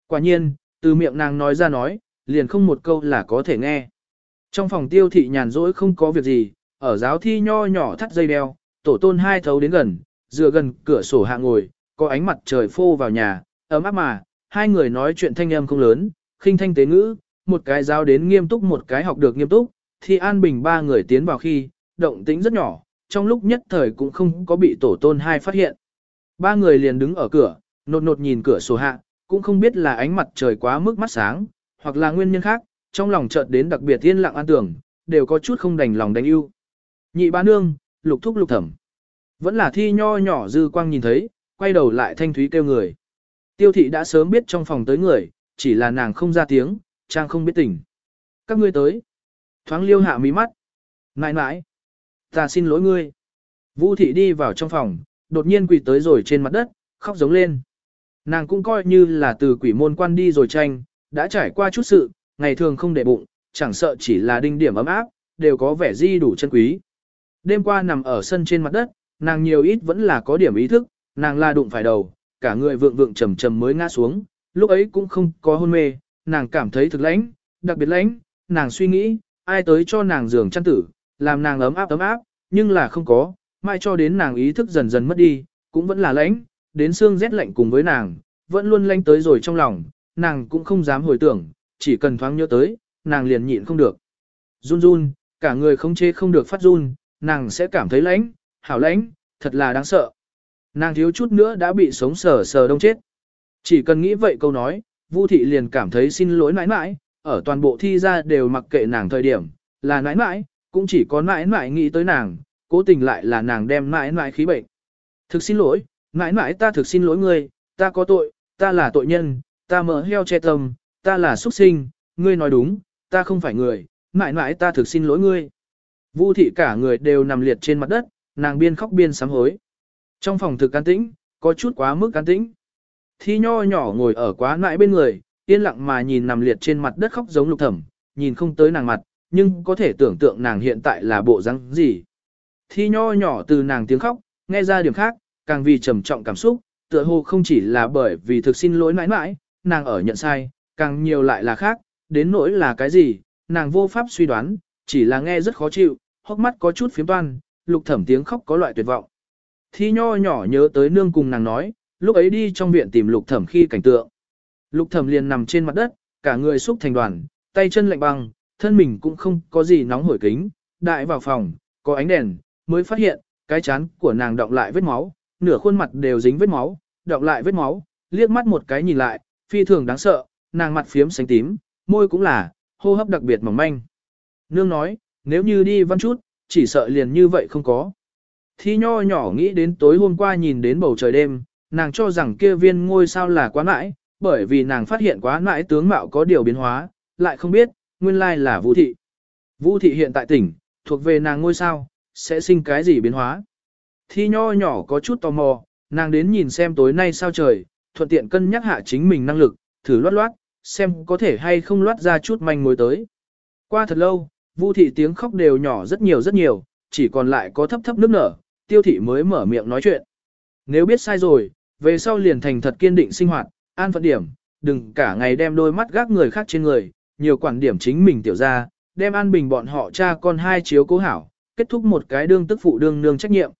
Quả nhiên, từ miệng nàng nói ra nói, liền không một câu là có thể nghe. Trong phòng tiêu thị nhàn rỗi không có việc gì, ở giáo thi nho nhỏ thắt dây đeo, tổ tôn hai thấu đến gần, dựa gần cửa sổ hạ ngồi, có ánh mặt trời phô vào nhà, ấm áp mà, hai người nói chuyện thanh âm không lớn, khinh thanh tế ngữ, một cái giáo đến nghiêm túc một cái học được nghiêm túc, thì an bình ba người tiến vào khi, động tĩnh rất nhỏ, trong lúc nhất thời cũng không có bị tổ tôn hai phát hiện. Ba người liền đứng ở cửa, nột nột nhìn cửa sổ hạ, cũng không biết là ánh mặt trời quá mức mắt sáng, hoặc là nguyên nhân khác, trong lòng chợt đến đặc biệt yên lặng an tưởng, đều có chút không đành lòng đánh ưu. Nhị ba nương, lục thúc lục thẩm. Vẫn là thi nho nhỏ dư quang nhìn thấy, quay đầu lại thanh thúy kêu người. Tiêu thị đã sớm biết trong phòng tới người, chỉ là nàng không ra tiếng, trang không biết tỉnh. Các ngươi tới. Thoáng liêu hạ mí mắt. Nãi nãi. Ta xin lỗi ngươi. Vũ thị đi vào trong phòng, đột nhiên quỳ tới rồi trên mặt đất, khóc giống lên. Nàng cũng coi như là từ quỷ môn quan đi rồi tranh, đã trải qua chút sự, ngày thường không để bụng, chẳng sợ chỉ là đinh điểm ấm áp, đều có vẻ di đủ chân quý. Đêm qua nằm ở sân trên mặt đất, nàng nhiều ít vẫn là có điểm ý thức, nàng la đụng phải đầu, cả người vượng vượng trầm trầm mới ngã xuống, lúc ấy cũng không có hôn mê, nàng cảm thấy thực lãnh, đặc biệt lãnh, nàng suy nghĩ, ai tới cho nàng giường chăn tử, làm nàng ấm áp ấm áp, nhưng là không có, mai cho đến nàng ý thức dần dần mất đi, cũng vẫn là lãnh, đến xương rét lạnh cùng với nàng, vẫn luôn lanh tới rồi trong lòng, nàng cũng không dám hồi tưởng, chỉ cần thoáng nhớ tới, nàng liền nhịn không được. Run run, cả người không chế không được phát run, nàng sẽ cảm thấy lãnh, hảo lãnh, thật là đáng sợ. Nàng thiếu chút nữa đã bị sống sờ sờ đông chết. Chỉ cần nghĩ vậy câu nói, Vu thị liền cảm thấy xin lỗi nãi nãi, ở toàn bộ thi ra đều mặc kệ nàng thời điểm, là nãi nãi, cũng chỉ có mãi mãi nghĩ tới nàng, cố tình lại là nàng đem mãi mãi khí bệnh. Thực xin lỗi, mãi mãi ta thực xin lỗi ngươi, ta có tội, ta là tội nhân, ta mở heo che tâm, ta là xuất sinh, ngươi nói đúng, ta không phải người, mãi mãi ta thực xin lỗi ngươi. Vu thị cả người đều nằm liệt trên mặt đất, nàng biên khóc biên sám hối. Trong phòng thực can tĩnh, có chút quá mức can tĩnh. Thi nho nhỏ ngồi ở quá nại bên người, yên lặng mà nhìn nằm liệt trên mặt đất khóc giống lục thẩm, nhìn không tới nàng mặt, nhưng có thể tưởng tượng nàng hiện tại là bộ răng gì. Thi nho nhỏ từ nàng tiếng khóc, nghe ra điểm khác, càng vì trầm trọng cảm xúc, tựa hồ không chỉ là bởi vì thực xin lỗi mãi mãi, nàng ở nhận sai, càng nhiều lại là khác, đến nỗi là cái gì, nàng vô pháp suy đoán, chỉ là nghe rất khó chịu, hốc mắt có chút phiếm toan, lục thẩm tiếng khóc có loại tuyệt vọng. Thi nho nhỏ nhớ tới nương cùng nàng nói, lúc ấy đi trong viện tìm lục thẩm khi cảnh tượng. Lục thẩm liền nằm trên mặt đất, cả người xúc thành đoàn, tay chân lạnh băng, thân mình cũng không có gì nóng hổi kính, đại vào phòng, có ánh đèn, mới phát hiện, cái chán của nàng động lại vết máu, nửa khuôn mặt đều dính vết máu, động lại vết máu, liếc mắt một cái nhìn lại, phi thường đáng sợ, nàng mặt phiếm xanh tím, môi cũng là, hô hấp đặc biệt mỏng manh. Nương nói, nếu như đi văn chút, chỉ sợ liền như vậy không có. Thi nho nhỏ nghĩ đến tối hôm qua nhìn đến bầu trời đêm, nàng cho rằng kia viên ngôi sao là quá mãi, bởi vì nàng phát hiện quá mãi tướng mạo có điều biến hóa, lại không biết, nguyên lai là Vũ Thị. Vũ Thị hiện tại tỉnh, thuộc về nàng ngôi sao, sẽ sinh cái gì biến hóa. Thi nho nhỏ có chút tò mò, nàng đến nhìn xem tối nay sao trời, thuận tiện cân nhắc hạ chính mình năng lực, thử loát loát, xem có thể hay không loát ra chút manh mối tới. Qua thật lâu, Vu thị tiếng khóc đều nhỏ rất nhiều rất nhiều, chỉ còn lại có thấp thấp nước nở, tiêu thị mới mở miệng nói chuyện. Nếu biết sai rồi, về sau liền thành thật kiên định sinh hoạt, an phận điểm, đừng cả ngày đem đôi mắt gác người khác trên người, nhiều quản điểm chính mình tiểu ra, đem an bình bọn họ cha con hai chiếu cố hảo, kết thúc một cái đương tức phụ đương nương trách nhiệm.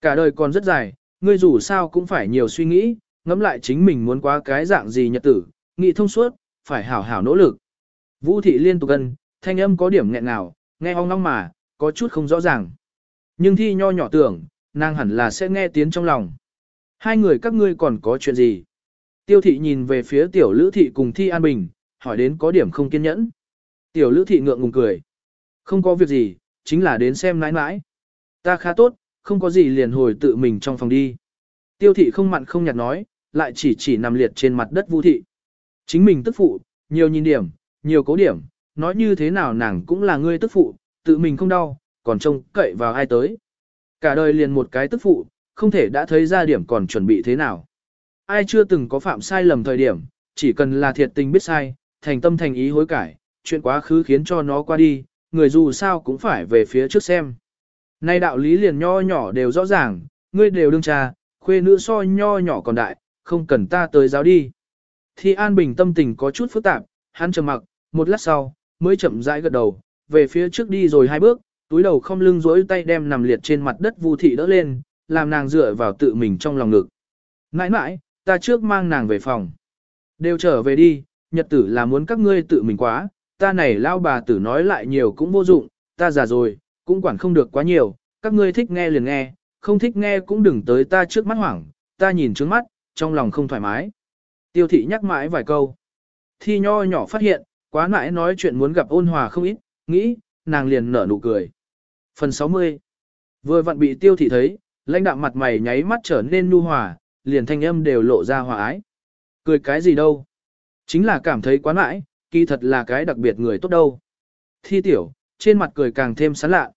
Cả đời còn rất dài, ngươi dù sao cũng phải nhiều suy nghĩ, ngẫm lại chính mình muốn qua cái dạng gì nhật tử, nghĩ thông suốt, phải hảo hảo nỗ lực. Vũ thị liên tục gần, thanh âm có điểm nghẹn nào, nghe ong ong mà, có chút không rõ ràng. Nhưng thi nho nhỏ tưởng, nàng hẳn là sẽ nghe tiếng trong lòng. Hai người các ngươi còn có chuyện gì? Tiêu thị nhìn về phía tiểu lữ thị cùng thi an bình, hỏi đến có điểm không kiên nhẫn. Tiểu lữ thị ngượng ngùng cười. Không có việc gì, chính là đến xem nãi nãi. Ta khá tốt, không có gì liền hồi tự mình trong phòng đi. Tiêu thị không mặn không nhạt nói, lại chỉ chỉ nằm liệt trên mặt đất vu thị. Chính mình tức phụ, nhiều nhìn điểm, nhiều cố điểm, nói như thế nào nàng cũng là ngươi tức phụ, tự mình không đau, còn trông cậy vào ai tới. Cả đời liền một cái tức phụ, không thể đã thấy ra điểm còn chuẩn bị thế nào. Ai chưa từng có phạm sai lầm thời điểm, chỉ cần là thiệt tình biết sai, thành tâm thành ý hối cải, chuyện quá khứ khiến cho nó qua đi, người dù sao cũng phải về phía trước xem. Nay đạo lý liền nho nhỏ đều rõ ràng, ngươi đều đương trà, khuê nữ so nho nhỏ còn đại, không cần ta tới giáo đi. thi An Bình tâm tình có chút phức tạp, hắn trầm mặc, một lát sau, mới chậm rãi gật đầu, về phía trước đi rồi hai bước, túi đầu không lưng rỗi tay đem nằm liệt trên mặt đất Vu thị đỡ lên, làm nàng dựa vào tự mình trong lòng ngực. Nãi nãi, ta trước mang nàng về phòng. Đều trở về đi, nhật tử là muốn các ngươi tự mình quá, ta này lao bà tử nói lại nhiều cũng vô dụng, ta già rồi, cũng quản không được quá nhiều, các ngươi thích nghe liền nghe, không thích nghe cũng đừng tới ta trước mắt hoảng, ta nhìn trước mắt, trong lòng không thoải mái. Tiêu thị nhắc mãi vài câu. Thi nho nhỏ phát hiện, quá mãi nói chuyện muốn gặp ôn hòa không ít, nghĩ, nàng liền nở nụ cười. Phần 60 Vừa vặn bị tiêu thị thấy, lãnh đạo mặt mày nháy mắt trở nên nu hòa, liền thanh âm đều lộ ra hòa ái. Cười cái gì đâu? Chính là cảm thấy quá mãi, kỳ thật là cái đặc biệt người tốt đâu. Thi tiểu, trên mặt cười càng thêm sán lạ.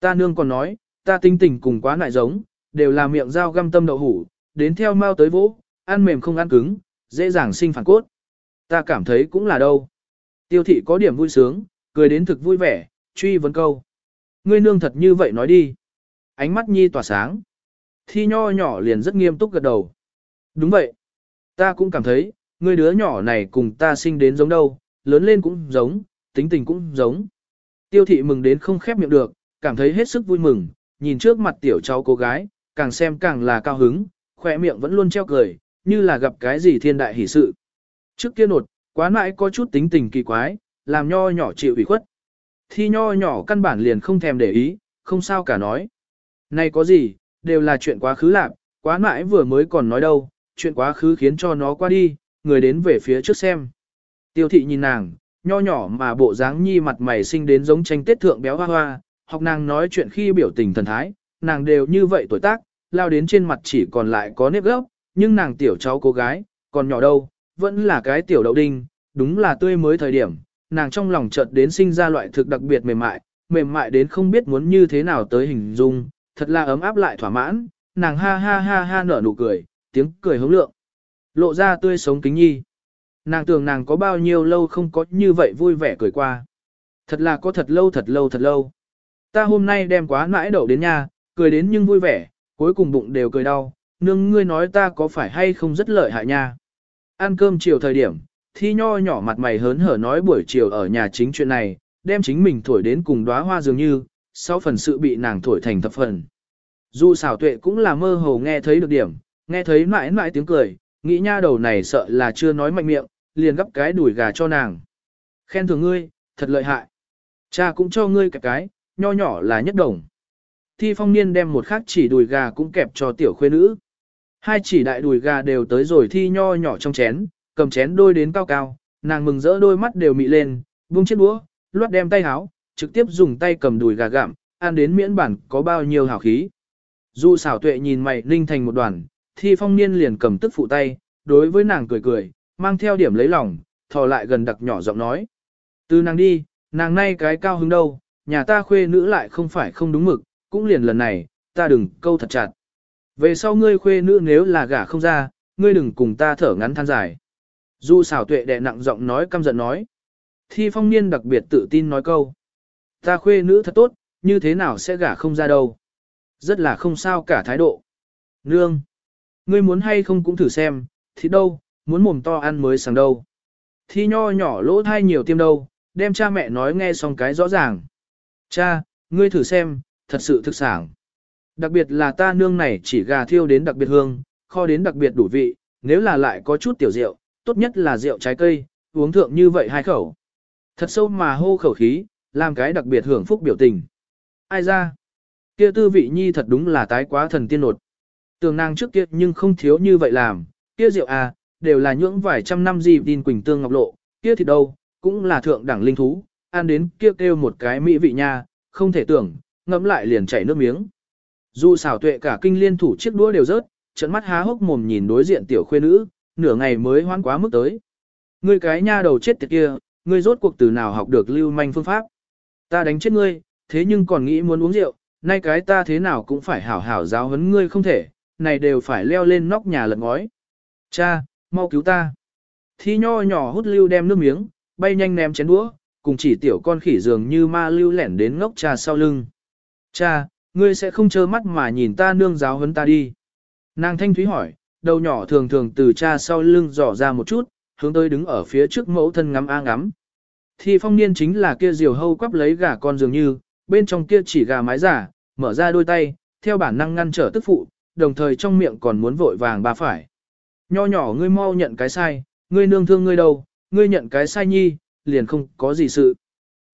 Ta nương còn nói, ta tinh tình cùng quá nại giống, đều là miệng dao găm tâm đậu hủ, đến theo mau tới vỗ, ăn mềm không ăn cứng, dễ dàng sinh phản cốt. Ta cảm thấy cũng là đâu. Tiêu thị có điểm vui sướng, cười đến thực vui vẻ, truy vấn câu. Ngươi nương thật như vậy nói đi. Ánh mắt nhi tỏa sáng. Thi nho nhỏ liền rất nghiêm túc gật đầu. Đúng vậy. Ta cũng cảm thấy, ngươi đứa nhỏ này cùng ta sinh đến giống đâu, lớn lên cũng giống, tính tình cũng giống. Tiêu thị mừng đến không khép miệng được, cảm thấy hết sức vui mừng, nhìn trước mặt tiểu cháu cô gái, càng xem càng là cao hứng, khỏe miệng vẫn luôn treo cười, như là gặp cái gì thiên đại hỷ sự. Trước kia nột, quá mãi có chút tính tình kỳ quái, làm nho nhỏ chịu ủy khuất. Thi nho nhỏ căn bản liền không thèm để ý, không sao cả nói. Này có gì, đều là chuyện quá khứ lạc, quá mãi vừa mới còn nói đâu, chuyện quá khứ khiến cho nó qua đi, người đến về phía trước xem. Tiêu thị nhìn nàng, nho nhỏ mà bộ dáng nhi mặt mày sinh đến giống tranh tết thượng béo hoa hoa, học nàng nói chuyện khi biểu tình thần thái, nàng đều như vậy tuổi tác, lao đến trên mặt chỉ còn lại có nếp gốc, nhưng nàng tiểu cháu cô gái, còn nhỏ đâu, vẫn là cái tiểu đậu đinh, đúng là tươi mới thời điểm, nàng trong lòng chợt đến sinh ra loại thực đặc biệt mềm mại, mềm mại đến không biết muốn như thế nào tới hình dung, thật là ấm áp lại thỏa mãn, nàng ha ha ha ha nở nụ cười, tiếng cười hống lượng, lộ ra tươi sống kính nhi. Nàng tưởng nàng có bao nhiêu lâu không có như vậy vui vẻ cười qua. Thật là có thật lâu thật lâu thật lâu. Ta hôm nay đem quá nãi đậu đến nhà, cười đến nhưng vui vẻ, cuối cùng bụng đều cười đau, nương ngươi nói ta có phải hay không rất lợi hại nha. Ăn cơm chiều thời điểm, thi nho nhỏ mặt mày hớn hở nói buổi chiều ở nhà chính chuyện này, đem chính mình thổi đến cùng đóa hoa dường như, sau phần sự bị nàng thổi thành thập phần. Dù xảo tuệ cũng là mơ hồ nghe thấy được điểm, nghe thấy mãi mãi tiếng cười, nghĩ nha đầu này sợ là chưa nói mạnh miệng, liền gấp cái đùi gà cho nàng. Khen thưởng ngươi, thật lợi hại. Cha cũng cho ngươi cái cái, nho nhỏ là nhất đồng. Thi phong niên đem một khắc chỉ đùi gà cũng kẹp cho tiểu khuê nữ. Hai chỉ đại đùi gà đều tới rồi thi nho nhỏ trong chén, cầm chén đôi đến cao cao, nàng mừng rỡ đôi mắt đều mị lên, buông chiếc đũa, loát đem tay háo, trực tiếp dùng tay cầm đùi gà gặm, ăn đến miễn bản có bao nhiêu hảo khí. Du xảo tuệ nhìn mày ninh thành một đoàn, thi phong niên liền cầm tức phụ tay, đối với nàng cười cười, mang theo điểm lấy lòng, thò lại gần đặc nhỏ giọng nói. Từ nàng đi, nàng nay cái cao hứng đâu, nhà ta khuê nữ lại không phải không đúng mực, cũng liền lần này, ta đừng câu thật chặt. Về sau ngươi khuê nữ nếu là gả không ra, ngươi đừng cùng ta thở ngắn than dài. Du xảo tuệ đệ nặng giọng nói căm giận nói. Thi phong niên đặc biệt tự tin nói câu. Ta khuê nữ thật tốt, như thế nào sẽ gả không ra đâu. Rất là không sao cả thái độ. Nương. Ngươi muốn hay không cũng thử xem, thì đâu, muốn mồm to ăn mới sáng đâu. Thi nho nhỏ lỗ thai nhiều tiêm đâu, đem cha mẹ nói nghe xong cái rõ ràng. Cha, ngươi thử xem, thật sự thực sản. Đặc biệt là ta nương này chỉ gà thiêu đến đặc biệt hương, kho đến đặc biệt đủ vị, nếu là lại có chút tiểu rượu, tốt nhất là rượu trái cây, uống thượng như vậy hai khẩu. Thật sâu mà hô khẩu khí, làm cái đặc biệt hưởng phúc biểu tình. Ai ra? Kia tư vị nhi thật đúng là tái quá thần tiên nột. Tường nàng trước kia nhưng không thiếu như vậy làm, kia rượu à, đều là nhưỡng vài trăm năm gì tin quỳnh tương ngọc lộ, kia thì đâu, cũng là thượng đẳng linh thú, ăn đến kia kêu, một cái mỹ vị nha, không thể tưởng, ngẫm lại liền chảy nước miếng. Dù xảo tuệ cả kinh liên thủ chiếc đũa đều rớt, trận mắt há hốc mồm nhìn đối diện tiểu khuê nữ, nửa ngày mới hoan quá mức tới. Ngươi cái nha đầu chết tiệt kia, ngươi rốt cuộc từ nào học được lưu manh phương pháp. Ta đánh chết ngươi, thế nhưng còn nghĩ muốn uống rượu, nay cái ta thế nào cũng phải hảo hảo giáo huấn ngươi không thể, này đều phải leo lên nóc nhà lật ngói. Cha, mau cứu ta. Thi nho nhỏ hút lưu đem nước miếng, bay nhanh ném chén đũa, cùng chỉ tiểu con khỉ dường như ma lưu lẻn đến ngốc cha sau lưng. Cha, ngươi sẽ không trơ mắt mà nhìn ta nương giáo huấn ta đi. Nàng thanh thúy hỏi, đầu nhỏ thường thường từ cha sau lưng dò ra một chút, hướng tới đứng ở phía trước mẫu thân ngắm a ngắm. Thi phong niên chính là kia diều hâu quắp lấy gà con dường như, bên trong kia chỉ gà mái giả, mở ra đôi tay, theo bản năng ngăn trở tức phụ, đồng thời trong miệng còn muốn vội vàng ba phải. Nho nhỏ ngươi mau nhận cái sai, ngươi nương thương ngươi đâu, ngươi nhận cái sai nhi, liền không có gì sự.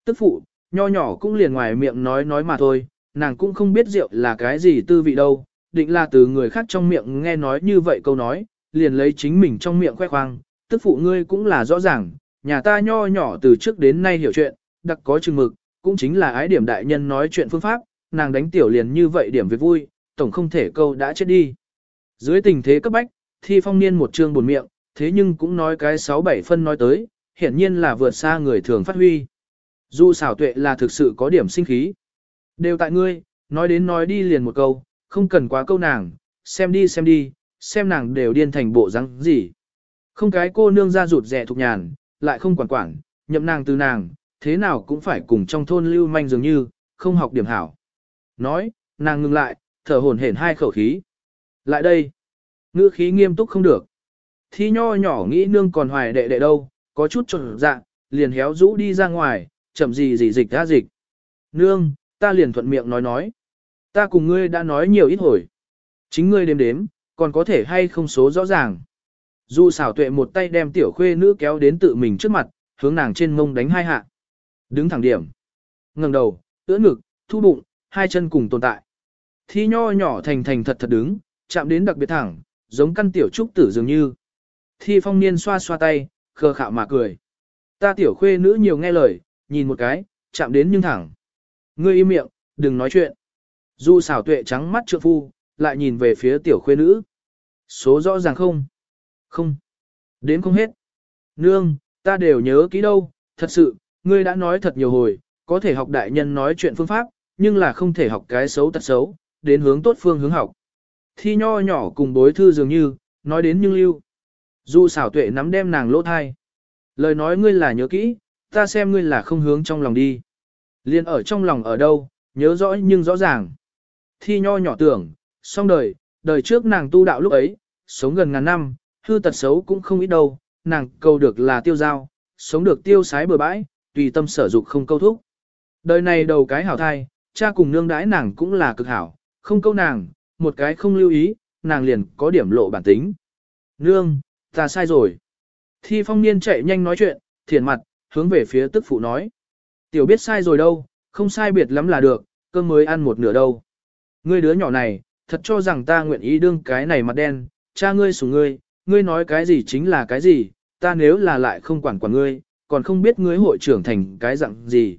Tức phụ, nho nhỏ cũng liền ngoài miệng nói nói mà thôi, nàng cũng không biết rượu là cái gì tư vị đâu, định là từ người khác trong miệng nghe nói như vậy câu nói, liền lấy chính mình trong miệng khoe khoang, tức phụ ngươi cũng là rõ ràng, nhà ta nho nhỏ từ trước đến nay hiểu chuyện, đặc có chừng mực, cũng chính là ái điểm đại nhân nói chuyện phương pháp, nàng đánh tiểu liền như vậy điểm việc vui, tổng không thể câu đã chết đi. Dưới tình thế cấp bách, thi phong niên một chương buồn miệng, thế nhưng cũng nói cái 6-7 phân nói tới, hiển nhiên là vượt xa người thường phát huy. Dù xảo tuệ là thực sự có điểm sinh khí. Đều tại ngươi, nói đến nói đi liền một câu, không cần quá câu nàng, xem đi xem đi, xem nàng đều điên thành bộ răng gì. Không cái cô nương ra rụt rẻ thục nhàn, lại không quản quản, nhậm nàng từ nàng, thế nào cũng phải cùng trong thôn lưu manh dường như, không học điểm hảo. Nói, nàng ngừng lại, thở hổn hển hai khẩu khí. Lại đây, ngữ khí nghiêm túc không được. Thi nho nhỏ nghĩ nương còn hoài đệ đệ đâu, có chút trộn dạng, liền héo rũ đi ra ngoài, chậm gì gì dịch ra dịch. Nương, ta liền thuận miệng nói nói. Ta cùng ngươi đã nói nhiều ít hồi. Chính ngươi đếm đếm, còn có thể hay không số rõ ràng. Dù xảo tuệ một tay đem tiểu khuê nữ kéo đến tự mình trước mặt, hướng nàng trên mông đánh hai hạ. Đứng thẳng điểm. ngẩng đầu, ưỡn ngực, thu bụng, hai chân cùng tồn tại. Thi nho nhỏ thành thành thật thật đứng, chạm đến đặc biệt thẳng, giống căn tiểu trúc tử dường như. Thi phong niên xoa xoa tay, khờ khạo mà cười. Ta tiểu khuê nữ nhiều nghe lời, nhìn một cái, chạm đến nhưng thẳng. Ngươi im miệng, đừng nói chuyện. Du xảo tuệ trắng mắt trượng phu, lại nhìn về phía tiểu khuê nữ. Số rõ ràng không? Không. Đến không hết. Nương, ta đều nhớ kỹ đâu, thật sự, ngươi đã nói thật nhiều hồi, có thể học đại nhân nói chuyện phương pháp, nhưng là không thể học cái xấu tật xấu, đến hướng tốt phương hướng học. Thi nho nhỏ cùng bối thư dường như, nói đến nhưng lưu. Du xảo tuệ nắm đem nàng lỗ thai. Lời nói ngươi là nhớ kỹ, ta xem ngươi là không hướng trong lòng đi. Liên ở trong lòng ở đâu, nhớ rõ nhưng rõ ràng. Thi nho nhỏ tưởng, xong đời, đời trước nàng tu đạo lúc ấy, sống gần ngàn năm, hư tật xấu cũng không ít đâu, nàng cầu được là tiêu giao, sống được tiêu sái bừa bãi, tùy tâm sở dục không câu thúc. Đời này đầu cái hảo thai, cha cùng nương đãi nàng cũng là cực hảo, không câu nàng, một cái không lưu ý, nàng liền có điểm lộ bản tính. Nương, ta sai rồi. Thi phong niên chạy nhanh nói chuyện, thiền mặt, hướng về phía tức phụ nói. Tiểu biết sai rồi đâu, không sai biệt lắm là được, cơm mới ăn một nửa đâu. Ngươi đứa nhỏ này, thật cho rằng ta nguyện ý đương cái này mặt đen, cha ngươi sủng ngươi, ngươi nói cái gì chính là cái gì, ta nếu là lại không quản quản ngươi, còn không biết ngươi hội trưởng thành cái dạng gì.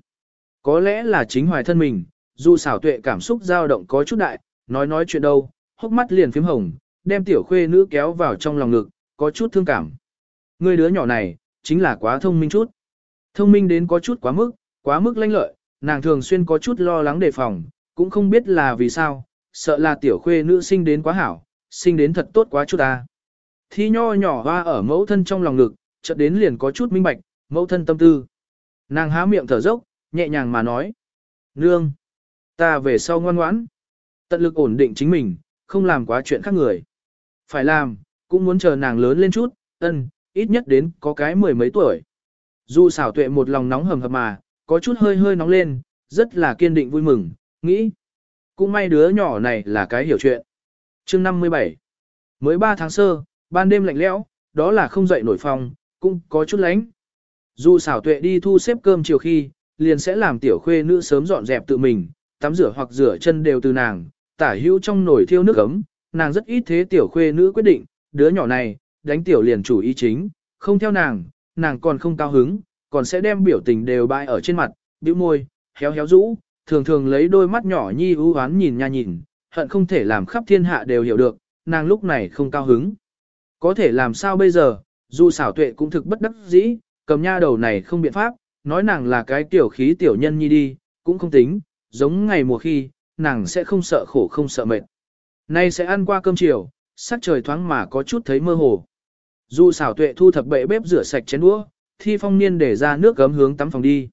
Có lẽ là chính hoài thân mình, dù xảo tuệ cảm xúc dao động có chút đại, nói nói chuyện đâu, hốc mắt liền phím hồng, đem tiểu khuê nữ kéo vào trong lòng ngực, có chút thương cảm. Ngươi đứa nhỏ này, chính là quá thông minh chút. Thông minh đến có chút quá mức, quá mức lanh lợi, nàng thường xuyên có chút lo lắng đề phòng, cũng không biết là vì sao, sợ là tiểu khuê nữ sinh đến quá hảo, sinh đến thật tốt quá chút ta. Thi nho nhỏ hoa ở mẫu thân trong lòng ngực, chợt đến liền có chút minh bạch, mẫu thân tâm tư. Nàng há miệng thở dốc, nhẹ nhàng mà nói. Nương, ta về sau ngoan ngoãn. Tận lực ổn định chính mình, không làm quá chuyện khác người. Phải làm, cũng muốn chờ nàng lớn lên chút, ân, ít nhất đến có cái mười mấy tuổi. Dù xảo tuệ một lòng nóng hầm hập mà, có chút hơi hơi nóng lên, rất là kiên định vui mừng, nghĩ. Cũng may đứa nhỏ này là cái hiểu chuyện. chương 57 Mới 3 tháng sơ, ban đêm lạnh lẽo, đó là không dậy nổi phòng, cũng có chút lánh. Dù xảo tuệ đi thu xếp cơm chiều khi, liền sẽ làm tiểu khuê nữ sớm dọn dẹp tự mình, tắm rửa hoặc rửa chân đều từ nàng, tả hữu trong nồi thiêu nước ấm, nàng rất ít thế tiểu khuê nữ quyết định, đứa nhỏ này, đánh tiểu liền chủ ý chính, không theo nàng, nàng còn không cao hứng, còn sẽ đem biểu tình đều bại ở trên mặt, bĩu môi, héo héo rũ, thường thường lấy đôi mắt nhỏ nhi ưu hoán nhìn nha nhìn, hận không thể làm khắp thiên hạ đều hiểu được, nàng lúc này không cao hứng. Có thể làm sao bây giờ, dù xảo tuệ cũng thực bất đắc dĩ, cầm nha đầu này không biện pháp, nói nàng là cái tiểu khí tiểu nhân nhi đi, cũng không tính, giống ngày mùa khi, nàng sẽ không sợ khổ không sợ mệt. Nay sẽ ăn qua cơm chiều, sắc trời thoáng mà có chút thấy mơ hồ. Dù xảo tuệ thu thập bệ bếp rửa sạch chén đũa, thi phong niên để ra nước gấm hướng tắm phòng đi.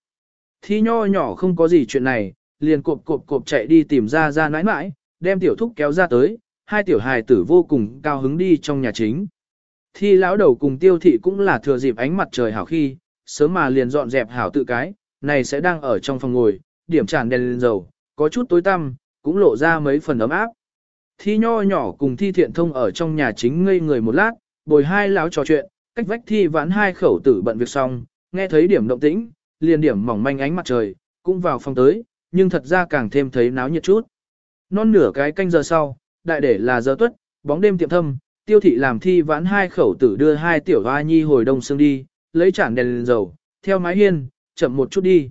Thi nho nhỏ không có gì chuyện này, liền cộp cộp cộp chạy đi tìm ra ra nãi nãi, đem tiểu thúc kéo ra tới, hai tiểu hài tử vô cùng cao hứng đi trong nhà chính. Thi lão đầu cùng tiêu thị cũng là thừa dịp ánh mặt trời hảo khi, sớm mà liền dọn dẹp hảo tự cái, này sẽ đang ở trong phòng ngồi, điểm tràn đèn lên dầu, có chút tối tăm, cũng lộ ra mấy phần ấm áp. Thi nho nhỏ cùng thi thiện thông ở trong nhà chính ngây người một lát, bồi hai lão trò chuyện, cách vách thi vãn hai khẩu tử bận việc xong, nghe thấy điểm động tĩnh, liền điểm mỏng manh ánh mặt trời, cũng vào phòng tới, nhưng thật ra càng thêm thấy náo nhiệt chút. Non nửa cái canh giờ sau, đại để là giờ tuất, bóng đêm tiệm thâm, tiêu thị làm thi vãn hai khẩu tử đưa hai tiểu hoa nhi hồi đông sương đi, lấy chản đèn lên dầu, theo mái hiên, chậm một chút đi.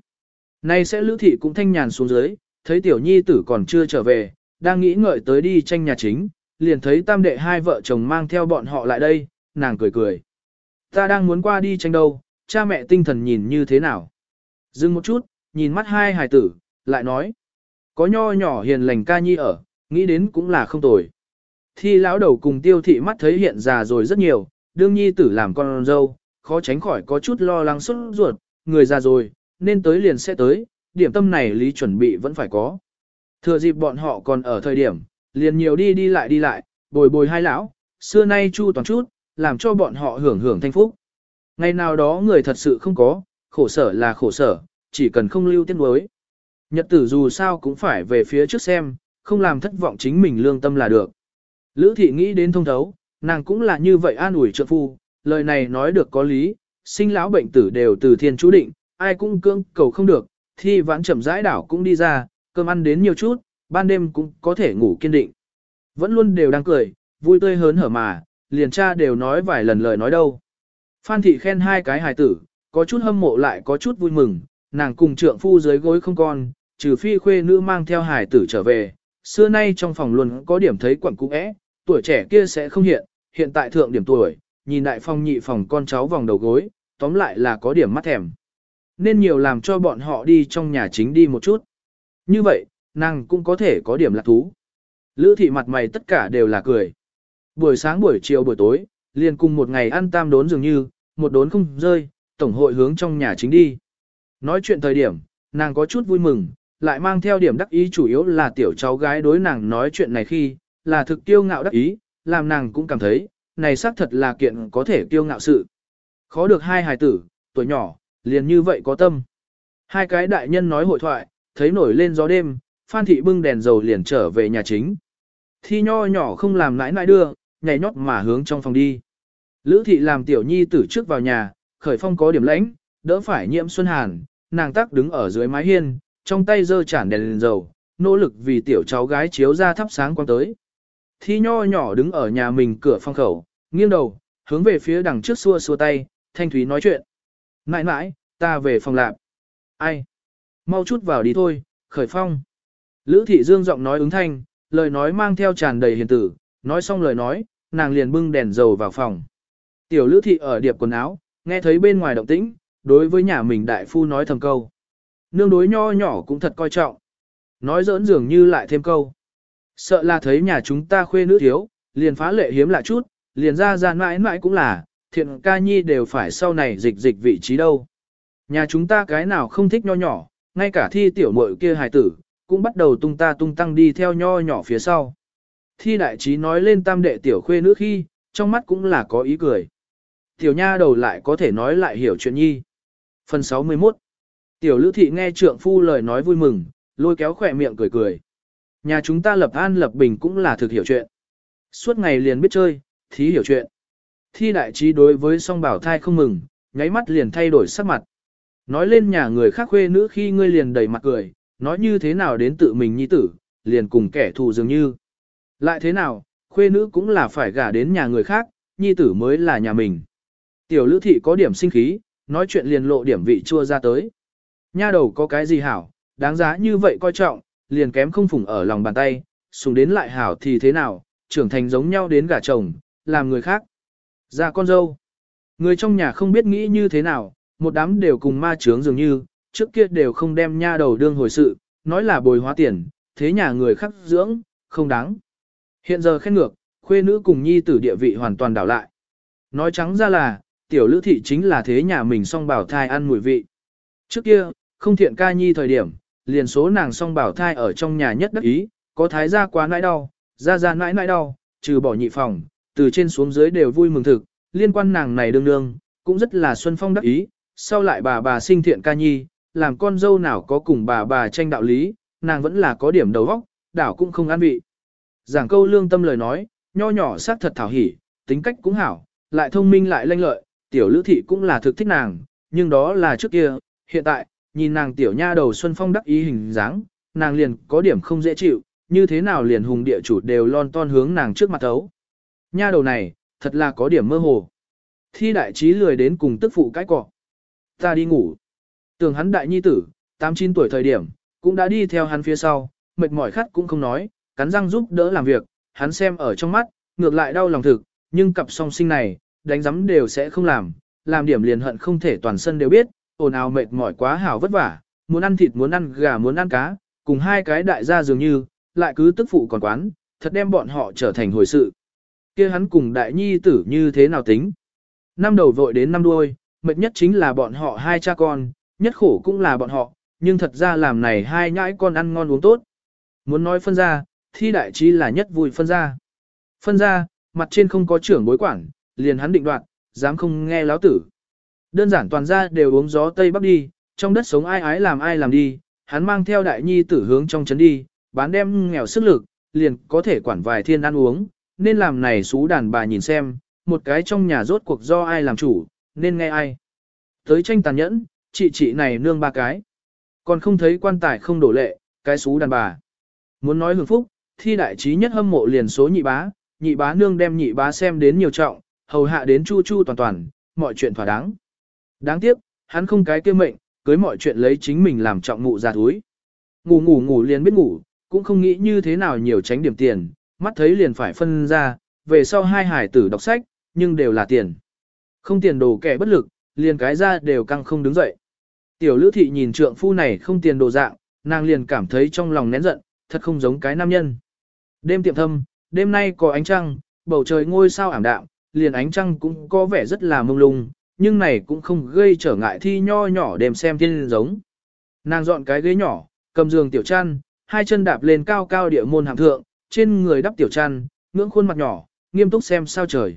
Nay sẽ lữ thị cũng thanh nhàn xuống dưới, thấy tiểu nhi tử còn chưa trở về, đang nghĩ ngợi tới đi tranh nhà chính, liền thấy tam đệ hai vợ chồng mang theo bọn họ lại đây, nàng cười cười. Ta đang muốn qua đi tranh đâu, cha mẹ tinh thần nhìn như thế nào. Dừng một chút, nhìn mắt hai hài tử, lại nói. Có nho nhỏ hiền lành ca nhi ở, nghĩ đến cũng là không tồi. Thi lão đầu cùng tiêu thị mắt thấy hiện già rồi rất nhiều, đương nhi tử làm con dâu, khó tránh khỏi có chút lo lắng xuất ruột, người già rồi, nên tới liền sẽ tới, điểm tâm này lý chuẩn bị vẫn phải có. Thừa dịp bọn họ còn ở thời điểm, liền nhiều đi đi lại đi lại, bồi bồi hai lão, xưa nay chu toàn chút, làm cho bọn họ hưởng hưởng thanh phúc. Ngày nào đó người thật sự không có, khổ sở là khổ sở, chỉ cần không lưu tiết đối. Nhật tử dù sao cũng phải về phía trước xem, không làm thất vọng chính mình lương tâm là được. Lữ thị nghĩ đến thông thấu, nàng cũng là như vậy an ủi trợ phu, lời này nói được có lý, sinh lão bệnh tử đều từ thiên chú định, ai cũng cưỡng cầu không được, thi vãn chậm rãi đảo cũng đi ra, cơm ăn đến nhiều chút, ban đêm cũng có thể ngủ kiên định. Vẫn luôn đều đang cười, vui tươi hớn hở mà, liền cha đều nói vài lần lời nói đâu. Phan thị khen hai cái hài tử, có chút hâm mộ lại có chút vui mừng, nàng cùng trượng phu dưới gối không con, trừ phi khuê nữ mang theo hài tử trở về, xưa nay trong phòng luôn có điểm thấy quẩn cũ é, tuổi trẻ kia sẽ không hiện, hiện tại thượng điểm tuổi, nhìn đại phong nhị phòng con cháu vòng đầu gối, tóm lại là có điểm mắt thèm. Nên nhiều làm cho bọn họ đi trong nhà chính đi một chút. Như vậy, nàng cũng có thể có điểm lạc thú. Lữ thị mặt mày tất cả đều là cười. Buổi sáng buổi chiều buổi tối, liền cùng một ngày ăn tam đốn dường như, một đốn không rơi, tổng hội hướng trong nhà chính đi. Nói chuyện thời điểm, nàng có chút vui mừng, lại mang theo điểm đắc ý chủ yếu là tiểu cháu gái đối nàng nói chuyện này khi, là thực kiêu ngạo đắc ý, làm nàng cũng cảm thấy, này xác thật là kiện có thể kiêu ngạo sự. Khó được hai hài tử, tuổi nhỏ, liền như vậy có tâm. Hai cái đại nhân nói hội thoại, thấy nổi lên gió đêm, Phan Thị bưng đèn dầu liền trở về nhà chính. Thi nho nhỏ không làm nãi nãi đưa, nhảy nhót mà hướng trong phòng đi. Lữ Thị làm tiểu nhi tử trước vào nhà, khởi phong có điểm lãnh, đỡ phải nhiễm xuân hàn, nàng tắc đứng ở dưới mái hiên, trong tay giơ chản đèn, đèn dầu, nỗ lực vì tiểu cháu gái chiếu ra thắp sáng quang tới. Thi nho nhỏ đứng ở nhà mình cửa phong khẩu, nghiêng đầu, hướng về phía đằng trước xua xua tay, thanh thúy nói chuyện. Nãi nãi, ta về phòng lạp. Ai? Mau chút vào đi thôi, khởi phong. Lữ thị dương giọng nói ứng thanh, lời nói mang theo tràn đầy hiền tử, nói xong lời nói, nàng liền bưng đèn dầu vào phòng. Tiểu lữ thị ở điệp quần áo, nghe thấy bên ngoài động tĩnh, đối với nhà mình đại phu nói thầm câu. Nương đối nho nhỏ cũng thật coi trọng. Nói giỡn dường như lại thêm câu. Sợ là thấy nhà chúng ta khuê nữ thiếu, liền phá lệ hiếm lạ chút, liền ra ra mãi mãi cũng là, thiện ca nhi đều phải sau này dịch dịch vị trí đâu. Nhà chúng ta cái nào không thích nho nhỏ, ngay cả thi tiểu muội kia hài tử, cũng bắt đầu tung ta tung tăng đi theo nho nhỏ phía sau. Thi đại trí nói lên tam đệ tiểu khuê nữ khi, trong mắt cũng là có ý cười. Tiểu nha đầu lại có thể nói lại hiểu chuyện nhi. Phần 61 Tiểu lữ thị nghe trượng phu lời nói vui mừng, lôi kéo khỏe miệng cười cười. Nhà chúng ta lập an lập bình cũng là thực hiểu chuyện. Suốt ngày liền biết chơi, thí hiểu chuyện. Thi đại trí đối với song bảo thai không mừng, nháy mắt liền thay đổi sắc mặt. Nói lên nhà người khác khuê nữ khi ngươi liền đầy mặt cười, nói như thế nào đến tự mình nhi tử, liền cùng kẻ thù dường như. Lại thế nào, khuê nữ cũng là phải gả đến nhà người khác, nhi tử mới là nhà mình. Tiểu lữ thị có điểm sinh khí, nói chuyện liền lộ điểm vị chua ra tới. Nha đầu có cái gì hảo, đáng giá như vậy coi trọng, liền kém không phủng ở lòng bàn tay, sùng đến lại hảo thì thế nào, trưởng thành giống nhau đến gả chồng, làm người khác. Già con dâu. Người trong nhà không biết nghĩ như thế nào, một đám đều cùng ma trướng dường như, trước kia đều không đem nha đầu đương hồi sự, nói là bồi hóa tiền, thế nhà người khắc dưỡng, không đáng. Hiện giờ khen ngược, khuê nữ cùng nhi tử địa vị hoàn toàn đảo lại. Nói trắng ra là, tiểu lữ thị chính là thế nhà mình song bảo thai ăn mùi vị. Trước kia, không thiện ca nhi thời điểm, liền số nàng song bảo thai ở trong nhà nhất đắc ý, có thái gia quá nãi đau, ra ra nãi nãi đau, trừ bỏ nhị phòng, từ trên xuống dưới đều vui mừng thực, liên quan nàng này đương đương, cũng rất là xuân phong đắc ý, sau lại bà bà sinh thiện ca nhi, làm con dâu nào có cùng bà bà tranh đạo lý, nàng vẫn là có điểm đầu óc, đảo cũng không an vị. Giảng câu lương tâm lời nói, nho nhỏ xác thật thảo hỉ, tính cách cũng hảo, lại thông minh lại lanh lợi, tiểu lữ thị cũng là thực thích nàng, nhưng đó là trước kia, hiện tại, nhìn nàng tiểu nha đầu xuân phong đắc ý hình dáng, nàng liền có điểm không dễ chịu, như thế nào liền hùng địa chủ đều lon ton hướng nàng trước mặt thấu. Nha đầu này, thật là có điểm mơ hồ. Thi đại trí lười đến cùng tức phụ cái cọ. Ta đi ngủ. Tưởng hắn đại nhi tử, 89 tuổi thời điểm, cũng đã đi theo hắn phía sau, mệt mỏi khát cũng không nói, cắn răng giúp đỡ làm việc, hắn xem ở trong mắt, ngược lại đau lòng thực, nhưng cặp song sinh này, đánh giấm đều sẽ không làm, làm điểm liền hận không thể toàn sân đều biết, ồn ào mệt mỏi quá hảo vất vả, muốn ăn thịt muốn ăn gà muốn ăn cá, cùng hai cái đại gia dường như, lại cứ tức phụ còn quán, thật đem bọn họ trở thành hồi sự kia hắn cùng đại nhi tử như thế nào tính? Năm đầu vội đến năm đuôi, mệt nhất chính là bọn họ hai cha con, nhất khổ cũng là bọn họ, nhưng thật ra làm này hai nhãi con ăn ngon uống tốt. Muốn nói phân ra, thi đại trí là nhất vui phân ra. Phân ra, mặt trên không có trưởng bối quản, liền hắn định đoạt, dám không nghe láo tử. Đơn giản toàn ra đều uống gió Tây Bắc đi, trong đất sống ai ái làm ai làm đi, hắn mang theo đại nhi tử hướng trong trấn đi, bán đem nghèo sức lực, liền có thể quản vài thiên ăn uống, nên làm này xú đàn bà nhìn xem, một cái trong nhà rốt cuộc do ai làm chủ, nên nghe ai. Tới tranh tàn nhẫn, chị chị này nương ba cái. Còn không thấy quan tài không đổ lệ, cái xú đàn bà. Muốn nói hưởng phúc, thi đại trí nhất hâm mộ liền số nhị bá, nhị bá nương đem nhị bá xem đến nhiều trọng, hầu hạ đến chu chu toàn toàn, mọi chuyện thỏa đáng. Đáng tiếc, hắn không cái kia mệnh, cưới mọi chuyện lấy chính mình làm trọng mụ ra túi. Ngủ ngủ ngủ liền biết ngủ, cũng không nghĩ như thế nào nhiều tránh điểm tiền, mắt thấy liền phải phân ra, về sau hai hải tử đọc sách, nhưng đều là tiền. Không tiền đồ kẻ bất lực, liền cái ra đều căng không đứng dậy. Tiểu lữ thị nhìn trượng phu này không tiền đồ dạng, nàng liền cảm thấy trong lòng nén giận, thật không giống cái nam nhân. Đêm tiệm thâm, đêm nay có ánh trăng, bầu trời ngôi sao ảm đạm, liền ánh trăng cũng có vẻ rất là mông lung, nhưng này cũng không gây trở ngại thi nho nhỏ đêm xem thiên giống. Nàng dọn cái ghế nhỏ, cầm giường tiểu chăn, hai chân đạp lên cao cao địa môn hạng thượng, trên người đắp tiểu chăn, ngưỡng khuôn mặt nhỏ, nghiêm túc xem sao trời.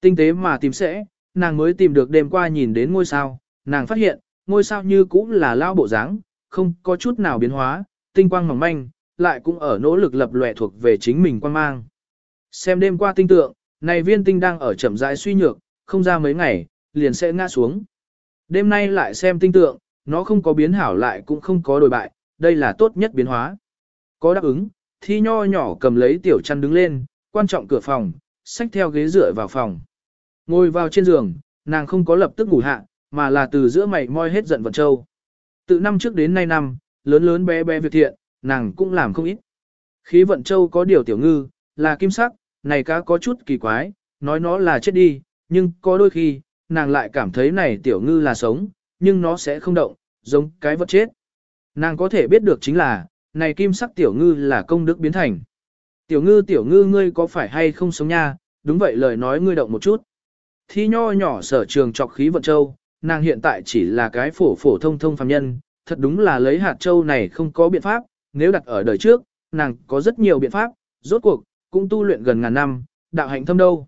Tinh tế mà tìm sẽ, nàng mới tìm được đêm qua nhìn đến ngôi sao, nàng phát hiện, ngôi sao như cũng là lao bộ dáng, không có chút nào biến hóa, tinh quang mỏng manh, lại cũng ở nỗ lực lập lòe thuộc về chính mình quan mang. Xem đêm qua tinh tượng, này viên tinh đang ở chậm rãi suy nhược, không ra mấy ngày, liền sẽ ngã xuống. Đêm nay lại xem tinh tượng, nó không có biến hảo lại cũng không có đổi bại, đây là tốt nhất biến hóa. Có đáp ứng, thi nho nhỏ cầm lấy tiểu chăn đứng lên, quan trọng cửa phòng, xách theo ghế dựa vào phòng. Ngồi vào trên giường, nàng không có lập tức ngủ hạ, mà là từ giữa mày moi hết giận vận châu. Từ năm trước đến nay năm, lớn lớn bé bé việc thiện, nàng cũng làm không ít. Khí vận châu có điều tiểu ngư, là kim sắc, này cá có chút kỳ quái, nói nó là chết đi, nhưng có đôi khi, nàng lại cảm thấy này tiểu ngư là sống, nhưng nó sẽ không động, giống cái vật chết. Nàng có thể biết được chính là, này kim sắc tiểu ngư là công đức biến thành. Tiểu ngư tiểu ngư ngươi có phải hay không sống nha, đúng vậy lời nói ngươi động một chút. Thi nho nhỏ sở trường trọc khí vận châu, nàng hiện tại chỉ là cái phổ phổ thông thông phàm nhân, thật đúng là lấy hạt châu này không có biện pháp, nếu đặt ở đời trước, nàng có rất nhiều biện pháp, rốt cuộc, cũng tu luyện gần ngàn năm, đạo hạnh thâm đâu.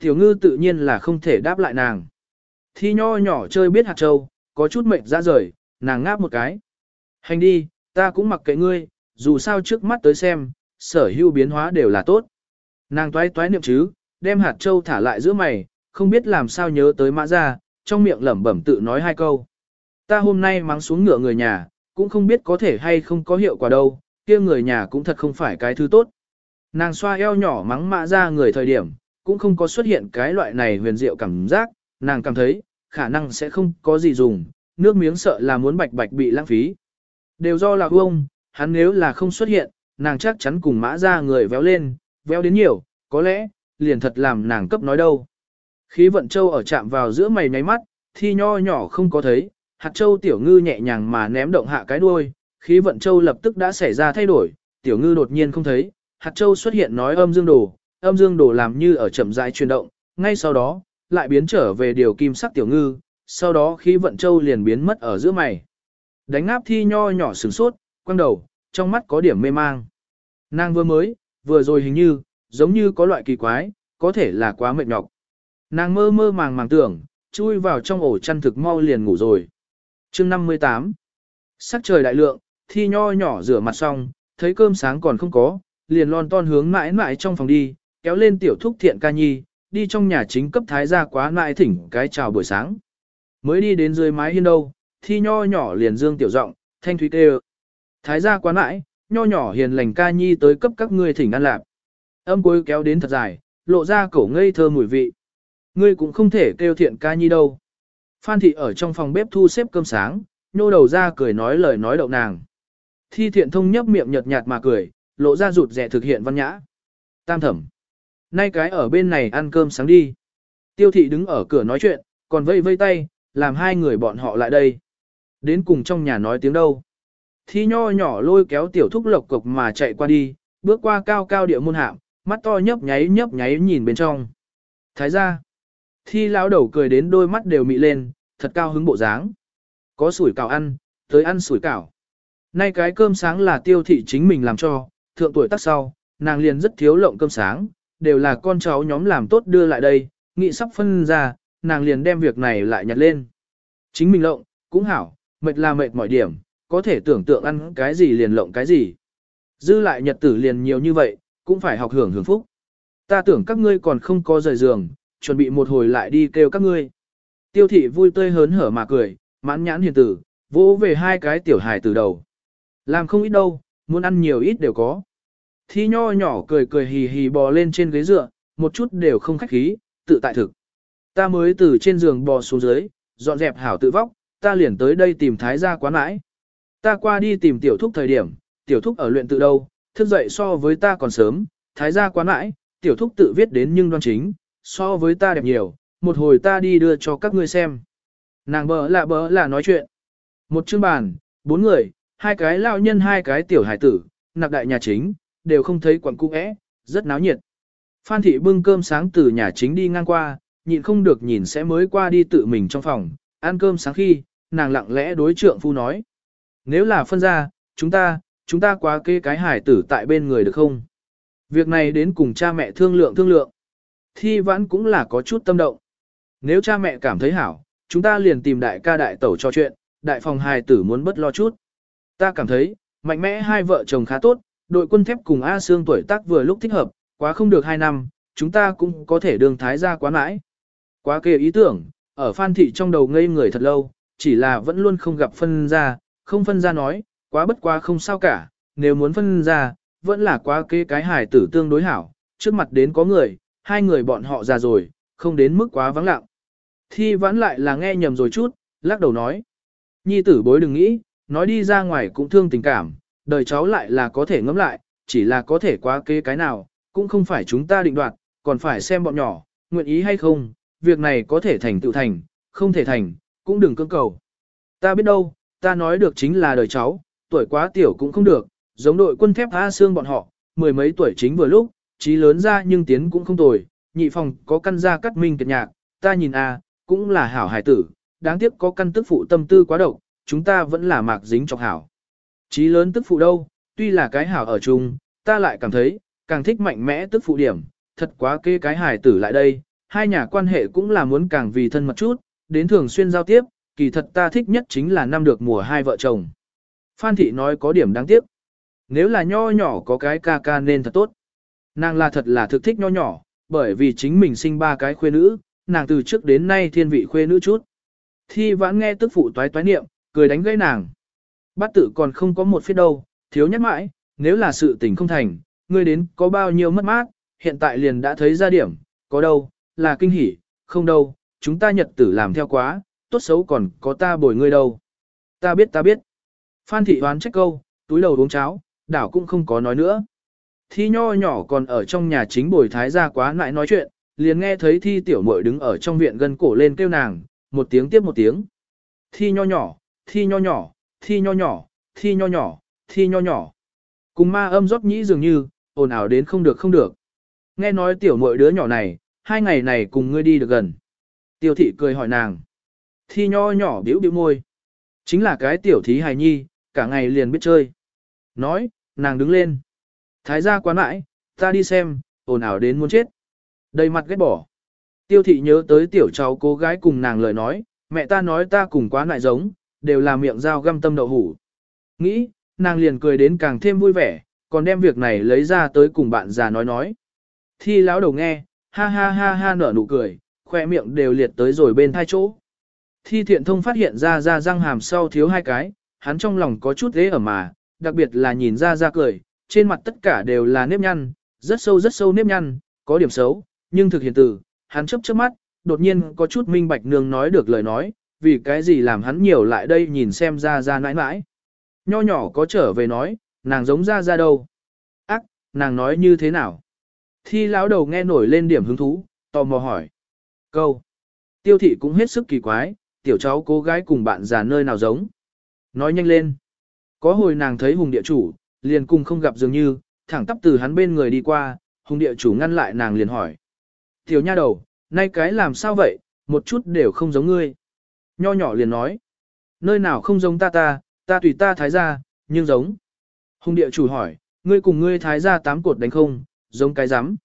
Tiểu ngư tự nhiên là không thể đáp lại nàng. Thi nho nhỏ chơi biết hạt châu, có chút mệnh ra rời, nàng ngáp một cái. Hành đi, ta cũng mặc kệ ngươi, dù sao trước mắt tới xem, sở hữu biến hóa đều là tốt. Nàng toái toái niệm chứ, đem hạt châu thả lại giữa mày, không biết làm sao nhớ tới mã ra, trong miệng lẩm bẩm tự nói hai câu. Ta hôm nay mắng xuống ngựa người nhà, cũng không biết có thể hay không có hiệu quả đâu, kia người nhà cũng thật không phải cái thứ tốt. Nàng xoa eo nhỏ mắng mã ra người thời điểm, cũng không có xuất hiện cái loại này huyền diệu cảm giác, nàng cảm thấy, khả năng sẽ không có gì dùng, nước miếng sợ là muốn bạch bạch bị lãng phí. Đều do là ông, hắn nếu là không xuất hiện, nàng chắc chắn cùng mã ra người véo lên, véo đến nhiều, có lẽ, liền thật làm nàng cấp nói đâu. Khí vận châu ở chạm vào giữa mày nháy mắt, thi nho nhỏ không có thấy, hạt châu tiểu ngư nhẹ nhàng mà ném động hạ cái đuôi, khí vận châu lập tức đã xảy ra thay đổi, tiểu ngư đột nhiên không thấy, hạt châu xuất hiện nói âm dương đồ, âm dương đồ làm như ở chậm rãi chuyển động, ngay sau đó, lại biến trở về điều kim sắc tiểu ngư, sau đó khí vận châu liền biến mất ở giữa mày. Đánh áp thi nho nhỏ sửng sốt, quăng đầu, trong mắt có điểm mê mang. Nàng vừa mới, vừa rồi hình như, giống như có loại kỳ quái, có thể là quá mệt nhọc. Nàng mơ mơ màng màng tưởng, chui vào trong ổ chăn thực mau liền ngủ rồi. chương 58 Sắc trời đại lượng, thi nho nhỏ rửa mặt xong, thấy cơm sáng còn không có, liền lon ton hướng mãi mãi trong phòng đi, kéo lên tiểu thúc thiện ca nhi, đi trong nhà chính cấp thái gia quá mãi thỉnh cái chào buổi sáng. Mới đi đến dưới mái hiên đâu, thi nho nhỏ liền dương tiểu giọng thanh thúy kêu. Thái gia quá mãi, nho nhỏ hiền lành ca nhi tới cấp các ngươi thỉnh ăn lạp. Âm cuối kéo đến thật dài, lộ ra cổ ngây thơ mùi vị. Ngươi cũng không thể kêu thiện ca nhi đâu. Phan thị ở trong phòng bếp thu xếp cơm sáng, nhô đầu ra cười nói lời nói đậu nàng. Thi thiện thông nhấp miệng nhợt nhạt mà cười, lộ ra rụt rẻ thực hiện văn nhã. Tam thẩm. Nay cái ở bên này ăn cơm sáng đi. Tiêu thị đứng ở cửa nói chuyện, còn vây vây tay, làm hai người bọn họ lại đây. Đến cùng trong nhà nói tiếng đâu. Thi nho nhỏ lôi kéo tiểu thúc lộc cục mà chạy qua đi, bước qua cao cao địa môn hạm, mắt to nhấp nháy nhấp nháy nhìn bên trong. Thái ra. Thi lão đầu cười đến đôi mắt đều mị lên, thật cao hứng bộ dáng. Có sủi cảo ăn, tới ăn sủi cảo. Nay cái cơm sáng là tiêu thị chính mình làm cho, thượng tuổi tác sau, nàng liền rất thiếu lộng cơm sáng, đều là con cháu nhóm làm tốt đưa lại đây, nghị sắp phân ra, nàng liền đem việc này lại nhặt lên. Chính mình lộng, cũng hảo, mệt là mệt mọi điểm, có thể tưởng tượng ăn cái gì liền lộng cái gì. Dư lại nhật tử liền nhiều như vậy, cũng phải học hưởng hưởng phúc. Ta tưởng các ngươi còn không có rời giường, chuẩn bị một hồi lại đi kêu các ngươi. Tiêu thị vui tươi hớn hở mà cười, mãn nhãn hiền tử, vỗ về hai cái tiểu hài từ đầu. Làm không ít đâu, muốn ăn nhiều ít đều có. Thi nho nhỏ cười cười hì hì bò lên trên ghế dựa, một chút đều không khách khí, tự tại thực. Ta mới từ trên giường bò xuống dưới, dọn dẹp hảo tự vóc, ta liền tới đây tìm thái gia quán mãi. Ta qua đi tìm tiểu thúc thời điểm, tiểu thúc ở luyện tự đâu, thức dậy so với ta còn sớm, thái gia quán mãi, tiểu thúc tự viết đến nhưng đoan chính, so với ta đẹp nhiều, một hồi ta đi đưa cho các ngươi xem. Nàng bỡ lạ bỡ là nói chuyện. Một chương bàn, bốn người, hai cái lao nhân hai cái tiểu hải tử, nạp đại nhà chính, đều không thấy quần cung ẽ, rất náo nhiệt. Phan thị bưng cơm sáng từ nhà chính đi ngang qua, nhịn không được nhìn sẽ mới qua đi tự mình trong phòng, ăn cơm sáng khi, nàng lặng lẽ đối trượng phu nói. Nếu là phân ra, chúng ta, chúng ta quá kê cái hải tử tại bên người được không? Việc này đến cùng cha mẹ thương lượng thương lượng. Thi vãn cũng là có chút tâm động. Nếu cha mẹ cảm thấy hảo, chúng ta liền tìm đại ca đại tẩu cho chuyện, đại phòng hài tử muốn bất lo chút. Ta cảm thấy, mạnh mẽ hai vợ chồng khá tốt, đội quân thép cùng A Sương tuổi tác vừa lúc thích hợp, quá không được hai năm, chúng ta cũng có thể đường thái ra quá mãi. Quá kề ý tưởng, ở phan thị trong đầu ngây người thật lâu, chỉ là vẫn luôn không gặp phân ra, không phân ra nói, quá bất quá không sao cả, nếu muốn phân ra, vẫn là quá kế cái hài tử tương đối hảo, trước mặt đến có người, hai người bọn họ già rồi, không đến mức quá vắng lặng. Thi vãn lại là nghe nhầm rồi chút, lắc đầu nói. Nhi tử bối đừng nghĩ, nói đi ra ngoài cũng thương tình cảm, đời cháu lại là có thể ngẫm lại, chỉ là có thể quá kế cái nào, cũng không phải chúng ta định đoạt, còn phải xem bọn nhỏ, nguyện ý hay không, việc này có thể thành tự thành, không thể thành, cũng đừng cưỡng cầu. Ta biết đâu, ta nói được chính là đời cháu, tuổi quá tiểu cũng không được, giống đội quân thép A xương bọn họ, mười mấy tuổi chính vừa lúc, trí lớn ra nhưng tiến cũng không tồi, nhị phòng có căn gia cắt minh kiệt nhạc, ta nhìn A, cũng là hảo hải tử, đáng tiếc có căn tức phụ tâm tư quá độc, chúng ta vẫn là mạc dính chọc hảo. trí lớn tức phụ đâu, tuy là cái hảo ở chung, ta lại cảm thấy, càng thích mạnh mẽ tức phụ điểm, thật quá kê cái hải tử lại đây, hai nhà quan hệ cũng là muốn càng vì thân mật chút, đến thường xuyên giao tiếp, kỳ thật ta thích nhất chính là năm được mùa hai vợ chồng. Phan thị nói có điểm đáng tiếc. Nếu là nho nhỏ có cái ca ca nên thật tốt. Nàng là thật là thực thích nho nhỏ, bởi vì chính mình sinh ba cái khuê nữ, nàng từ trước đến nay thiên vị khuê nữ chút. Thi vãn nghe tức phụ toái toái niệm, cười đánh gây nàng. Bát tự còn không có một phía đâu, thiếu nhắc mãi, nếu là sự tình không thành, ngươi đến có bao nhiêu mất mát, hiện tại liền đã thấy ra điểm, có đâu, là kinh hỉ, không đâu, chúng ta nhật tử làm theo quá, tốt xấu còn có ta bồi ngươi đâu. Ta biết ta biết. Phan thị hoán trách câu, túi đầu uống cháo, đảo cũng không có nói nữa. Thi nho nhỏ còn ở trong nhà chính bồi thái gia quá lại nói chuyện, liền nghe thấy thi tiểu muội đứng ở trong viện gần cổ lên kêu nàng, một tiếng tiếp một tiếng. Thi nho nhỏ, thi nho nhỏ, thi nho nhỏ, thi nho nhỏ, thi nho nhỏ. Cùng ma âm rót nhĩ dường như, ồn ào đến không được không được. Nghe nói tiểu muội đứa nhỏ này, hai ngày này cùng ngươi đi được gần. Tiêu thị cười hỏi nàng. Thi nho nhỏ biểu biểu môi. Chính là cái tiểu thí hài nhi, cả ngày liền biết chơi. Nói, nàng đứng lên. Thái gia quán mãi, ta đi xem, ồn ào đến muốn chết. Đầy mặt ghét bỏ. Tiêu thị nhớ tới tiểu cháu cô gái cùng nàng lời nói, mẹ ta nói ta cùng quá lại giống, đều là miệng dao găm tâm đậu hủ. Nghĩ, nàng liền cười đến càng thêm vui vẻ, còn đem việc này lấy ra tới cùng bạn già nói nói. Thi lão đầu nghe, ha ha ha ha nở nụ cười, khoe miệng đều liệt tới rồi bên thai chỗ. Thi thiện thông phát hiện ra ra răng hàm sau thiếu hai cái, hắn trong lòng có chút ghế ở mà, đặc biệt là nhìn ra ra cười, trên mặt tất cả đều là nếp nhăn, rất sâu rất sâu nếp nhăn, có điểm xấu, nhưng thực hiện từ, hắn chấp chớp mắt, đột nhiên có chút minh bạch nương nói được lời nói, vì cái gì làm hắn nhiều lại đây nhìn xem ra ra nãi nãi. Nho nhỏ có trở về nói, nàng giống ra ra đâu. Ác, nàng nói như thế nào? Thi lão đầu nghe nổi lên điểm hứng thú, tò mò hỏi. Câu. Tiêu thị cũng hết sức kỳ quái, tiểu cháu cô gái cùng bạn già nơi nào giống. Nói nhanh lên. Có hồi nàng thấy hùng địa chủ, liền cùng không gặp dường như, thẳng tắp từ hắn bên người đi qua, hùng địa chủ ngăn lại nàng liền hỏi. Tiểu nha đầu, nay cái làm sao vậy, một chút đều không giống ngươi. Nho nhỏ liền nói. Nơi nào không giống ta ta, ta tùy ta thái gia, nhưng giống. Hùng địa chủ hỏi, ngươi cùng ngươi thái gia tám cột đánh không, giống cái rắm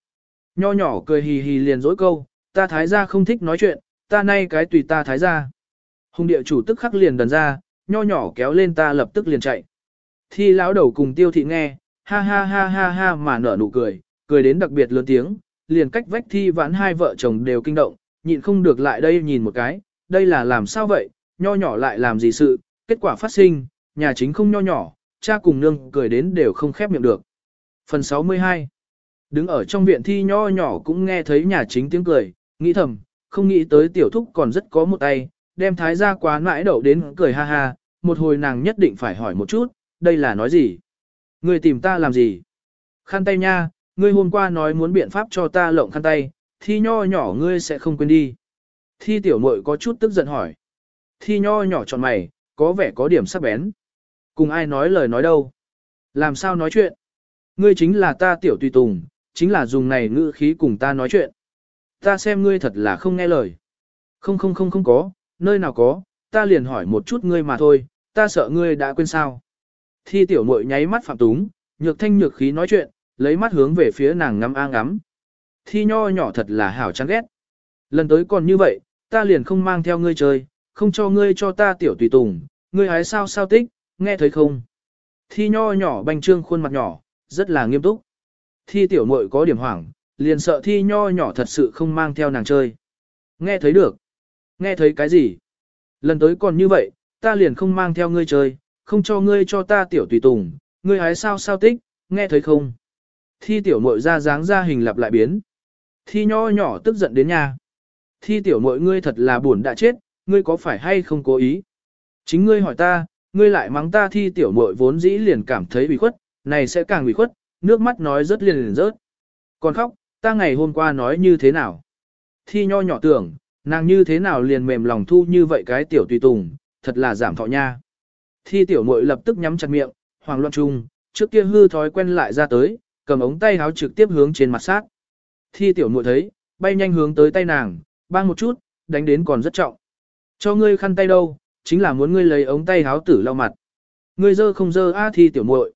Nho nhỏ cười hì hì liền dỗi câu, ta thái gia không thích nói chuyện, ta nay cái tùy ta thái gia. Hùng địa chủ tức khắc liền đần ra, nho nhỏ kéo lên ta lập tức liền chạy. Thi lão đầu cùng tiêu thị nghe, ha ha ha ha ha mà nở nụ cười, cười đến đặc biệt lớn tiếng, liền cách vách thi vãn hai vợ chồng đều kinh động, nhịn không được lại đây nhìn một cái, đây là làm sao vậy, nho nhỏ lại làm gì sự, kết quả phát sinh, nhà chính không nho nhỏ, cha cùng nương cười đến đều không khép miệng được. Phần 62 Đứng ở trong viện thi nho nhỏ cũng nghe thấy nhà chính tiếng cười, nghĩ thầm, không nghĩ tới tiểu thúc còn rất có một tay, đem thái gia quá mãi đậu đến cười ha ha, một hồi nàng nhất định phải hỏi một chút, đây là nói gì? Người tìm ta làm gì? Khăn tay nha, ngươi hôm qua nói muốn biện pháp cho ta lộng khăn tay, thi nho nhỏ ngươi sẽ không quên đi. Thi tiểu muội có chút tức giận hỏi. Thi nho nhỏ tròn mày, có vẻ có điểm sắc bén. Cùng ai nói lời nói đâu? Làm sao nói chuyện? Ngươi chính là ta tiểu tùy tùng, chính là dùng này ngữ khí cùng ta nói chuyện. Ta xem ngươi thật là không nghe lời. Không không không không có, nơi nào có, ta liền hỏi một chút ngươi mà thôi, ta sợ ngươi đã quên sao. Thi tiểu muội nháy mắt phạm túng, nhược thanh nhược khí nói chuyện, lấy mắt hướng về phía nàng ngắm a ngắm. Thi nho nhỏ thật là hảo chán ghét. Lần tới còn như vậy, ta liền không mang theo ngươi chơi, không cho ngươi cho ta tiểu tùy tùng, ngươi hái sao sao tích, nghe thấy không? Thi nho nhỏ banh trương khuôn mặt nhỏ, rất là nghiêm túc. Thi tiểu muội có điểm hoảng, liền sợ thi nho nhỏ thật sự không mang theo nàng chơi. Nghe thấy được. Nghe thấy cái gì? Lần tới còn như vậy, ta liền không mang theo ngươi chơi, không cho ngươi cho ta tiểu tùy tùng, ngươi hái sao sao tích, nghe thấy không? Thi tiểu mội ra dáng ra hình lặp lại biến. Thi nho nhỏ tức giận đến nhà. Thi tiểu mội ngươi thật là buồn đã chết, ngươi có phải hay không cố ý? Chính ngươi hỏi ta, ngươi lại mắng ta thi tiểu mội vốn dĩ liền cảm thấy bị khuất, này sẽ càng bị khuất, nước mắt nói rất liền liền rớt. Còn khóc, ta ngày hôm qua nói như thế nào? Thi nho nhỏ tưởng, nàng như thế nào liền mềm lòng thu như vậy cái tiểu tùy tùng, thật là giảm thọ nha. Thi tiểu muội lập tức nhắm chặt miệng, hoàng loạn trung, trước kia hư thói quen lại ra tới, cầm ống tay háo trực tiếp hướng trên mặt sát. Thi tiểu muội thấy, bay nhanh hướng tới tay nàng, bang một chút, đánh đến còn rất trọng. Cho ngươi khăn tay đâu, chính là muốn ngươi lấy ống tay háo tử lau mặt. Ngươi dơ không dơ a thi tiểu muội.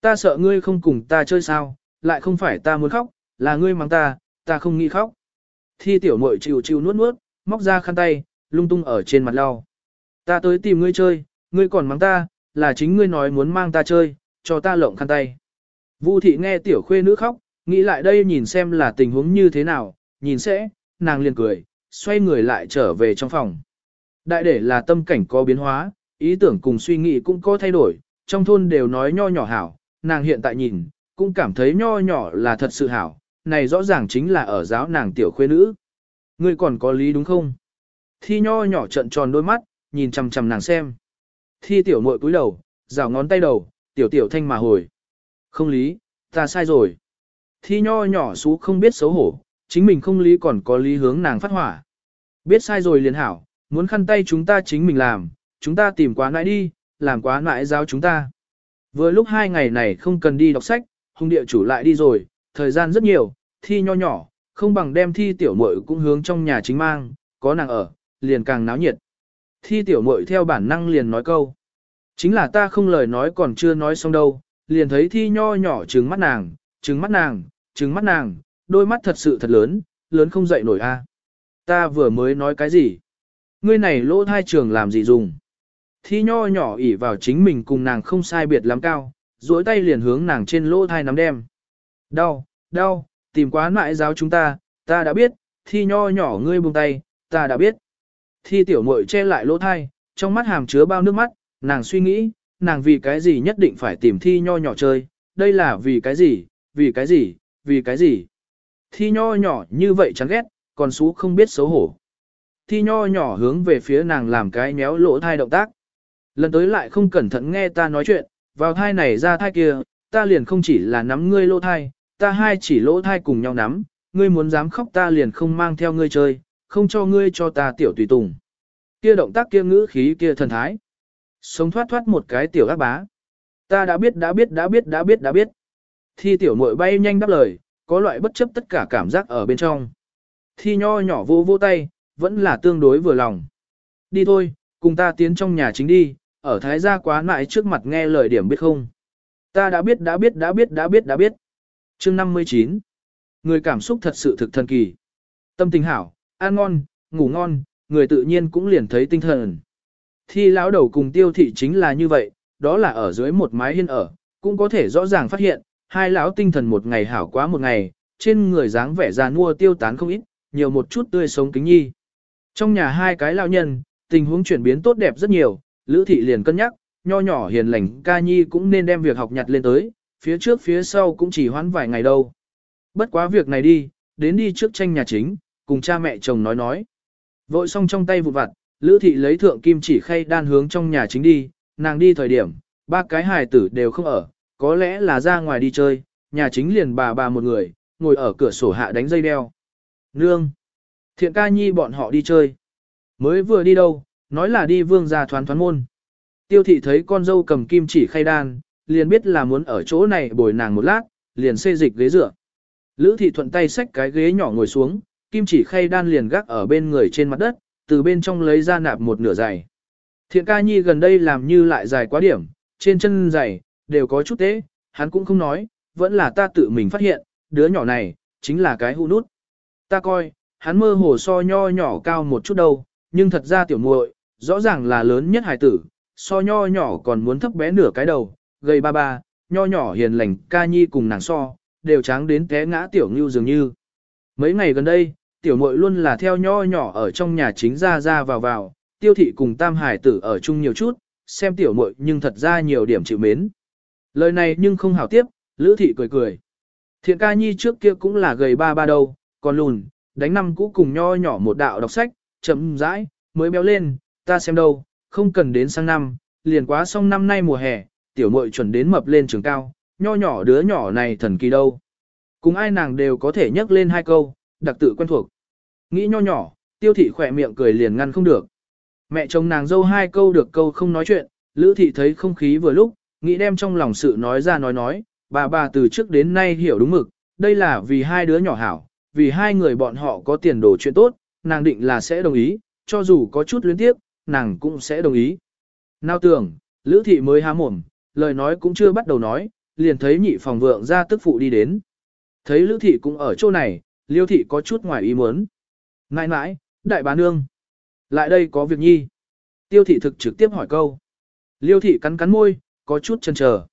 Ta sợ ngươi không cùng ta chơi sao, lại không phải ta muốn khóc, là ngươi mắng ta, ta không nghĩ khóc. Thi tiểu muội chịu chịu nuốt nuốt, móc ra khăn tay, lung tung ở trên mặt lau. Ta tới tìm ngươi chơi, ngươi còn mắng ta, là chính ngươi nói muốn mang ta chơi, cho ta lộng khăn tay. Vu thị nghe tiểu khuê nữ khóc, nghĩ lại đây nhìn xem là tình huống như thế nào, nhìn sẽ, nàng liền cười, xoay người lại trở về trong phòng. Đại để là tâm cảnh có biến hóa, ý tưởng cùng suy nghĩ cũng có thay đổi, trong thôn đều nói nho nhỏ hảo, nàng hiện tại nhìn, cũng cảm thấy nho nhỏ là thật sự hảo, này rõ ràng chính là ở giáo nàng tiểu khuê nữ. Ngươi còn có lý đúng không? Thi nho nhỏ trận tròn đôi mắt, nhìn chằm chằm nàng xem. Thi tiểu muội cúi đầu, rào ngón tay đầu, tiểu tiểu thanh mà hồi. Không lý, ta sai rồi. Thi nho nhỏ xú không biết xấu hổ, chính mình không lý còn có lý hướng nàng phát hỏa. Biết sai rồi liền hảo, muốn khăn tay chúng ta chính mình làm, chúng ta tìm quá nãi đi, làm quá nãi giáo chúng ta. Vừa lúc hai ngày này không cần đi đọc sách, hung địa chủ lại đi rồi, thời gian rất nhiều, thi nho nhỏ, không bằng đem thi tiểu muội cũng hướng trong nhà chính mang, có nàng ở, liền càng náo nhiệt. Thi tiểu muội theo bản năng liền nói câu. Chính là ta không lời nói còn chưa nói xong đâu, liền thấy thi nho nhỏ trừng mắt nàng, trừng mắt nàng, trừng mắt nàng, đôi mắt thật sự thật lớn, lớn không dậy nổi a. Ta vừa mới nói cái gì? Ngươi này lỗ thai trường làm gì dùng? Thi nho nhỏ ỉ vào chính mình cùng nàng không sai biệt lắm cao, duỗi tay liền hướng nàng trên lỗ thai nắm đem. Đau, đau, tìm quá mại giáo chúng ta, ta đã biết, thi nho nhỏ ngươi buông tay, ta đã biết. Thi tiểu muội che lại lỗ thai, trong mắt hàm chứa bao nước mắt, nàng suy nghĩ, nàng vì cái gì nhất định phải tìm thi nho nhỏ chơi, đây là vì cái gì, vì cái gì, vì cái gì. Thi nho nhỏ như vậy chán ghét, còn xú không biết xấu hổ. Thi nho nhỏ hướng về phía nàng làm cái méo lỗ thai động tác. Lần tới lại không cẩn thận nghe ta nói chuyện, vào thai này ra thai kia, ta liền không chỉ là nắm ngươi lỗ thai, ta hai chỉ lỗ thai cùng nhau nắm, ngươi muốn dám khóc ta liền không mang theo ngươi chơi, không cho ngươi cho ta tiểu tùy tùng. Kia động tác kia ngữ khí kia thần thái. Sống thoát thoát một cái tiểu ác bá. Ta đã biết đã biết đã biết đã biết đã biết. Thi tiểu muội bay nhanh đáp lời, có loại bất chấp tất cả cảm giác ở bên trong. Thi nho nhỏ vô vô tay, vẫn là tương đối vừa lòng. Đi thôi, cùng ta tiến trong nhà chính đi, ở thái gia quá nại trước mặt nghe lời điểm biết không. Ta đã biết đã biết đã biết đã biết đã biết. Chương 59 Người cảm xúc thật sự thực thần kỳ. Tâm tình hảo, ăn ngon, ngủ ngon, người tự nhiên cũng liền thấy tinh thần. Thi lão đầu cùng tiêu thị chính là như vậy, đó là ở dưới một mái hiên ở, cũng có thể rõ ràng phát hiện, hai lão tinh thần một ngày hảo quá một ngày, trên người dáng vẻ già nua tiêu tán không ít, nhiều một chút tươi sống kính nhi. Trong nhà hai cái lão nhân, tình huống chuyển biến tốt đẹp rất nhiều, Lữ thị liền cân nhắc, nho nhỏ hiền lành ca nhi cũng nên đem việc học nhặt lên tới, phía trước phía sau cũng chỉ hoãn vài ngày đâu. Bất quá việc này đi, đến đi trước tranh nhà chính, cùng cha mẹ chồng nói nói. Vội xong trong tay vụt vặt, Lữ thị lấy thượng kim chỉ khay đan hướng trong nhà chính đi, nàng đi thời điểm, ba cái hài tử đều không ở, có lẽ là ra ngoài đi chơi, nhà chính liền bà bà một người, ngồi ở cửa sổ hạ đánh dây đeo. Nương! Thiện ca nhi bọn họ đi chơi. Mới vừa đi đâu, nói là đi vương gia thoán thoán môn. Tiêu thị thấy con dâu cầm kim chỉ khay đan, liền biết là muốn ở chỗ này bồi nàng một lát, liền xê dịch ghế dựa. Lữ thị thuận tay xách cái ghế nhỏ ngồi xuống, kim chỉ khay đan liền gác ở bên người trên mặt đất, từ bên trong lấy ra nạp một nửa giày. Thiện ca nhi gần đây làm như lại dài quá điểm, trên chân giày, đều có chút tế, hắn cũng không nói, vẫn là ta tự mình phát hiện, đứa nhỏ này, chính là cái hũ nút. Ta coi, hắn mơ hồ so nho nhỏ cao một chút đâu, nhưng thật ra tiểu muội, rõ ràng là lớn nhất hài tử, so nho nhỏ còn muốn thấp bé nửa cái đầu, gầy ba ba, nho nhỏ hiền lành ca nhi cùng nàng so, đều tráng đến té ngã tiểu ngưu dường như. Mấy ngày gần đây, tiểu muội luôn là theo nho nhỏ ở trong nhà chính ra ra vào vào, tiêu thị cùng tam hải tử ở chung nhiều chút, xem tiểu muội nhưng thật ra nhiều điểm chịu mến. Lời này nhưng không hảo tiếp, lữ thị cười cười. Thiện ca nhi trước kia cũng là gầy ba ba đâu, còn lùn, đánh năm cũ cùng nho nhỏ một đạo đọc sách, chậm rãi, mới béo lên, ta xem đâu, không cần đến sang năm, liền quá xong năm nay mùa hè, tiểu muội chuẩn đến mập lên trường cao, nho nhỏ đứa nhỏ này thần kỳ đâu. Cùng ai nàng đều có thể nhắc lên hai câu, đặc tự quen thuộc. Nghĩ nho nhỏ, tiêu thị khỏe miệng cười liền ngăn không được. Mẹ chồng nàng dâu hai câu được câu không nói chuyện, lữ thị thấy không khí vừa lúc, nghĩ đem trong lòng sự nói ra nói nói, bà bà từ trước đến nay hiểu đúng mực, đây là vì hai đứa nhỏ hảo, vì hai người bọn họ có tiền đồ chuyện tốt, nàng định là sẽ đồng ý, cho dù có chút luyến tiếp, nàng cũng sẽ đồng ý. Nào tưởng, lữ thị mới há mồm, lời nói cũng chưa bắt đầu nói, liền thấy nhị phòng vượng ra tức phụ đi đến. Thấy lữ thị cũng ở chỗ này, liêu thị có chút ngoài ý muốn. Nãi nãi, đại bá nương. Lại đây có việc nhi. Tiêu thị thực trực tiếp hỏi câu. Liêu thị cắn cắn môi, có chút chần chờ.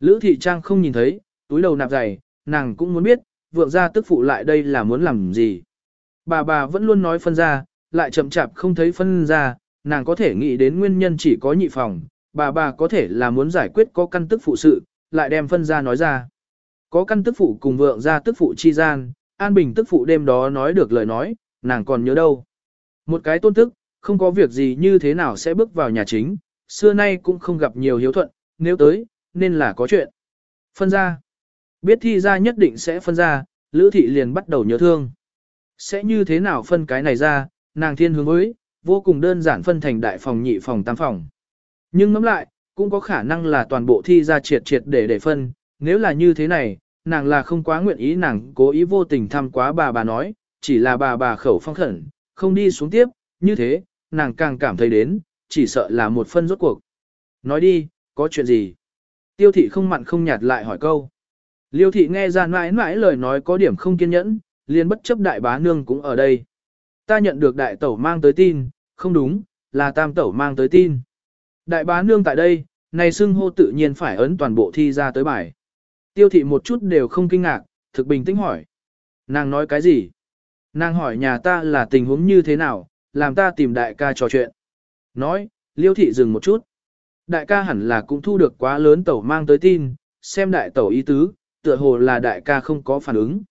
Lữ thị trang không nhìn thấy, túi đầu nạp dày, nàng cũng muốn biết, vượng ra tức phụ lại đây là muốn làm gì. Bà bà vẫn luôn nói phân ra, lại chậm chạp không thấy phân ra, nàng có thể nghĩ đến nguyên nhân chỉ có nhị phòng, bà bà có thể là muốn giải quyết có căn tức phụ sự, lại đem phân ra nói ra. Có căn tức phụ cùng vượng ra tức phụ chi gian, An Bình tức phụ đêm đó nói được lời nói, nàng còn nhớ đâu. Một cái tôn tức, không có việc gì như thế nào sẽ bước vào nhà chính, xưa nay cũng không gặp nhiều hiếu thuận, nếu tới, nên là có chuyện. Phân ra. Biết thi ra nhất định sẽ phân ra, Lữ Thị liền bắt đầu nhớ thương. Sẽ như thế nào phân cái này ra, nàng thiên hướng với, vô cùng đơn giản phân thành đại phòng nhị phòng tam phòng. Nhưng ngẫm lại, cũng có khả năng là toàn bộ thi ra triệt triệt để để phân, nếu là như thế này, nàng là không quá nguyện ý nàng cố ý vô tình thăm quá bà bà nói, chỉ là bà bà khẩu phong khẩn, không đi xuống tiếp, như thế, nàng càng cảm thấy đến, chỉ sợ là một phân rốt cuộc. Nói đi, có chuyện gì? Tiêu thị không mặn không nhạt lại hỏi câu. Liêu thị nghe ra mãi mãi lời nói có điểm không kiên nhẫn, liền bất chấp đại bá nương cũng ở đây. Ta nhận được đại tẩu mang tới tin, không đúng, là tam tẩu mang tới tin. Đại bá nương tại đây, này xưng hô tự nhiên phải ấn toàn bộ thi ra tới bài. Tiêu thị một chút đều không kinh ngạc, thực bình tĩnh hỏi. Nàng nói cái gì? Nàng hỏi nhà ta là tình huống như thế nào, làm ta tìm đại ca trò chuyện. Nói, liêu thị dừng một chút. Đại ca hẳn là cũng thu được quá lớn tẩu mang tới tin, xem đại tẩu ý tứ, tựa hồ là đại ca không có phản ứng.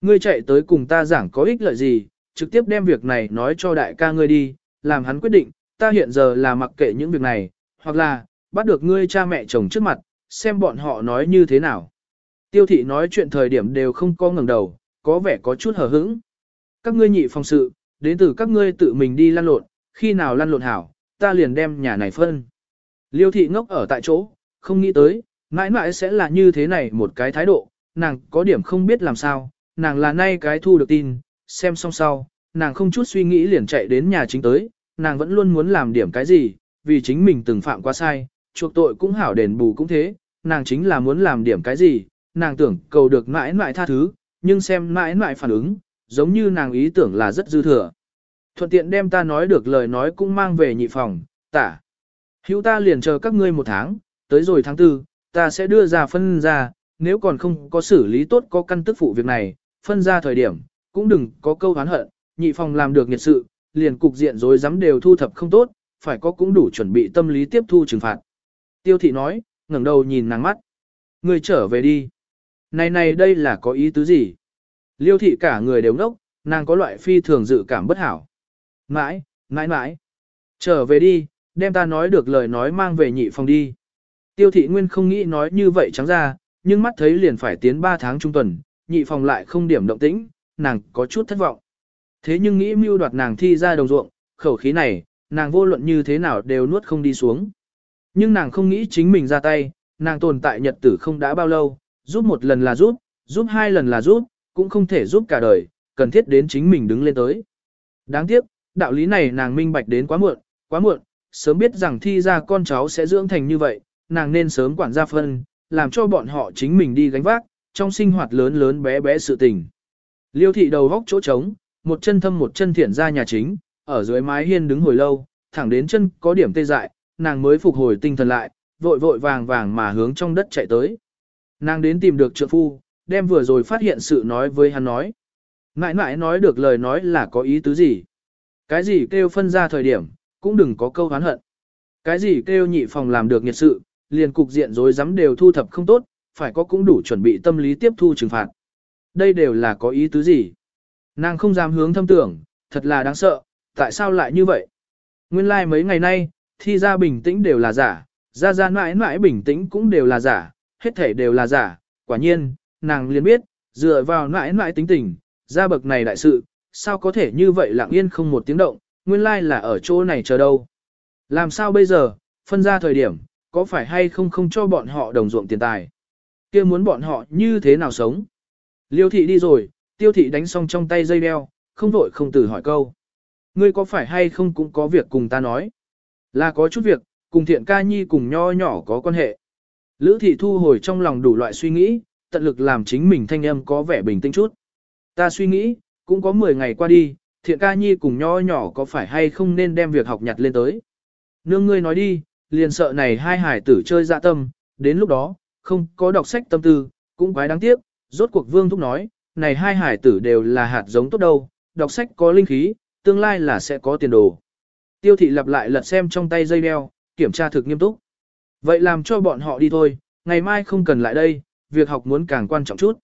Ngươi chạy tới cùng ta giảng có ích lợi gì, trực tiếp đem việc này nói cho đại ca ngươi đi, làm hắn quyết định, ta hiện giờ là mặc kệ những việc này, hoặc là, bắt được ngươi cha mẹ chồng trước mặt, xem bọn họ nói như thế nào. Tiêu thị nói chuyện thời điểm đều không có ngẩng đầu, có vẻ có chút hờ hững. Các ngươi nhị phòng sự, đến từ các ngươi tự mình đi lăn lộn, khi nào lăn lộn hảo, ta liền đem nhà này phân. Liêu thị ngốc ở tại chỗ, không nghĩ tới, mãi mãi sẽ là như thế này một cái thái độ, nàng có điểm không biết làm sao, nàng là nay cái thu được tin, xem xong sau, nàng không chút suy nghĩ liền chạy đến nhà chính tới, nàng vẫn luôn muốn làm điểm cái gì, vì chính mình từng phạm qua sai, chuộc tội cũng hảo đền bù cũng thế, nàng chính là muốn làm điểm cái gì, nàng tưởng cầu được mãi mãi tha thứ, nhưng xem mãi mãi phản ứng, giống như nàng ý tưởng là rất dư thừa. Thuận tiện đem ta nói được lời nói cũng mang về nhị phòng, tả. Hữu ta liền chờ các ngươi một tháng, tới rồi tháng tư, ta sẽ đưa ra phân ra, nếu còn không có xử lý tốt có căn tức phụ việc này, phân ra thời điểm, cũng đừng có câu hán hận, nhị phòng làm được nhiệt sự, liền cục diện rối rắm đều thu thập không tốt, phải có cũng đủ chuẩn bị tâm lý tiếp thu trừng phạt. Tiêu thị nói, ngẩng đầu nhìn nàng mắt. Người trở về đi. Này này đây là có ý tứ gì? Liêu thị cả người đều ngốc, nàng có loại phi thường dự cảm bất hảo. Mãi, mãi mãi. Trở về đi, đem ta nói được lời nói mang về nhị phòng đi. Tiêu thị nguyên không nghĩ nói như vậy trắng ra, nhưng mắt thấy liền phải tiến 3 tháng trung tuần, nhị phòng lại không điểm động tĩnh, nàng có chút thất vọng. Thế nhưng nghĩ mưu đoạt nàng thi ra đồng ruộng, khẩu khí này, nàng vô luận như thế nào đều nuốt không đi xuống. Nhưng nàng không nghĩ chính mình ra tay, nàng tồn tại nhật tử không đã bao lâu, giúp một lần là giúp, giúp hai lần là giúp, cũng không thể giúp cả đời, cần thiết đến chính mình đứng lên tới. Đáng tiếc, đạo lý này nàng minh bạch đến quá muộn, quá muộn, sớm biết rằng thi ra con cháu sẽ dưỡng thành như vậy, nàng nên sớm quản gia phân, làm cho bọn họ chính mình đi gánh vác, trong sinh hoạt lớn lớn bé bé sự tình. Liêu thị đầu góc chỗ trống, một chân thâm một chân thiện ra nhà chính, ở dưới mái hiên đứng hồi lâu, thẳng đến chân có điểm tê dại, nàng mới phục hồi tinh thần lại, vội vội vàng vàng mà hướng trong đất chạy tới. Nàng đến tìm được trượng phu, đem vừa rồi phát hiện sự nói với hắn nói. ngại ngại nói được lời nói là có ý tứ gì. Cái gì kêu phân ra thời điểm, cũng đừng có câu hán hận. Cái gì kêu nhị phòng làm được nhiệt sự, liền cục diện rối rắm đều thu thập không tốt, phải có cũng đủ chuẩn bị tâm lý tiếp thu trừng phạt. Đây đều là có ý tứ gì. Nàng không dám hướng thâm tưởng, thật là đáng sợ, tại sao lại như vậy? Nguyên lai like mấy ngày nay, thi ra bình tĩnh đều là giả, ra ra mãi mãi bình tĩnh cũng đều là giả, hết thể đều là giả, quả nhiên, nàng liền biết, dựa vào mãi mãi tính tình, ra bậc này đại sự, sao có thể như vậy lặng yên không một tiếng động, nguyên lai like là ở chỗ này chờ đâu. Làm sao bây giờ, phân ra thời điểm, có phải hay không không cho bọn họ đồng ruộng tiền tài? kia muốn bọn họ như thế nào sống? Liêu thị đi rồi, tiêu thị đánh xong trong tay dây đeo, không vội không từ hỏi câu. Ngươi có phải hay không cũng có việc cùng ta nói? Là có chút việc, cùng thiện ca nhi cùng nho nhỏ có quan hệ. Lữ thị thu hồi trong lòng đủ loại suy nghĩ, tận lực làm chính mình thanh âm có vẻ bình tĩnh chút. Ta suy nghĩ, cũng có 10 ngày qua đi, thiện ca nhi cùng nho nhỏ có phải hay không nên đem việc học nhặt lên tới. Nương ngươi nói đi, liền sợ này hai hải tử chơi dạ tâm, đến lúc đó, không có đọc sách tâm tư, cũng quái đáng tiếc, rốt cuộc vương thúc nói, này hai hải tử đều là hạt giống tốt đâu, đọc sách có linh khí, tương lai là sẽ có tiền đồ. Tiêu thị lặp lại lật xem trong tay dây đeo, kiểm tra thực nghiêm túc. Vậy làm cho bọn họ đi thôi, ngày mai không cần lại đây, việc học muốn càng quan trọng chút.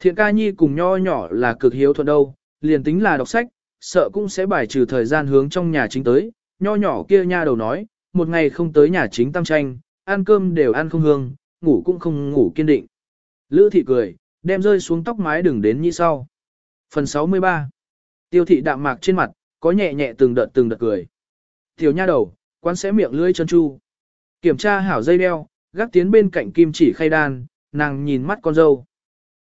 Thiện ca nhi cùng nho nhỏ là cực hiếu thuận đâu, liền tính là đọc sách, sợ cũng sẽ bài trừ thời gian hướng trong nhà chính tới. Nho nhỏ kia nha đầu nói, một ngày không tới nhà chính tăng tranh, ăn cơm đều ăn không hương, ngủ cũng không ngủ kiên định. Lữ thị cười, đem rơi xuống tóc mái đừng đến như sau. Phần 63 Tiêu thị đạm mạc trên mặt, có nhẹ nhẹ từng đợt từng đợt cười. Tiểu nha đầu, quán sẽ miệng lưỡi chân chu. Kiểm tra hảo dây đeo, gác tiến bên cạnh kim chỉ khay đan, nàng nhìn mắt con dâu.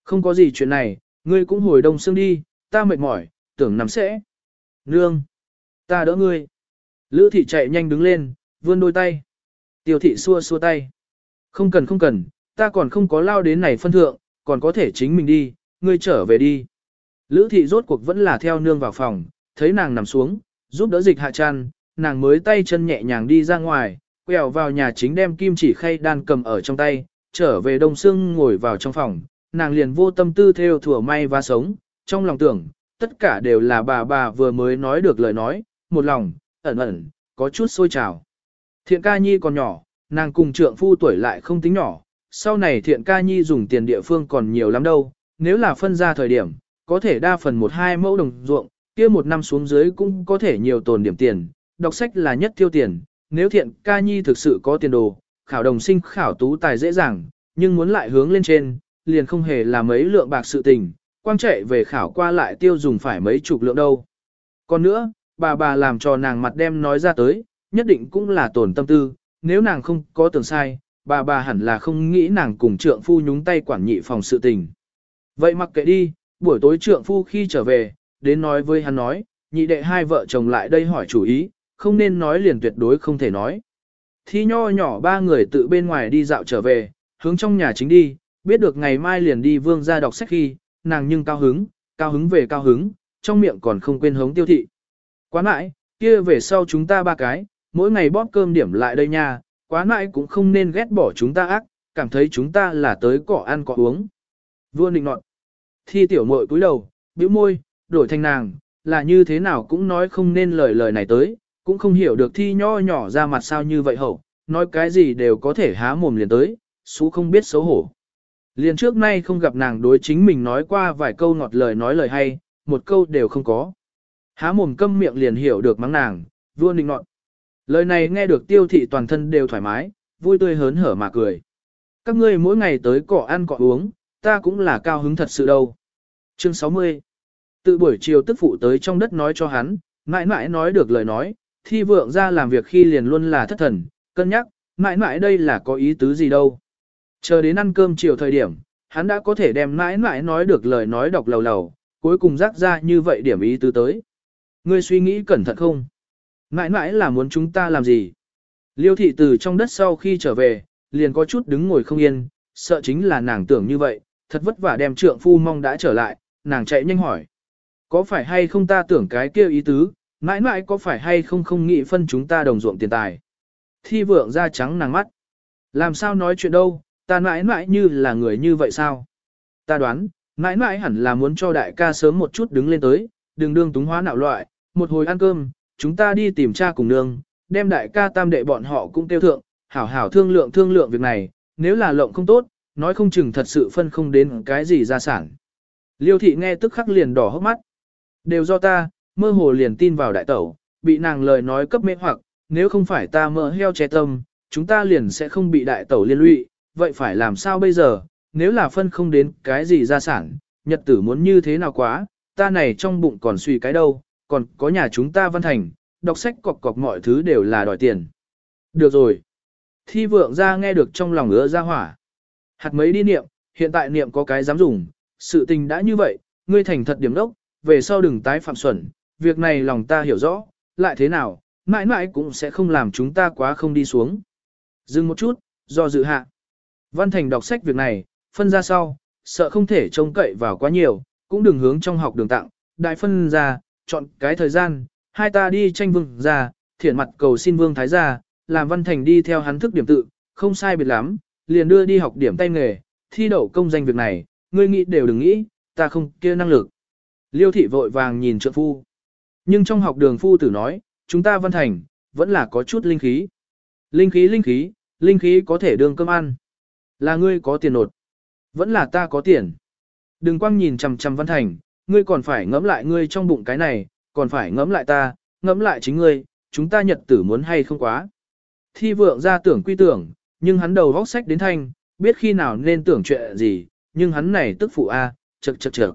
Không có gì chuyện này, ngươi cũng hồi đông xương đi, ta mệt mỏi, tưởng nằm sẽ. Nương, ta đỡ ngươi. Lữ thị chạy nhanh đứng lên, vươn đôi tay. Tiêu thị xua xua tay. Không cần không cần, ta còn không có lao đến này phân thượng, còn có thể chính mình đi, ngươi trở về đi. Lữ thị rốt cuộc vẫn là theo nương vào phòng, thấy nàng nằm xuống, giúp đỡ dịch hạ chăn, nàng mới tay chân nhẹ nhàng đi ra ngoài, quẹo vào nhà chính đem kim chỉ khay đan cầm ở trong tay, trở về đông xương ngồi vào trong phòng, nàng liền vô tâm tư theo thủa may và sống, trong lòng tưởng, tất cả đều là bà bà vừa mới nói được lời nói, một lòng, ẩn ẩn, có chút sôi trào. Thiện ca nhi còn nhỏ, nàng cùng trượng phu tuổi lại không tính nhỏ, sau này thiện ca nhi dùng tiền địa phương còn nhiều lắm đâu, nếu là phân ra thời điểm, có thể đa phần một hai mẫu đồng ruộng, kia một năm xuống dưới cũng có thể nhiều tồn điểm tiền, đọc sách là nhất tiêu tiền, nếu thiện ca nhi thực sự có tiền đồ, khảo đồng sinh khảo tú tài dễ dàng, nhưng muốn lại hướng lên trên, liền không hề là mấy lượng bạc sự tình, quang chạy về khảo qua lại tiêu dùng phải mấy chục lượng đâu. Còn nữa, bà bà làm cho nàng mặt đem nói ra tới, nhất định cũng là tổn tâm tư, nếu nàng không có tưởng sai, bà bà hẳn là không nghĩ nàng cùng trượng phu nhúng tay quản nhị phòng sự tình. Vậy mặc kệ đi, buổi tối trượng phu khi trở về, đến nói với hắn nói, nhị đệ hai vợ chồng lại đây hỏi chủ ý, không nên nói liền tuyệt đối không thể nói. Thi nho nhỏ ba người tự bên ngoài đi dạo trở về, hướng trong nhà chính đi, biết được ngày mai liền đi vương ra đọc sách khi, nàng nhưng cao hứng, cao hứng về cao hứng, trong miệng còn không quên hống tiêu thị. Quá lại, kia về sau chúng ta ba cái, mỗi ngày bóp cơm điểm lại đây nha, quá mãi cũng không nên ghét bỏ chúng ta ác, cảm thấy chúng ta là tới cỏ ăn cỏ uống. Vua định nọt. Thi tiểu muội cúi đầu, bĩu môi, đổi thành nàng, là như thế nào cũng nói không nên lời lời này tới, cũng không hiểu được thi nho nhỏ ra mặt sao như vậy hậu, nói cái gì đều có thể há mồm liền tới, xú không biết xấu hổ. Liền trước nay không gặp nàng đối chính mình nói qua vài câu ngọt lời nói lời hay, một câu đều không có. Há mồm câm miệng liền hiểu được mắng nàng, vua nịnh nọt. Lời này nghe được tiêu thị toàn thân đều thoải mái, vui tươi hớn hở mà cười. Các ngươi mỗi ngày tới cỏ ăn cỏ uống, ta cũng là cao hứng thật sự đâu. Chương 60 Tự buổi chiều tức phụ tới trong đất nói cho hắn, mãi mãi nói được lời nói, thi vượng ra làm việc khi liền luôn là thất thần, cân nhắc, mãi mãi đây là có ý tứ gì đâu. Chờ đến ăn cơm chiều thời điểm, hắn đã có thể đem mãi mãi nói được lời nói đọc lầu lầu, cuối cùng rắc ra như vậy điểm ý tứ tới. Ngươi suy nghĩ cẩn thận không? Mãi mãi là muốn chúng ta làm gì? Liêu thị từ trong đất sau khi trở về, liền có chút đứng ngồi không yên, sợ chính là nàng tưởng như vậy, thật vất vả đem trượng phu mong đã trở lại, nàng chạy nhanh hỏi. Có phải hay không ta tưởng cái kia ý tứ, mãi mãi có phải hay không không nghĩ phân chúng ta đồng ruộng tiền tài. Thi vượng ra trắng nàng mắt. Làm sao nói chuyện đâu, ta mãi mãi như là người như vậy sao? Ta đoán, mãi mãi hẳn là muốn cho đại ca sớm một chút đứng lên tới, đừng đương túng hóa nạo loại, một hồi ăn cơm, chúng ta đi tìm cha cùng nương, đem đại ca tam đệ bọn họ cũng tiêu thượng, hảo hảo thương lượng thương lượng việc này, nếu là lộng không tốt, nói không chừng thật sự phân không đến cái gì gia sản. Liêu thị nghe tức khắc liền đỏ hốc mắt. Đều do ta, mơ hồ liền tin vào đại tẩu, bị nàng lời nói cấp mê hoặc, nếu không phải ta mơ heo che tâm, chúng ta liền sẽ không bị đại tẩu liên lụy, vậy phải làm sao bây giờ, nếu là phân không đến cái gì gia sản, nhật tử muốn như thế nào quá, ta này trong bụng còn suy cái đâu, còn có nhà chúng ta văn thành, đọc sách cọc cọc mọi thứ đều là đòi tiền. Được rồi. Thi vượng ra nghe được trong lòng ứa ra hỏa. Hạt mấy đi niệm, hiện tại niệm có cái dám dùng, sự tình đã như vậy, ngươi thành thật điểm đốc, về sau đừng tái phạm xuẩn, việc này lòng ta hiểu rõ, lại thế nào, mãi mãi cũng sẽ không làm chúng ta quá không đi xuống. Dừng một chút, do dự hạ. Văn Thành đọc sách việc này, phân ra sau, sợ không thể trông cậy vào quá nhiều, cũng đừng hướng trong học đường tặng, đại phân ra, chọn cái thời gian, hai ta đi tranh vương ra, thiện mặt cầu xin vương thái gia, làm Văn Thành đi theo hắn thức điểm tự, không sai biệt lắm, liền đưa đi học điểm tay nghề, thi đậu công danh việc này, ngươi nghĩ đều đừng nghĩ, ta không kia năng lực. Liêu thị vội vàng nhìn trượng phu. Nhưng trong học đường phu tử nói, chúng ta Văn Thành, vẫn là có chút linh khí. Linh khí linh khí, linh khí có thể đương cơm ăn. Là ngươi có tiền nột. Vẫn là ta có tiền. Đừng quăng nhìn chằm chằm Văn Thành, ngươi còn phải ngẫm lại ngươi trong bụng cái này, còn phải ngẫm lại ta, ngẫm lại chính ngươi, chúng ta nhật tử muốn hay không quá. Thi vượng ra tưởng quy tưởng, nhưng hắn đầu vóc sách đến thanh, biết khi nào nên tưởng chuyện gì, nhưng hắn này tức phụ a, chật chật chật.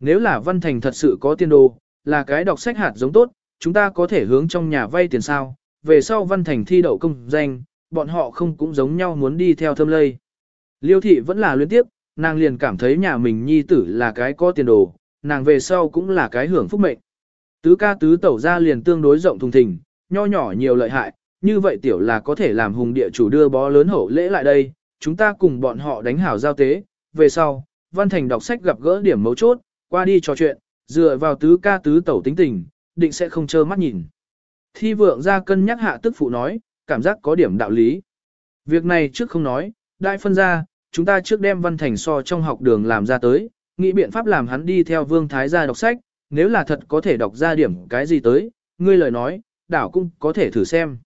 Nếu là Văn Thành thật sự có tiền đồ, là cái đọc sách hạt giống tốt, chúng ta có thể hướng trong nhà vay tiền sao, về sau Văn Thành thi đậu công danh, bọn họ không cũng giống nhau muốn đi theo thâm lây. Liêu thị vẫn là liên tiếp, nàng liền cảm thấy nhà mình nhi tử là cái có tiền đồ, nàng về sau cũng là cái hưởng phúc mệnh. Tứ ca tứ tẩu ra liền tương đối rộng thùng thình, nho nhỏ nhiều lợi hại, như vậy tiểu là có thể làm hùng địa chủ đưa bó lớn hậu lễ lại đây, chúng ta cùng bọn họ đánh hảo giao tế, về sau, Văn Thành đọc sách gặp gỡ điểm mấu chốt, qua đi trò chuyện, dựa vào tứ ca tứ tẩu tính tình, định sẽ không trơ mắt nhìn. Thi vượng ra cân nhắc hạ tức phụ nói, cảm giác có điểm đạo lý. Việc này trước không nói, đại phân ra, chúng ta trước đem văn thành so trong học đường làm ra tới, nghĩ biện pháp làm hắn đi theo vương thái gia đọc sách, nếu là thật có thể đọc ra điểm cái gì tới, ngươi lời nói, đảo cũng có thể thử xem.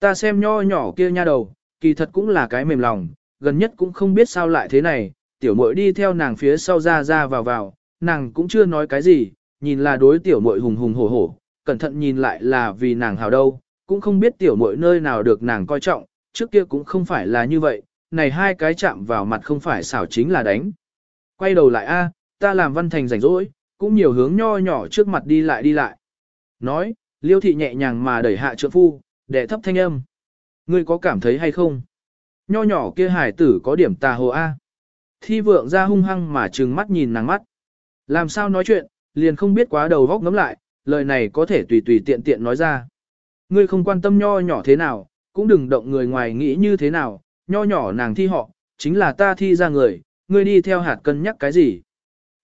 Ta xem nho nhỏ kia nha đầu, kỳ thật cũng là cái mềm lòng, gần nhất cũng không biết sao lại thế này, tiểu muội đi theo nàng phía sau ra ra vào vào, nàng cũng chưa nói cái gì, nhìn là đối tiểu muội hùng hùng hổ hổ, cẩn thận nhìn lại là vì nàng hào đâu, cũng không biết tiểu muội nơi nào được nàng coi trọng, trước kia cũng không phải là như vậy, này hai cái chạm vào mặt không phải xảo chính là đánh. Quay đầu lại a, ta làm văn thành rảnh rỗi, cũng nhiều hướng nho nhỏ trước mặt đi lại đi lại. Nói, liêu thị nhẹ nhàng mà đẩy hạ trượng phu, để thấp thanh âm. Ngươi có cảm thấy hay không? Nho nhỏ kia hải tử có điểm tà hồ a. Thi vượng ra hung hăng mà trừng mắt nhìn nàng mắt. Làm sao nói chuyện, liền không biết quá đầu vóc ngấm lại, lời này có thể tùy tùy tiện tiện nói ra. Ngươi không quan tâm nho nhỏ thế nào, cũng đừng động người ngoài nghĩ như thế nào, nho nhỏ nàng thi họ, chính là ta thi ra người, ngươi đi theo hạt cân nhắc cái gì.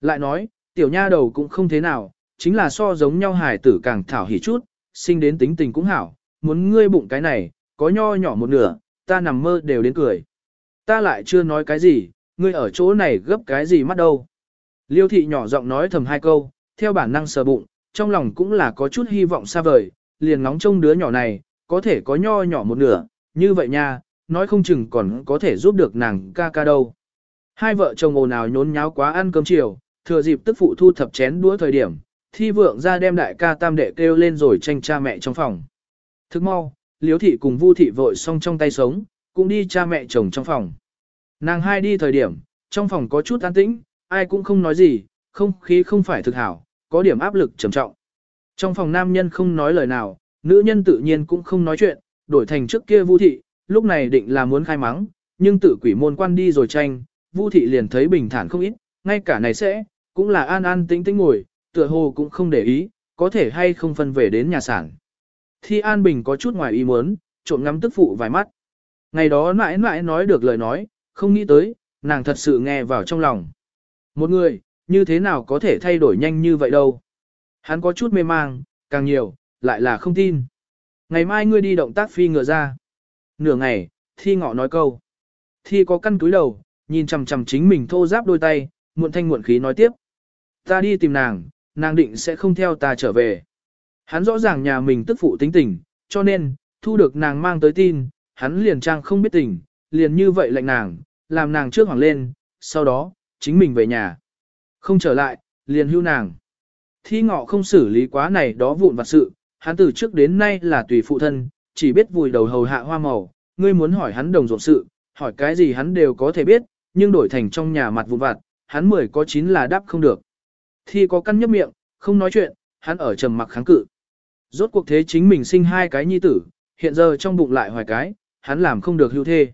Lại nói, tiểu nha đầu cũng không thế nào, chính là so giống nhau hài tử càng thảo hỉ chút, sinh đến tính tình cũng hảo, muốn ngươi bụng cái này, có nho nhỏ một nửa, ta nằm mơ đều đến cười. Ta lại chưa nói cái gì, ngươi ở chỗ này gấp cái gì mắt đâu. Liêu thị nhỏ giọng nói thầm hai câu, theo bản năng sờ bụng, trong lòng cũng là có chút hy vọng xa vời, liền ngóng trông đứa nhỏ này, có thể có nho nhỏ một nửa, như vậy nha, nói không chừng còn có thể giúp được nàng ca ca đâu. Hai vợ chồng ồn ào nhốn nháo quá ăn cơm chiều, thừa dịp tức phụ thu thập chén đũa thời điểm, thi vượng ra đem đại ca tam đệ kêu lên rồi tranh cha mẹ trong phòng. Thức mau, liếu thị cùng vu thị vội xong trong tay sống, cũng đi cha mẹ chồng trong phòng. Nàng hai đi thời điểm, trong phòng có chút an tĩnh, ai cũng không nói gì, không khí không phải thực hảo, có điểm áp lực trầm trọng. Trong phòng nam nhân không nói lời nào, nữ nhân tự nhiên cũng không nói chuyện, đổi thành trước kia Vu thị, lúc này định là muốn khai mắng, nhưng tự quỷ môn quan đi rồi tranh, Vu thị liền thấy bình thản không ít, ngay cả này sẽ, cũng là an an tĩnh tĩnh ngồi, tựa hồ cũng không để ý, có thể hay không phân về đến nhà sản. Thi An Bình có chút ngoài ý muốn, trộm ngắm tức phụ vài mắt. Ngày đó mãi mãi nói được lời nói, không nghĩ tới, nàng thật sự nghe vào trong lòng. Một người, như thế nào có thể thay đổi nhanh như vậy đâu. Hắn có chút mê mang, càng nhiều, lại là không tin. Ngày mai ngươi đi động tác phi ngựa ra. Nửa ngày, thi ngọ nói câu. Thi có căn túi đầu, nhìn chằm chằm chính mình thô giáp đôi tay, muộn thanh muộn khí nói tiếp. Ta đi tìm nàng, nàng định sẽ không theo ta trở về. Hắn rõ ràng nhà mình tức phụ tính tình, cho nên, thu được nàng mang tới tin, hắn liền trang không biết tình, liền như vậy lệnh nàng, làm nàng trước hoảng lên, sau đó, chính mình về nhà. Không trở lại, liền hưu nàng. Thi ngọ không xử lý quá này đó vụn vặt sự, hắn từ trước đến nay là tùy phụ thân, chỉ biết vùi đầu hầu hạ hoa màu, ngươi muốn hỏi hắn đồng ruộng sự, hỏi cái gì hắn đều có thể biết, nhưng đổi thành trong nhà mặt vụn vặt, hắn mười có chín là đáp không được. Thi có căn nhấp miệng, không nói chuyện, hắn ở trầm mặc kháng cự. Rốt cuộc thế chính mình sinh hai cái nhi tử, hiện giờ trong bụng lại hoài cái, hắn làm không được hưu thê.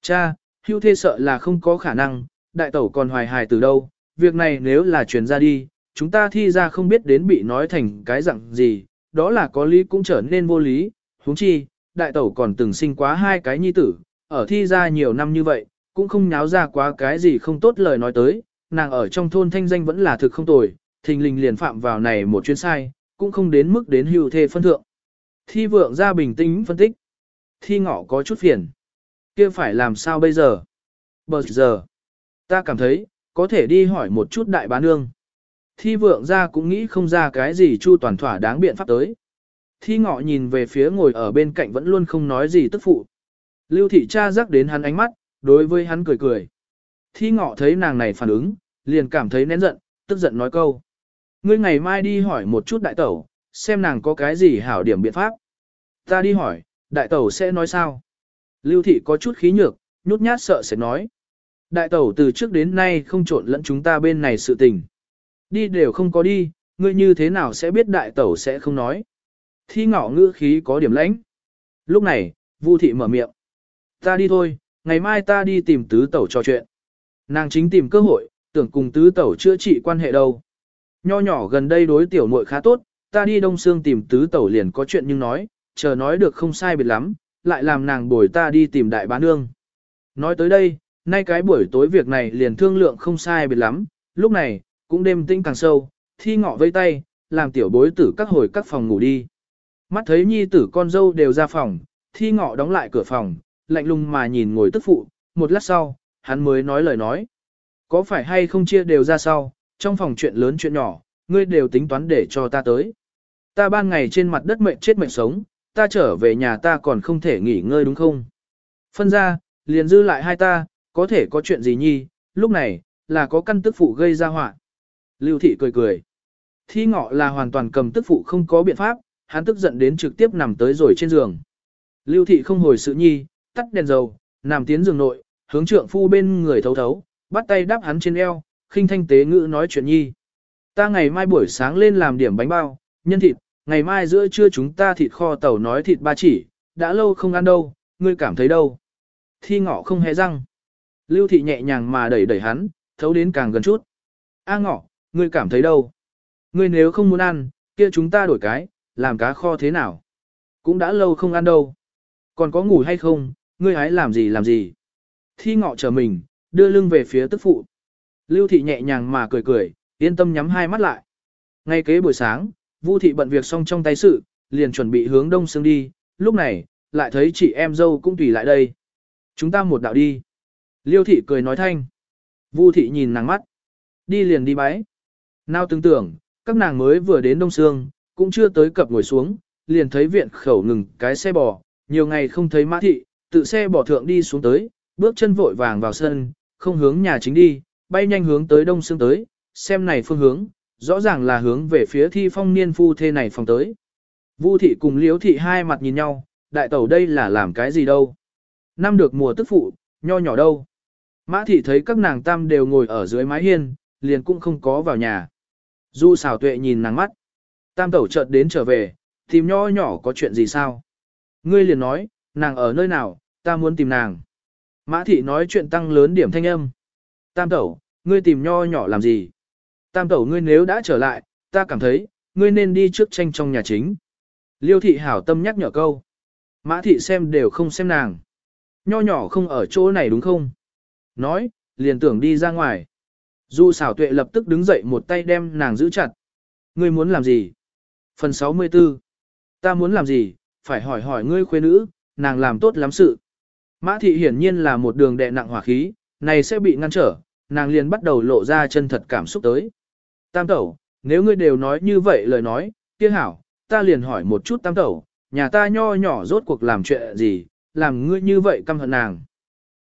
Cha, hưu thê sợ là không có khả năng, đại tẩu còn hoài hài từ đâu, việc này nếu là truyền ra đi, chúng ta thi ra không biết đến bị nói thành cái dạng gì, đó là có lý cũng trở nên vô lý, huống chi, đại tẩu còn từng sinh quá hai cái nhi tử, ở thi ra nhiều năm như vậy, cũng không nháo ra quá cái gì không tốt lời nói tới, nàng ở trong thôn thanh danh vẫn là thực không tồi, thình lình liền phạm vào này một chuyến sai, cũng không đến mức đến hưu thê phân thượng. Thi vượng ra bình tĩnh phân tích. Thi ngọ có chút phiền. kia phải làm sao bây giờ? Bờ giờ, ta cảm thấy, có thể đi hỏi một chút đại bá nương. Thi vượng ra cũng nghĩ không ra cái gì chu toàn thỏa đáng biện pháp tới. Thi ngọ nhìn về phía ngồi ở bên cạnh vẫn luôn không nói gì tức phụ. Lưu thị cha rắc đến hắn ánh mắt, đối với hắn cười cười. Thi ngọ thấy nàng này phản ứng, liền cảm thấy nén giận, tức giận nói câu. Ngươi ngày mai đi hỏi một chút đại tẩu, xem nàng có cái gì hảo điểm biện pháp. Ta đi hỏi, đại tẩu sẽ nói sao? Lưu thị có chút khí nhược, nhút nhát sợ sẽ nói. Đại tẩu từ trước đến nay không trộn lẫn chúng ta bên này sự tình. Đi đều không có đi, ngươi như thế nào sẽ biết đại tẩu sẽ không nói. Thi ngọ ngữ khí có điểm lãnh. Lúc này, Vu thị mở miệng. Ta đi thôi, ngày mai ta đi tìm tứ tẩu trò chuyện. Nàng chính tìm cơ hội, tưởng cùng tứ tẩu chữa trị quan hệ đâu. Nho nhỏ gần đây đối tiểu muội khá tốt, ta đi đông xương tìm tứ tẩu liền có chuyện nhưng nói, chờ nói được không sai biệt lắm, lại làm nàng bồi ta đi tìm đại bá nương. Nói tới đây, nay cái buổi tối việc này liền thương lượng không sai biệt lắm, lúc này, cũng đêm tĩnh càng sâu, thi ngọ vây tay, làm tiểu bối tử các hồi các phòng ngủ đi. Mắt thấy nhi tử con dâu đều ra phòng, thi ngọ đóng lại cửa phòng, lạnh lùng mà nhìn ngồi tức phụ, một lát sau, hắn mới nói lời nói. Có phải hay không chia đều ra sau, trong phòng chuyện lớn chuyện nhỏ, ngươi đều tính toán để cho ta tới. Ta ban ngày trên mặt đất mệnh chết mệnh sống, ta trở về nhà ta còn không thể nghỉ ngơi đúng không? Phân ra, liền dư lại hai ta, có thể có chuyện gì nhi, lúc này, là có căn tức phụ gây ra họa. Lưu thị cười cười. Thi ngọ là hoàn toàn cầm tức phụ không có biện pháp, hắn tức giận đến trực tiếp nằm tới rồi trên giường. Lưu thị không hồi sự nhi, tắt đèn dầu, nằm tiến giường nội, hướng trượng phu bên người thấu thấu, bắt tay đắp hắn trên eo, khinh thanh tế ngữ nói chuyện nhi. Ta ngày mai buổi sáng lên làm điểm bánh bao, nhân thịt, ngày mai giữa trưa chúng ta thịt kho tàu nói thịt ba chỉ, đã lâu không ăn đâu, ngươi cảm thấy đâu. Thi ngọ không hề răng. Lưu thị nhẹ nhàng mà đẩy đẩy hắn, thấu đến càng gần chút. A ngọ, ngươi cảm thấy đâu? Ngươi nếu không muốn ăn, kia chúng ta đổi cái, làm cá kho thế nào? Cũng đã lâu không ăn đâu. Còn có ngủ hay không, ngươi hãy làm gì làm gì? Thi ngọ chờ mình, đưa lưng về phía tức phụ. Lưu thị nhẹ nhàng mà cười cười, yên tâm nhắm hai mắt lại. Ngay kế buổi sáng, Vu thị bận việc xong trong tay sự, liền chuẩn bị hướng đông sương đi, lúc này, lại thấy chị em dâu cũng tùy lại đây. Chúng ta một đạo đi. Liêu thị cười nói thanh. Vu thị nhìn nàng mắt. Đi liền đi bái. Nào tưởng tưởng, các nàng mới vừa đến đông sương, cũng chưa tới cập ngồi xuống, liền thấy viện khẩu ngừng cái xe bò, nhiều ngày không thấy mã thị, tự xe bỏ thượng đi xuống tới, bước chân vội vàng vào sân, không hướng nhà chính đi, bay nhanh hướng tới đông Xương tới, xem này phương hướng, rõ ràng là hướng về phía thi phong niên phu thê này phòng tới. Vu thị cùng liếu thị hai mặt nhìn nhau, đại tẩu đây là làm cái gì đâu. Năm được mùa tức phụ, nho nhỏ đâu. Mã thị thấy các nàng tam đều ngồi ở dưới mái hiên, liền cũng không có vào nhà. Du xảo tuệ nhìn nàng mắt. Tam tẩu chợt đến trở về, tìm nho nhỏ có chuyện gì sao? Ngươi liền nói, nàng ở nơi nào, ta muốn tìm nàng. Mã thị nói chuyện tăng lớn điểm thanh âm. Tam tẩu, ngươi tìm nho nhỏ làm gì? Tam tẩu ngươi nếu đã trở lại, ta cảm thấy, ngươi nên đi trước tranh trong nhà chính. Liêu thị hảo tâm nhắc nhở câu. Mã thị xem đều không xem nàng. Nho nhỏ không ở chỗ này đúng không? Nói, liền tưởng đi ra ngoài. Du xảo tuệ lập tức đứng dậy một tay đem nàng giữ chặt. Ngươi muốn làm gì? Phần 64 Ta muốn làm gì? Phải hỏi hỏi ngươi khuê nữ, nàng làm tốt lắm sự. Mã thị hiển nhiên là một đường đè nặng hỏa khí, này sẽ bị ngăn trở, nàng liền bắt đầu lộ ra chân thật cảm xúc tới. Tam tẩu, nếu ngươi đều nói như vậy lời nói, kia hảo, ta liền hỏi một chút tam tẩu, nhà ta nho nhỏ rốt cuộc làm chuyện gì, làm ngươi như vậy căm hận nàng.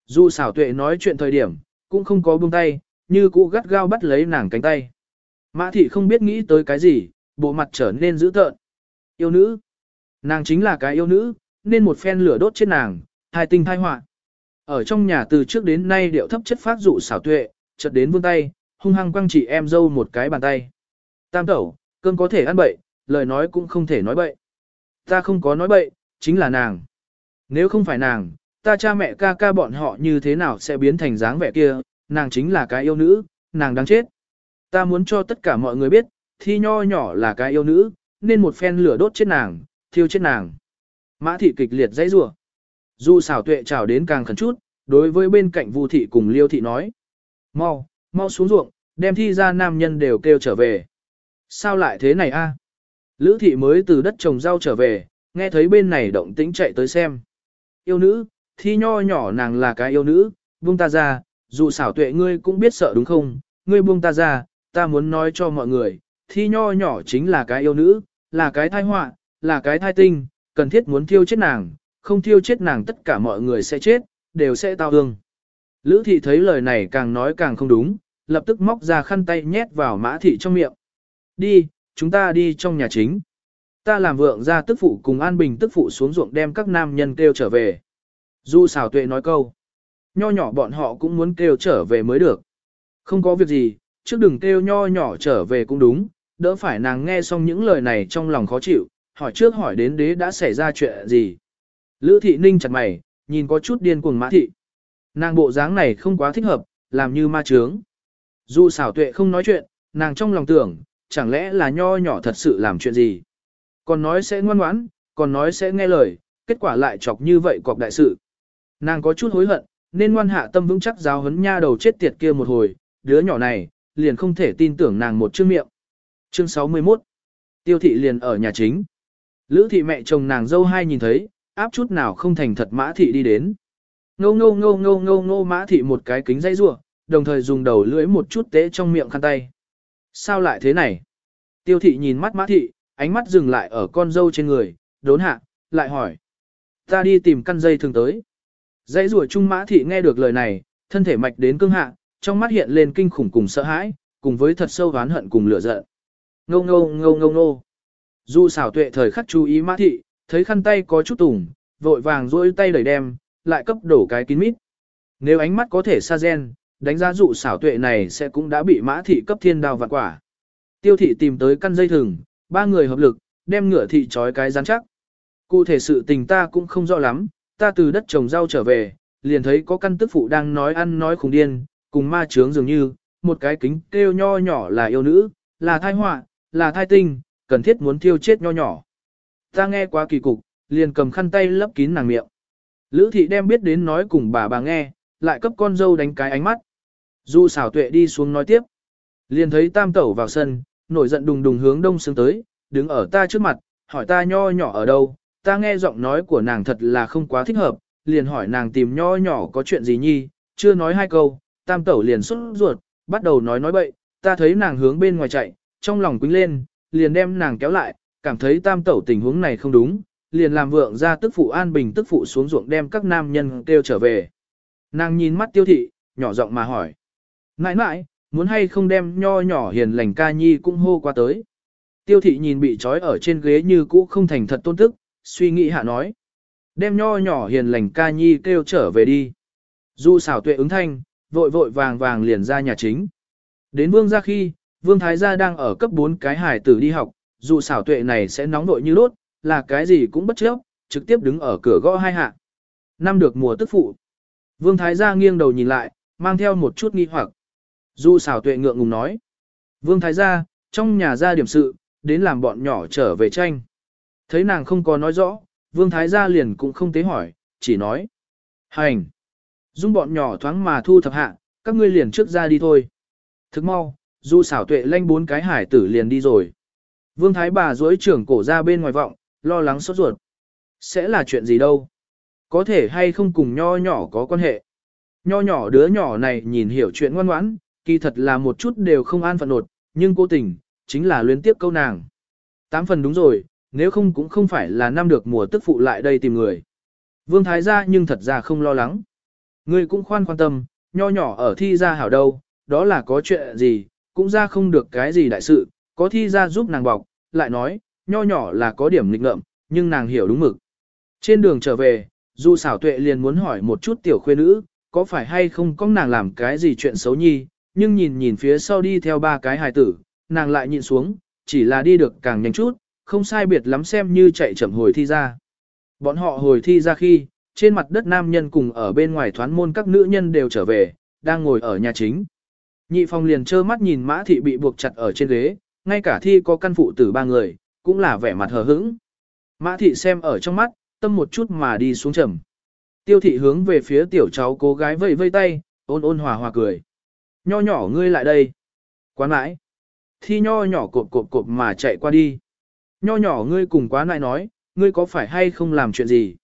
Dù xảo tuệ nói chuyện thời điểm, cũng không có buông tay, như cũ gắt gao bắt lấy nàng cánh tay. Mã thị không biết nghĩ tới cái gì, bộ mặt trở nên dữ tợn. Yêu nữ. Nàng chính là cái yêu nữ, nên một phen lửa đốt trên nàng, hai tinh thai họa. Ở trong nhà từ trước đến nay điệu thấp chất phát dụ xảo tuệ, chợt đến vươn tay, hung hăng quăng chỉ em dâu một cái bàn tay. Tam tẩu, cơm có thể ăn bậy, lời nói cũng không thể nói bậy. Ta không có nói bậy, chính là nàng. Nếu không phải nàng, ta cha mẹ ca ca bọn họ như thế nào sẽ biến thành dáng vẻ kia, nàng chính là cái yêu nữ, nàng đáng chết. Ta muốn cho tất cả mọi người biết, thi nho nhỏ là cái yêu nữ, nên một phen lửa đốt chết nàng, thiêu chết nàng. Mã thị kịch liệt dãy rủa. Dù xảo tuệ chào đến càng khẩn chút, đối với bên cạnh Vu thị cùng Liêu thị nói: "Mau, mau xuống ruộng, đem thi ra nam nhân đều kêu trở về." Sao lại thế này a? Lữ thị mới từ đất trồng rau trở về, nghe thấy bên này động tĩnh chạy tới xem. Yêu nữ, thi nho nhỏ nàng là cái yêu nữ, buông ta ra, dù xảo tuệ ngươi cũng biết sợ đúng không, ngươi buông ta ra, ta muốn nói cho mọi người, thi nho nhỏ chính là cái yêu nữ, là cái thai họa, là cái thai tinh, cần thiết muốn thiêu chết nàng, không thiêu chết nàng tất cả mọi người sẽ chết, đều sẽ tao hương. Lữ thị thấy lời này càng nói càng không đúng, lập tức móc ra khăn tay nhét vào mã thị trong miệng. Đi, chúng ta đi trong nhà chính. Ta làm vượng ra tức phụ cùng An Bình tức phụ xuống ruộng đem các nam nhân kêu trở về. Du xảo tuệ nói câu. Nho nhỏ bọn họ cũng muốn kêu trở về mới được. Không có việc gì, trước đừng kêu nho nhỏ trở về cũng đúng, đỡ phải nàng nghe xong những lời này trong lòng khó chịu, hỏi trước hỏi đến đế đã xảy ra chuyện gì. Lữ thị ninh chặt mày, nhìn có chút điên cuồng mã thị. Nàng bộ dáng này không quá thích hợp, làm như ma trướng. Dù xảo tuệ không nói chuyện, nàng trong lòng tưởng, chẳng lẽ là nho nhỏ thật sự làm chuyện gì. Còn nói sẽ ngoan ngoãn, còn nói sẽ nghe lời, kết quả lại chọc như vậy cọc đại sự. Nàng có chút hối hận, nên ngoan hạ tâm vững chắc giáo huấn nha đầu chết tiệt kia một hồi, đứa nhỏ này, liền không thể tin tưởng nàng một chương miệng. Chương 61 Tiêu thị liền ở nhà chính. Lữ thị mẹ chồng nàng dâu hai nhìn thấy, áp chút nào không thành thật mã thị đi đến. Ngô ngô ngô ngô ngô ngô mã thị một cái kính dây rua, đồng thời dùng đầu lưỡi một chút tế trong miệng khăn tay. Sao lại thế này? Tiêu thị nhìn mắt mã thị, ánh mắt dừng lại ở con dâu trên người, đốn hạ, lại hỏi. Ta đi tìm căn dây thường tới. Dãy rùa trung mã thị nghe được lời này, thân thể mạch đến cương hạ, trong mắt hiện lên kinh khủng cùng sợ hãi, cùng với thật sâu oán hận cùng lửa giận. Ngô ngô ngô ngô ngô. Du xảo tuệ thời khắc chú ý mã thị, thấy khăn tay có chút tủng, vội vàng duỗi tay đẩy đem, lại cấp đổ cái kín mít. Nếu ánh mắt có thể xa gen, đánh giá dụ xảo tuệ này sẽ cũng đã bị mã thị cấp thiên đao vạn quả. Tiêu thị tìm tới căn dây thừng, ba người hợp lực, đem ngựa thị trói cái rắn chắc. Cụ thể sự tình ta cũng không rõ lắm, ta từ đất trồng rau trở về, liền thấy có căn tức phụ đang nói ăn nói khùng điên, cùng ma trướng dường như, một cái kính kêu nho nhỏ là yêu nữ, là thai họa, là thai tinh, cần thiết muốn thiêu chết nho nhỏ. Ta nghe quá kỳ cục, liền cầm khăn tay lấp kín nàng miệng. Lữ thị đem biết đến nói cùng bà bà nghe, lại cấp con dâu đánh cái ánh mắt. Du xảo tuệ đi xuống nói tiếp. Liền thấy tam tẩu vào sân, nổi giận đùng đùng hướng đông sướng tới, đứng ở ta trước mặt, hỏi ta nho nhỏ ở đâu, ta nghe giọng nói của nàng thật là không quá thích hợp, liền hỏi nàng tìm nho nhỏ có chuyện gì nhi, chưa nói hai câu, tam tẩu liền xuất ruột, bắt đầu nói nói bậy, ta thấy nàng hướng bên ngoài chạy, trong lòng quính lên, liền đem nàng kéo lại, cảm thấy tam tẩu tình huống này không đúng, liền làm vượng ra tức phụ an bình tức phụ xuống ruộng đem các nam nhân kêu trở về. Nàng nhìn mắt tiêu thị, nhỏ giọng mà hỏi. Nãi nãi, muốn hay không đem nho nhỏ hiền lành ca nhi cũng hô qua tới. Tiêu thị nhìn bị trói ở trên ghế như cũ không thành thật tôn tức, suy nghĩ hạ nói. Đem nho nhỏ hiền lành ca nhi kêu trở về đi. Du xảo tuệ ứng thanh, vội vội vàng vàng liền ra nhà chính. Đến vương gia khi, vương thái gia đang ở cấp 4 cái hải tử đi học, dù xảo tuệ này sẽ nóng nội như lốt, là cái gì cũng bất chấp, trực tiếp đứng ở cửa gõ hai hạ. Năm được mùa tức phụ. Vương thái gia nghiêng đầu nhìn lại, mang theo một chút nghi hoặc. Dù xảo tuệ ngượng ngùng nói. Vương thái gia, trong nhà gia điểm sự, đến làm bọn nhỏ trở về tranh. Thấy nàng không có nói rõ, vương thái gia liền cũng không tế hỏi, chỉ nói. Hành! Dung bọn nhỏ thoáng mà thu thập hạ, các ngươi liền trước ra đi thôi. Thức mau, Dù xảo tuệ lanh bốn cái hải tử liền đi rồi. Vương Thái bà duỗi trưởng cổ ra bên ngoài vọng, lo lắng sốt ruột. Sẽ là chuyện gì đâu? Có thể hay không cùng nho nhỏ có quan hệ? Nho nhỏ đứa nhỏ này nhìn hiểu chuyện ngoan ngoãn, kỳ thật là một chút đều không an phận nột, nhưng cố tình, chính là luyến tiếp câu nàng. Tám phần đúng rồi, nếu không cũng không phải là năm được mùa tức phụ lại đây tìm người. Vương Thái gia nhưng thật ra không lo lắng. Ngươi cũng khoan quan tâm, nho nhỏ ở thi gia hảo đâu, đó là có chuyện gì, cũng ra không được cái gì đại sự, có thi ra giúp nàng bọc, lại nói, nho nhỏ là có điểm nghịch ngợm, nhưng nàng hiểu đúng mực. Trên đường trở về, Du xảo tuệ liền muốn hỏi một chút tiểu khuê nữ, có phải hay không có nàng làm cái gì chuyện xấu nhi, nhưng nhìn nhìn phía sau đi theo ba cái hài tử, nàng lại nhịn xuống, chỉ là đi được càng nhanh chút, không sai biệt lắm xem như chạy chậm hồi thi ra. Bọn họ hồi thi ra khi, trên mặt đất nam nhân cùng ở bên ngoài thoán môn các nữ nhân đều trở về, đang ngồi ở nhà chính. Nhị phong liền trơ mắt nhìn mã thị bị buộc chặt ở trên ghế, ngay cả thi có căn phụ tử ba người, cũng là vẻ mặt hờ hững. Mã thị xem ở trong mắt, tâm một chút mà đi xuống trầm. Tiêu thị hướng về phía tiểu cháu cô gái vẫy vây tay, ôn ôn hòa hòa cười. Nho nhỏ ngươi lại đây. Quán mãi. Thi nho nhỏ cộp cộp cộp mà chạy qua đi. Nho nhỏ ngươi cùng quán lại nói, ngươi có phải hay không làm chuyện gì?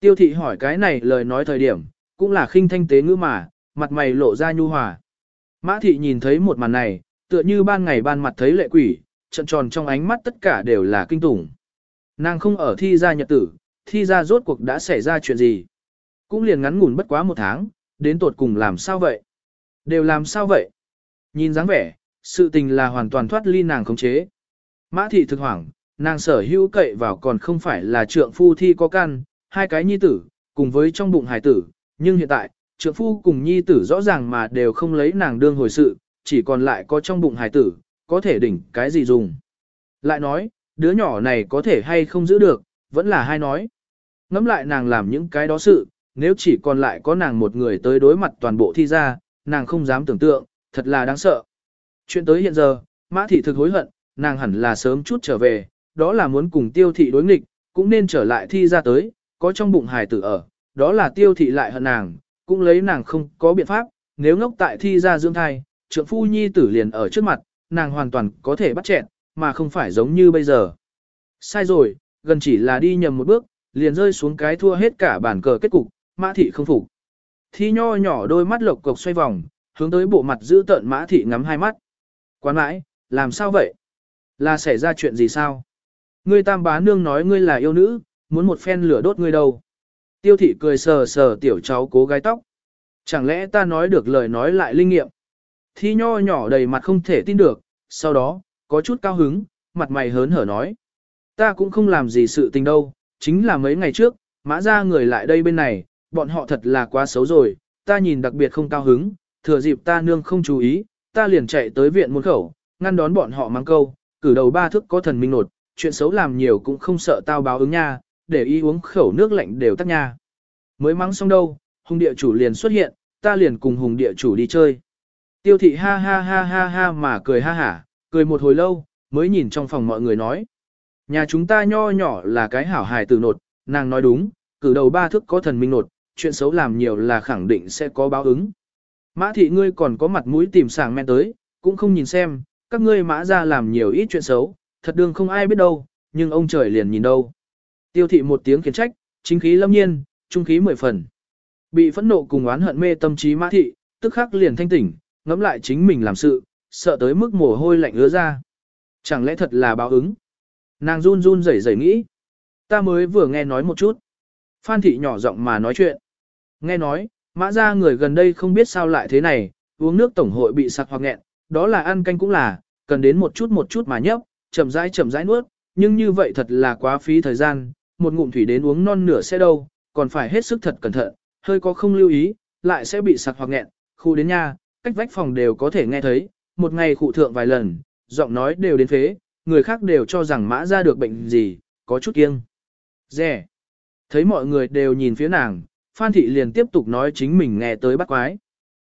Tiêu thị hỏi cái này lời nói thời điểm, cũng là khinh thanh tế ngữ mà, mặt mày lộ ra nhu hòa. Mã thị nhìn thấy một màn này, tựa như ban ngày ban mặt thấy lệ quỷ, trận tròn trong ánh mắt tất cả đều là kinh tủng. Nàng không ở thi ra nhật tử, thi ra rốt cuộc đã xảy ra chuyện gì. Cũng liền ngắn ngủn bất quá một tháng, đến tột cùng làm sao vậy? Đều làm sao vậy? Nhìn dáng vẻ, sự tình là hoàn toàn thoát ly nàng khống chế. Mã thị thực hoảng, nàng sở hữu cậy vào còn không phải là trượng phu thi có căn, hai cái nhi tử, cùng với trong bụng hải tử, nhưng hiện tại, trượng phu cùng nhi tử rõ ràng mà đều không lấy nàng đương hồi sự, chỉ còn lại có trong bụng hải tử, có thể đỉnh cái gì dùng. Lại nói, đứa nhỏ này có thể hay không giữ được, vẫn là hai nói. Ngắm lại nàng làm những cái đó sự, nếu chỉ còn lại có nàng một người tới đối mặt toàn bộ thi ra, nàng không dám tưởng tượng, thật là đáng sợ. Chuyện tới hiện giờ, Mã Thị thực hối hận, nàng hẳn là sớm chút trở về, đó là muốn cùng tiêu thị đối nghịch, cũng nên trở lại thi ra tới, có trong bụng hài tử ở, đó là tiêu thị lại hận nàng, cũng lấy nàng không có biện pháp, nếu ngốc tại thi ra dưỡng thai, trượng phu nhi tử liền ở trước mặt, nàng hoàn toàn có thể bắt chẹn, mà không phải giống như bây giờ. Sai rồi, gần chỉ là đi nhầm một bước, liền rơi xuống cái thua hết cả bản cờ kết cục, mã thị không phục. Thi nho nhỏ đôi mắt lộc cộc xoay vòng, hướng tới bộ mặt giữ tợn mã thị ngắm hai mắt. Quán mãi, làm sao vậy? Là xảy ra chuyện gì sao? Ngươi tam bá nương nói ngươi là yêu nữ, muốn một phen lửa đốt ngươi đâu. Tiêu thị cười sờ sờ tiểu cháu cố gái tóc. Chẳng lẽ ta nói được lời nói lại linh nghiệm? Thi nho nhỏ đầy mặt không thể tin được, sau đó, có chút cao hứng, mặt mày hớn hở nói. Ta cũng không làm gì sự tình đâu, chính là mấy ngày trước, mã ra người lại đây bên này, bọn họ thật là quá xấu rồi, ta nhìn đặc biệt không cao hứng, thừa dịp ta nương không chú ý, ta liền chạy tới viện môn khẩu, ngăn đón bọn họ mang câu, cử đầu ba thức có thần minh nột, chuyện xấu làm nhiều cũng không sợ tao báo ứng nha, để ý uống khẩu nước lạnh đều tắt nha. Mới mắng xong đâu, hùng địa chủ liền xuất hiện, ta liền cùng hùng địa chủ đi chơi. Tiêu thị ha ha ha ha ha mà cười ha hả, cười một hồi lâu, mới nhìn trong phòng mọi người nói. Nhà chúng ta nho nhỏ là cái hảo hài tử nột, nàng nói đúng, cử đầu ba thức có thần minh nột, chuyện xấu làm nhiều là khẳng định sẽ có báo ứng. Mã thị ngươi còn có mặt mũi tìm sàng men tới, cũng không nhìn xem, các ngươi mã ra làm nhiều ít chuyện xấu, thật đương không ai biết đâu, nhưng ông trời liền nhìn đâu. Tiêu thị một tiếng kiến trách, chính khí lâm nhiên, trung khí mười phần. Bị phẫn nộ cùng oán hận mê tâm trí mã thị, tức khắc liền thanh tỉnh, ngẫm lại chính mình làm sự, sợ tới mức mồ hôi lạnh ứa ra. Chẳng lẽ thật là báo ứng? Nàng run run rẩy rẩy nghĩ. Ta mới vừa nghe nói một chút. Phan thị nhỏ giọng mà nói chuyện. Nghe nói, mã ra người gần đây không biết sao lại thế này, uống nước tổng hội bị sặc hoặc nghẹn, đó là ăn canh cũng là, cần đến một chút một chút mà nhấp, chậm rãi chậm rãi nuốt, nhưng như vậy thật là quá phí thời gian, một ngụm thủy đến uống non nửa sẽ đâu, còn phải hết sức thật cẩn thận, hơi có không lưu ý, lại sẽ bị sặc hoặc nghẹn, khu đến nha, cách vách phòng đều có thể nghe thấy, một ngày khụ thượng vài lần, giọng nói đều đến phế, người khác đều cho rằng mã ra được bệnh gì, có chút kiêng. Dè. Thấy mọi người đều nhìn phía nàng, Phan Thị liền tiếp tục nói chính mình nghe tới bắt quái.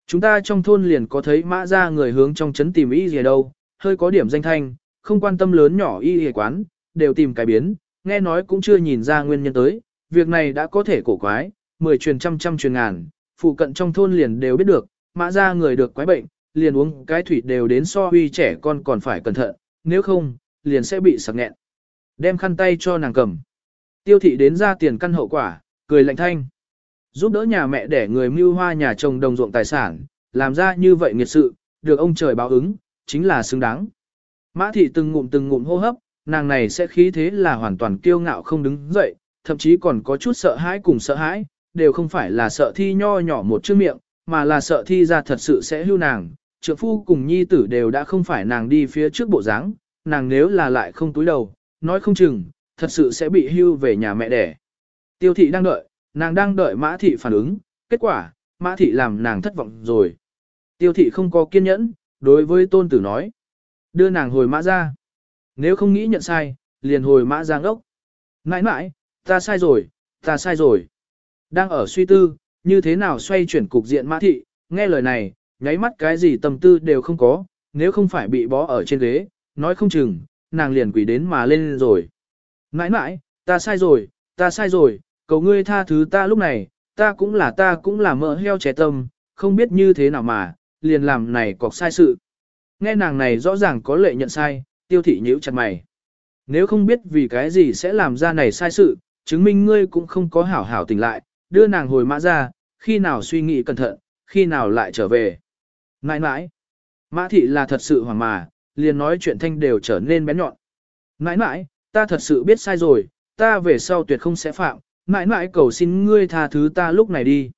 Chúng ta trong thôn liền có thấy mã ra người hướng trong trấn tìm y gì đâu, hơi có điểm danh thanh, không quan tâm lớn nhỏ y y quán, đều tìm cái biến, nghe nói cũng chưa nhìn ra nguyên nhân tới, việc này đã có thể cổ quái, mười truyền trăm trăm truyền ngàn, phụ cận trong thôn liền đều biết được, mã ra người được quái bệnh, liền uống cái thủy đều đến so huy trẻ con còn phải cẩn thận, nếu không, liền sẽ bị sặc nghẹn. Đem khăn tay cho nàng cầm. Tiêu thị đến ra tiền căn hậu quả, cười lạnh thanh. Giúp đỡ nhà mẹ để người mưu hoa nhà chồng đồng ruộng tài sản, làm ra như vậy nghiệt sự, được ông trời báo ứng, chính là xứng đáng. Mã thị từng ngụm từng ngụm hô hấp, nàng này sẽ khí thế là hoàn toàn kiêu ngạo không đứng dậy, thậm chí còn có chút sợ hãi cùng sợ hãi, đều không phải là sợ thi nho nhỏ một chữ miệng, mà là sợ thi ra thật sự sẽ hưu nàng. Trượng phu cùng nhi tử đều đã không phải nàng đi phía trước bộ dáng, nàng nếu là lại không túi đầu, nói không chừng, thật sự sẽ bị hưu về nhà mẹ đẻ. Tiêu thị đang đợi, nàng đang đợi mã thị phản ứng, kết quả, mã thị làm nàng thất vọng rồi. Tiêu thị không có kiên nhẫn, đối với tôn tử nói. Đưa nàng hồi mã ra. Nếu không nghĩ nhận sai, liền hồi mã giang ốc. Nãi nãi, ta sai rồi, ta sai rồi. Đang ở suy tư, như thế nào xoay chuyển cục diện mã thị, nghe lời này, nháy mắt cái gì tâm tư đều không có, nếu không phải bị bó ở trên ghế, nói không chừng, nàng liền quỷ đến mà lên rồi. Nãi nãi, ta sai rồi, ta sai rồi, cầu ngươi tha thứ ta lúc này, ta cũng là ta cũng là mỡ heo trẻ tâm, không biết như thế nào mà, liền làm này cọc sai sự. Nghe nàng này rõ ràng có lệ nhận sai, tiêu thị nhíu chặt mày. Nếu không biết vì cái gì sẽ làm ra này sai sự, chứng minh ngươi cũng không có hảo hảo tỉnh lại, đưa nàng hồi mã ra, khi nào suy nghĩ cẩn thận, khi nào lại trở về. Nãi nãi, mã thị là thật sự hoàng mà, liền nói chuyện thanh đều trở nên bén nhọn. Nãi nãi, ta thật sự biết sai rồi, ta về sau tuyệt không sẽ phạm, nãi nãi cầu xin ngươi tha thứ ta lúc này đi.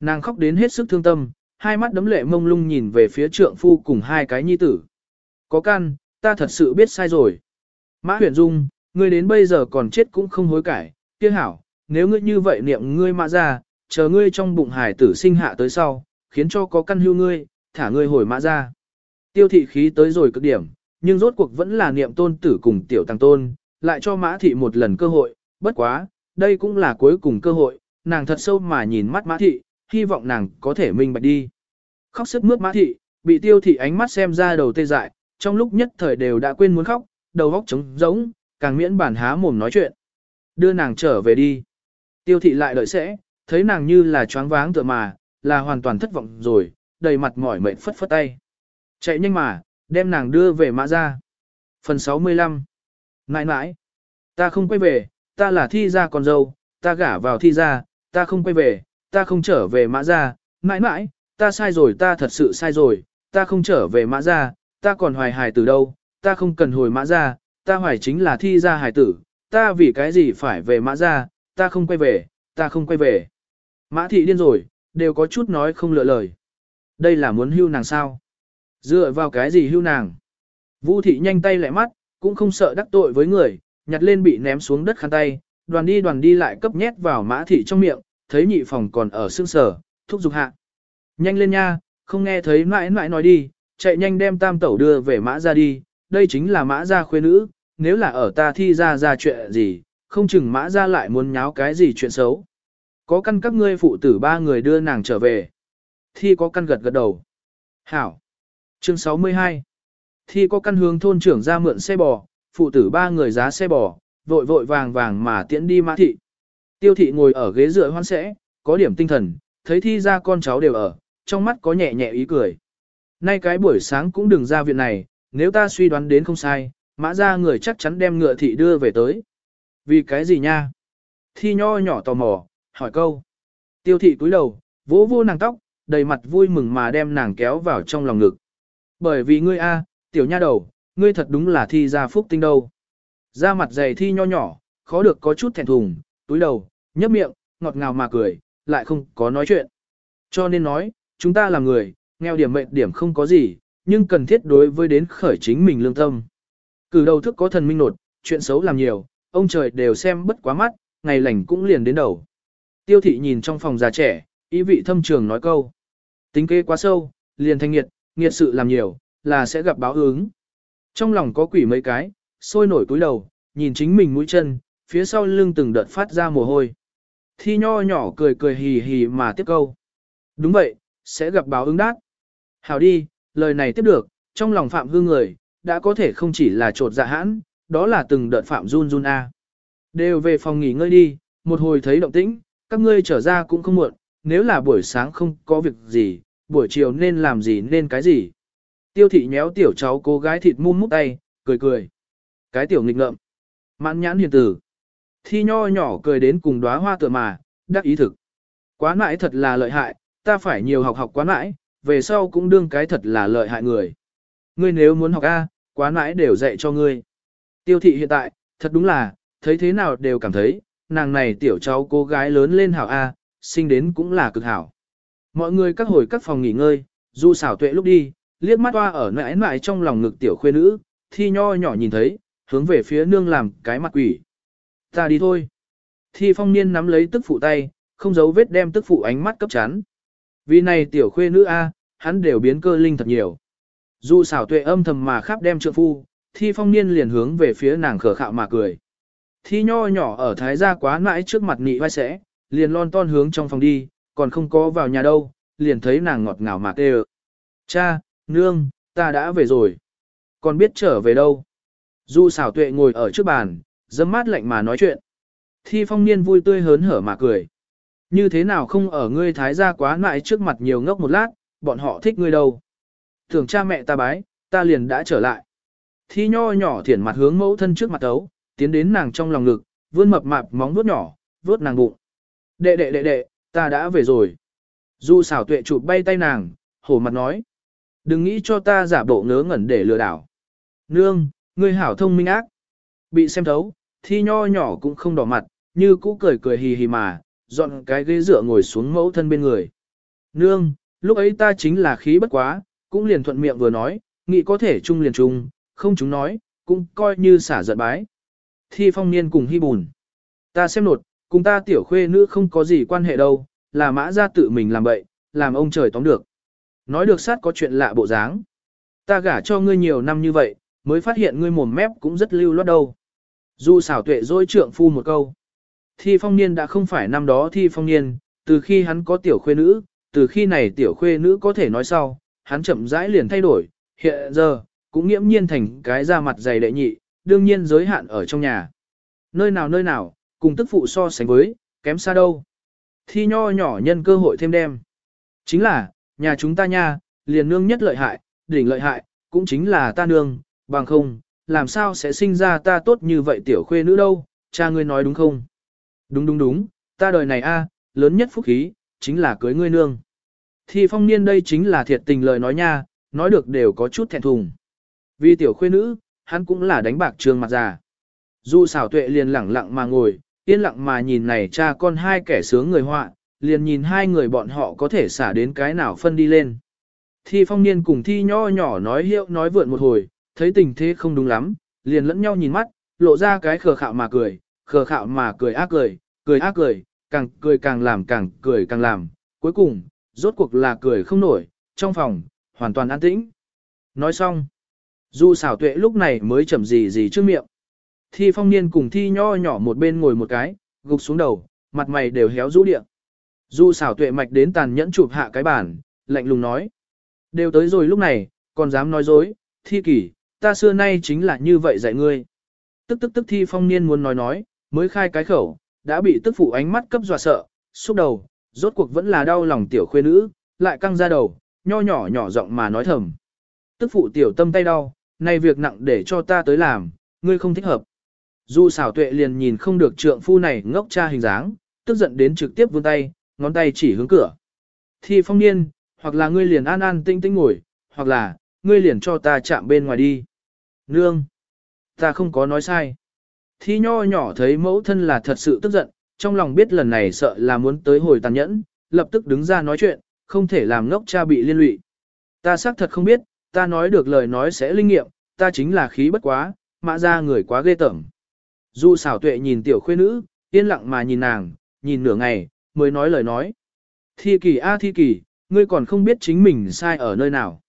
Nàng khóc đến hết sức thương tâm, hai mắt đấm lệ mông lung nhìn về phía trượng phu cùng hai cái nhi tử. Có căn, ta thật sự biết sai rồi. Mã huyền dung, ngươi đến bây giờ còn chết cũng không hối cải, kia hảo, nếu ngươi như vậy niệm ngươi mã ra, chờ ngươi trong bụng hải tử sinh hạ tới sau, khiến cho có căn hưu ngươi, thả ngươi hồi mã ra. Tiêu thị khí tới rồi cực điểm, nhưng rốt cuộc vẫn là niệm tôn tử cùng tiểu tăng tôn, lại cho mã thị một lần cơ hội, bất quá, đây cũng là cuối cùng cơ hội, nàng thật sâu mà nhìn mắt mã thị, hy vọng nàng có thể minh bạch đi. Khóc sức mướt mã thị, bị tiêu thị ánh mắt xem ra đầu tê dại, trong lúc nhất thời đều đã quên muốn khóc, đầu góc trống rỗng, càng miễn bản há mồm nói chuyện. Đưa nàng trở về đi. Tiêu thị lại đợi sẽ, thấy nàng như là choáng váng tựa mà, là hoàn toàn thất vọng rồi, đầy mặt mỏi mệt phất phất tay. Chạy nhanh mà, đem nàng đưa về mã ra. Phần 65 Nãi nãi, ta không quay về, ta là thi gia con dâu, ta gả vào thi gia, ta không quay về, ta không trở về mã ra, nãi nãi, ta sai rồi ta thật sự sai rồi, ta không trở về mã ra, ta còn hoài hài từ đâu, ta không cần hồi mã ra, ta hoài chính là thi gia hài tử, ta vì cái gì phải về mã ra, ta không quay về, ta không quay về. Mã thị điên rồi, đều có chút nói không lựa lời. Đây là muốn hưu nàng sao? Dựa vào cái gì hưu nàng? Vũ thị nhanh tay lẹ mắt, cũng không sợ đắc tội với người, nhặt lên bị ném xuống đất khăn tay, đoàn đi đoàn đi lại cấp nhét vào mã thị trong miệng, thấy nhị phòng còn ở xương sở, thúc giục hạ. Nhanh lên nha, không nghe thấy mãi mãi nói đi, chạy nhanh đem tam tẩu đưa về mã ra đi, đây chính là mã gia khuê nữ, nếu là ở ta thi ra ra chuyện gì, không chừng mã ra lại muốn nháo cái gì chuyện xấu. Có căn các ngươi phụ tử ba người đưa nàng trở về. Thi có căn gật gật đầu. Hảo. Chương 62. Thi có căn hướng thôn trưởng ra mượn xe bò, phụ tử ba người giá xe bò, vội vội vàng vàng mà tiễn đi mã thị. Tiêu thị ngồi ở ghế dựa hoan sẽ, có điểm tinh thần, thấy thi ra con cháu đều ở, trong mắt có nhẹ nhẹ ý cười. Nay cái buổi sáng cũng đừng ra viện này, nếu ta suy đoán đến không sai, mã ra người chắc chắn đem ngựa thị đưa về tới. Vì cái gì nha? Thi nho nhỏ tò mò, hỏi câu. Tiêu thị cúi đầu, vỗ vô nàng tóc, đầy mặt vui mừng mà đem nàng kéo vào trong lòng ngực. Bởi vì ngươi a, tiểu nha đầu, ngươi thật đúng là thi ra phúc tinh đâu. Da mặt dày thi nho nhỏ, khó được có chút thẹn thùng, túi đầu, nhấp miệng, ngọt ngào mà cười, lại không có nói chuyện. Cho nên nói, chúng ta là người, nghèo điểm mệnh điểm không có gì, nhưng cần thiết đối với đến khởi chính mình lương tâm. Cử đầu thức có thần minh nột, chuyện xấu làm nhiều, ông trời đều xem bất quá mắt, ngày lành cũng liền đến đầu. Tiêu thị nhìn trong phòng già trẻ, ý vị thâm trường nói câu. Tính kế quá sâu, liền thanh nghiệt, nghiệt sự làm nhiều, là sẽ gặp báo ứng. Trong lòng có quỷ mấy cái, sôi nổi túi đầu, nhìn chính mình mũi chân, phía sau lưng từng đợt phát ra mồ hôi. Thi nho nhỏ cười cười hì hì mà tiếp câu. Đúng vậy, sẽ gặp báo ứng đát. Hảo đi, lời này tiếp được, trong lòng phạm hương người, đã có thể không chỉ là trột dạ hãn, đó là từng đợt phạm run run a. Đều về phòng nghỉ ngơi đi, một hồi thấy động tĩnh, các ngươi trở ra cũng không muộn, nếu là buổi sáng không có việc gì, buổi chiều nên làm gì nên cái gì. Tiêu thị nhéo tiểu cháu cô gái thịt mum mút tay, cười cười. Cái tiểu nghịch ngợm. Mãn nhãn hiền tử. Thi nho nhỏ cười đến cùng đóa hoa tựa mà, đắc ý thực. Quá mãi thật là lợi hại, ta phải nhiều học học quá mãi, về sau cũng đương cái thật là lợi hại người. Ngươi nếu muốn học A, quá mãi đều dạy cho ngươi. Tiêu thị hiện tại, thật đúng là, thấy thế nào đều cảm thấy, nàng này tiểu cháu cô gái lớn lên hảo A, sinh đến cũng là cực hảo. Mọi người các hồi các phòng nghỉ ngơi, du xảo tuệ lúc đi, liếc mắt toa ở nãi nãi trong lòng ngực tiểu khuê nữ, thi nho nhỏ nhìn thấy, hướng về phía nương làm cái mặt quỷ. Ta đi thôi. Thi phong niên nắm lấy tức phụ tay, không giấu vết đem tức phụ ánh mắt cấp chán. Vì này tiểu khuê nữ A, hắn đều biến cơ linh thật nhiều. Du xảo tuệ âm thầm mà khắp đem trượng phu, thi phong niên liền hướng về phía nàng khở khạo mà cười. Thi nho nhỏ ở thái gia quá mãi trước mặt nị vai sẽ, liền lon ton hướng trong phòng đi, còn không có vào nhà đâu, liền thấy nàng ngọt ngào mà kêu. Cha, nương, ta đã về rồi. Còn biết trở về đâu? Du xảo tuệ ngồi ở trước bàn, dâm mát lạnh mà nói chuyện. Thi phong niên vui tươi hớn hở mà cười. Như thế nào không ở ngươi thái gia quá mãi trước mặt nhiều ngốc một lát, bọn họ thích ngươi đâu. Thường cha mẹ ta bái, ta liền đã trở lại. Thi nho nhỏ thiển mặt hướng mẫu thân trước mặt ấu, tiến đến nàng trong lòng ngực, vươn mập mạp móng vuốt nhỏ, vuốt nàng bụng. Đệ đệ đệ đệ, ta đã về rồi. Du xảo tuệ chụp bay tay nàng, hổ mặt nói. Đừng nghĩ cho ta giả bộ ngớ ngẩn để lừa đảo. Nương, ngươi hảo thông minh ác. Bị xem thấu, thi nho nhỏ cũng không đỏ mặt, như cũ cười cười hì hì mà, dọn cái ghế dựa ngồi xuống mẫu thân bên người. Nương, lúc ấy ta chính là khí bất quá, cũng liền thuận miệng vừa nói, nghĩ có thể chung liền chung, không chúng nói, cũng coi như xả giận bái. Thi phong niên cùng hy bùn. Ta xem nột, cùng ta tiểu khuê nữ không có gì quan hệ đâu, là mã ra tự mình làm bậy, làm ông trời tóm được. Nói được sát có chuyện lạ bộ dáng. Ta gả cho ngươi nhiều năm như vậy, mới phát hiện ngươi mồm mép cũng rất lưu loát đâu. Du xảo tuệ dối trượng phu một câu. Thi phong niên đã không phải năm đó thi phong niên, từ khi hắn có tiểu khuê nữ, từ khi này tiểu khuê nữ có thể nói sau, hắn chậm rãi liền thay đổi, hiện giờ, cũng nghiễm nhiên thành cái da mặt dày đệ nhị, đương nhiên giới hạn ở trong nhà. Nơi nào nơi nào, cùng tức phụ so sánh với, kém xa đâu. Thi nho nhỏ nhân cơ hội thêm đem. Chính là, nhà chúng ta nha, liền nương nhất lợi hại, đỉnh lợi hại, cũng chính là ta nương, bằng không, làm sao sẽ sinh ra ta tốt như vậy tiểu khuê nữ đâu, cha ngươi nói đúng không? Đúng đúng đúng, ta đời này a lớn nhất phúc khí, chính là cưới ngươi nương. Thi phong niên đây chính là thiệt tình lời nói nha, nói được đều có chút thẹn thùng. Vì tiểu khuê nữ, hắn cũng là đánh bạc trường mặt già. Du xảo tuệ liền lẳng lặng mà ngồi, yên lặng mà nhìn này cha con hai kẻ sướng người họa, liền nhìn hai người bọn họ có thể xả đến cái nào phân đi lên. Thi phong niên cùng thi nho nhỏ nói hiệu nói vượn một hồi, thấy tình thế không đúng lắm, liền lẫn nhau nhìn mắt, lộ ra cái khờ khạo mà cười, khờ khạo mà cười ác cười, cười ác cười, càng cười càng làm càng cười càng làm, cuối cùng, rốt cuộc là cười không nổi, trong phòng, hoàn toàn an tĩnh. Nói xong, dù xảo tuệ lúc này mới chậm gì gì trước miệng. Thi phong niên cùng thi nho nhỏ một bên ngồi một cái, gục xuống đầu, mặt mày đều héo rũ địa. Dù xảo tuệ mạch đến tàn nhẫn chụp hạ cái bản, lạnh lùng nói. Đều tới rồi lúc này, còn dám nói dối, thi kỷ, ta xưa nay chính là như vậy dạy ngươi. Tức tức tức thi phong niên muốn nói nói, mới khai cái khẩu, đã bị tức phụ ánh mắt cấp dọa sợ, xúc đầu, rốt cuộc vẫn là đau lòng tiểu khuê nữ, lại căng ra đầu, nho nhỏ nhỏ giọng mà nói thầm. Tức phụ tiểu tâm tay đau, nay việc nặng để cho ta tới làm, ngươi không thích hợp. Dù xảo tuệ liền nhìn không được trượng phu này ngốc cha hình dáng, tức giận đến trực tiếp vươn tay, ngón tay chỉ hướng cửa. Thi phong niên, hoặc là ngươi liền an an tinh tinh ngồi, hoặc là, ngươi liền cho ta chạm bên ngoài đi. Nương! Ta không có nói sai. Thi nho nhỏ thấy mẫu thân là thật sự tức giận, trong lòng biết lần này sợ là muốn tới hồi tàn nhẫn, lập tức đứng ra nói chuyện, không thể làm ngốc cha bị liên lụy. Ta xác thật không biết, ta nói được lời nói sẽ linh nghiệm, ta chính là khí bất quá, mã ra người quá ghê tởm. Du xảo tuệ nhìn tiểu khuê nữ, yên lặng mà nhìn nàng, nhìn nửa ngày, mới nói lời nói. Thi kỳ a thi kỳ, ngươi còn không biết chính mình sai ở nơi nào.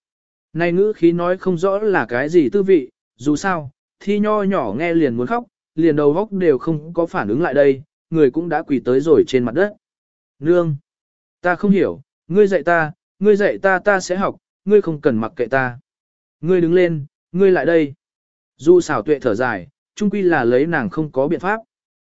Này ngữ khí nói không rõ là cái gì tư vị, dù sao, thi nho nhỏ nghe liền muốn khóc, liền đầu góc đều không có phản ứng lại đây, người cũng đã quỳ tới rồi trên mặt đất. Nương! Ta không hiểu, ngươi dạy ta, ngươi dạy ta ta sẽ học, ngươi không cần mặc kệ ta. Ngươi đứng lên, ngươi lại đây. dù xảo tuệ thở dài, chung quy là lấy nàng không có biện pháp.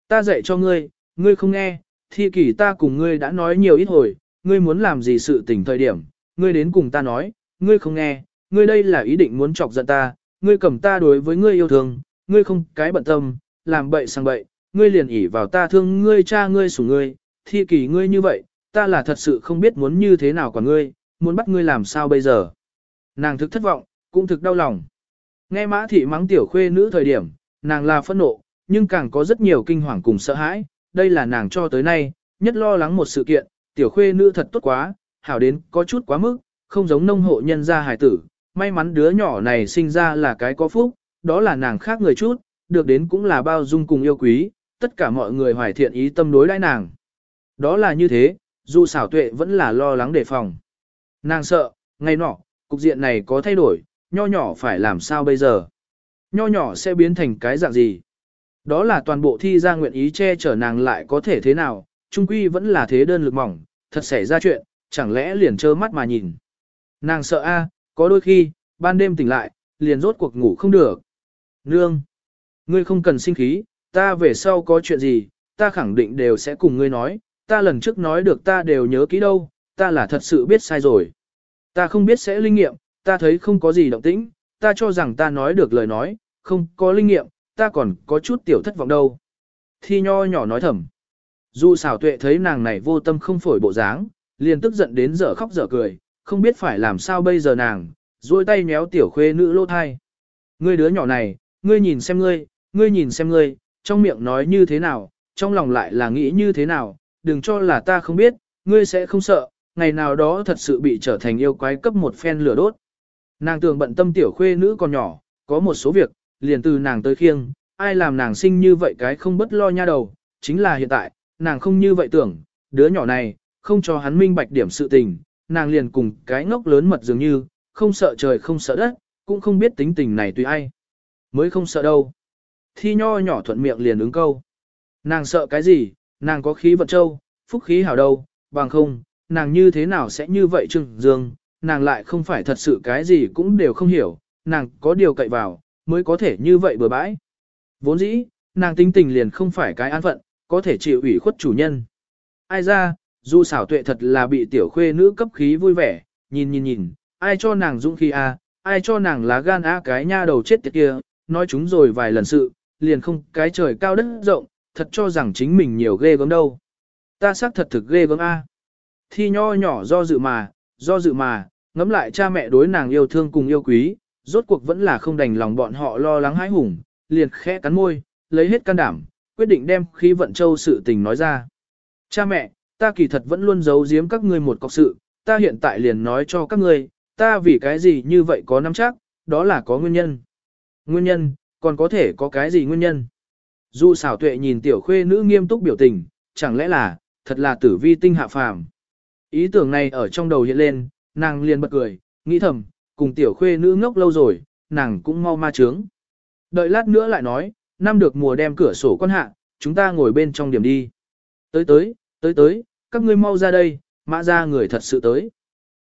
Ta dạy cho ngươi, ngươi không nghe, thi kỷ ta cùng ngươi đã nói nhiều ít hồi, ngươi muốn làm gì sự tình thời điểm, ngươi đến cùng ta nói, ngươi không nghe, ngươi đây là ý định muốn chọc giận ta, ngươi cầm ta đối với ngươi yêu thương, ngươi không cái bận tâm, làm bậy sang bậy, ngươi liền ỉ vào ta thương ngươi cha ngươi sủng ngươi, thi kỷ ngươi như vậy, ta là thật sự không biết muốn như thế nào quả ngươi, muốn bắt ngươi làm sao bây giờ. Nàng thực thất vọng, cũng thực đau lòng. Nghe mã thị mắng tiểu khuê nữ thời điểm, nàng là phẫn nộ, nhưng càng có rất nhiều kinh hoàng cùng sợ hãi, đây là nàng cho tới nay, nhất lo lắng một sự kiện, tiểu khuê nữ thật tốt quá, hảo đến có chút quá mức, không giống nông hộ nhân gia hài tử, may mắn đứa nhỏ này sinh ra là cái có phúc, đó là nàng khác người chút, được đến cũng là bao dung cùng yêu quý, tất cả mọi người hoài thiện ý tâm đối đãi nàng. Đó là như thế, dù xảo tuệ vẫn là lo lắng đề phòng. Nàng sợ, ngày nọ, cục diện này có thay đổi, nho nhỏ phải làm sao bây giờ? Nho nhỏ sẽ biến thành cái dạng gì? Đó là toàn bộ thi ra nguyện ý che chở nàng lại có thể thế nào, trung quy vẫn là thế đơn lực mỏng, thật xảy ra chuyện, chẳng lẽ liền trơ mắt mà nhìn. Nàng sợ a, có đôi khi, ban đêm tỉnh lại, liền rốt cuộc ngủ không được. Nương, ngươi không cần sinh khí, ta về sau có chuyện gì, ta khẳng định đều sẽ cùng ngươi nói, ta lần trước nói được ta đều nhớ kỹ đâu, ta là thật sự biết sai rồi. Ta không biết sẽ linh nghiệm, ta thấy không có gì động tĩnh, ta cho rằng ta nói được lời nói, không có linh nghiệm, ta còn có chút tiểu thất vọng đâu. Thi nho nhỏ nói thầm. Dù xảo tuệ thấy nàng này vô tâm không phổi bộ dáng, liền tức giận đến dở khóc dở cười, không biết phải làm sao bây giờ nàng, duỗi tay méo tiểu khuê nữ lô thai. Ngươi đứa nhỏ này, ngươi nhìn xem ngươi, ngươi nhìn xem ngươi, trong miệng nói như thế nào, trong lòng lại là nghĩ như thế nào, đừng cho là ta không biết, ngươi sẽ không sợ, ngày nào đó thật sự bị trở thành yêu quái cấp một phen lửa đốt. Nàng tưởng bận tâm tiểu khuê nữ còn nhỏ, có một số việc, liền từ nàng tới khiêng, ai làm nàng sinh như vậy cái không bất lo nha đầu, chính là hiện tại, nàng không như vậy tưởng, đứa nhỏ này, không cho hắn minh bạch điểm sự tình, nàng liền cùng cái ngốc lớn mật dường như, không sợ trời không sợ đất, cũng không biết tính tình này tùy ai. Mới không sợ đâu. Thi nho nhỏ thuận miệng liền ứng câu. Nàng sợ cái gì, nàng có khí vận châu, phúc khí hảo đâu, bằng không, nàng như thế nào sẽ như vậy trưng dương, nàng lại không phải thật sự cái gì cũng đều không hiểu, nàng có điều cậy vào, mới có thể như vậy bừa bãi. Vốn dĩ, nàng tính tình liền không phải cái an phận, có thể chịu ủy khuất chủ nhân. Ai ra, dù xảo tuệ thật là bị tiểu khuê nữ cấp khí vui vẻ, nhìn nhìn nhìn, ai cho nàng dũng khí a, ai cho nàng lá gan a cái nha đầu chết tiệt kia, nói chúng rồi vài lần sự, liền không cái trời cao đất rộng, thật cho rằng chính mình nhiều ghê gớm đâu. Ta xác thật thực ghê gớm a. Thi nho nhỏ do dự mà, do dự mà, ngẫm lại cha mẹ đối nàng yêu thương cùng yêu quý, rốt cuộc vẫn là không đành lòng bọn họ lo lắng hãi hùng, liền khẽ cắn môi, lấy hết can đảm, quyết định đem khí vận châu sự tình nói ra. Cha mẹ, ta kỳ thật vẫn luôn giấu giếm các ngươi một cọc sự, ta hiện tại liền nói cho các ngươi, ta vì cái gì như vậy có nắm chắc, đó là có nguyên nhân. Nguyên nhân, còn có thể có cái gì nguyên nhân? Dù xảo tuệ nhìn tiểu khuê nữ nghiêm túc biểu tình, chẳng lẽ là, thật là tử vi tinh hạ phàm. Ý tưởng này ở trong đầu hiện lên, nàng liền bật cười, nghĩ thầm, cùng tiểu khuê nữ ngốc lâu rồi, nàng cũng mau ma trướng. Đợi lát nữa lại nói, năm được mùa đem cửa sổ quan hạ, chúng ta ngồi bên trong điểm đi. Tới tới, tới tới, các ngươi mau ra đây, mã ra người thật sự tới.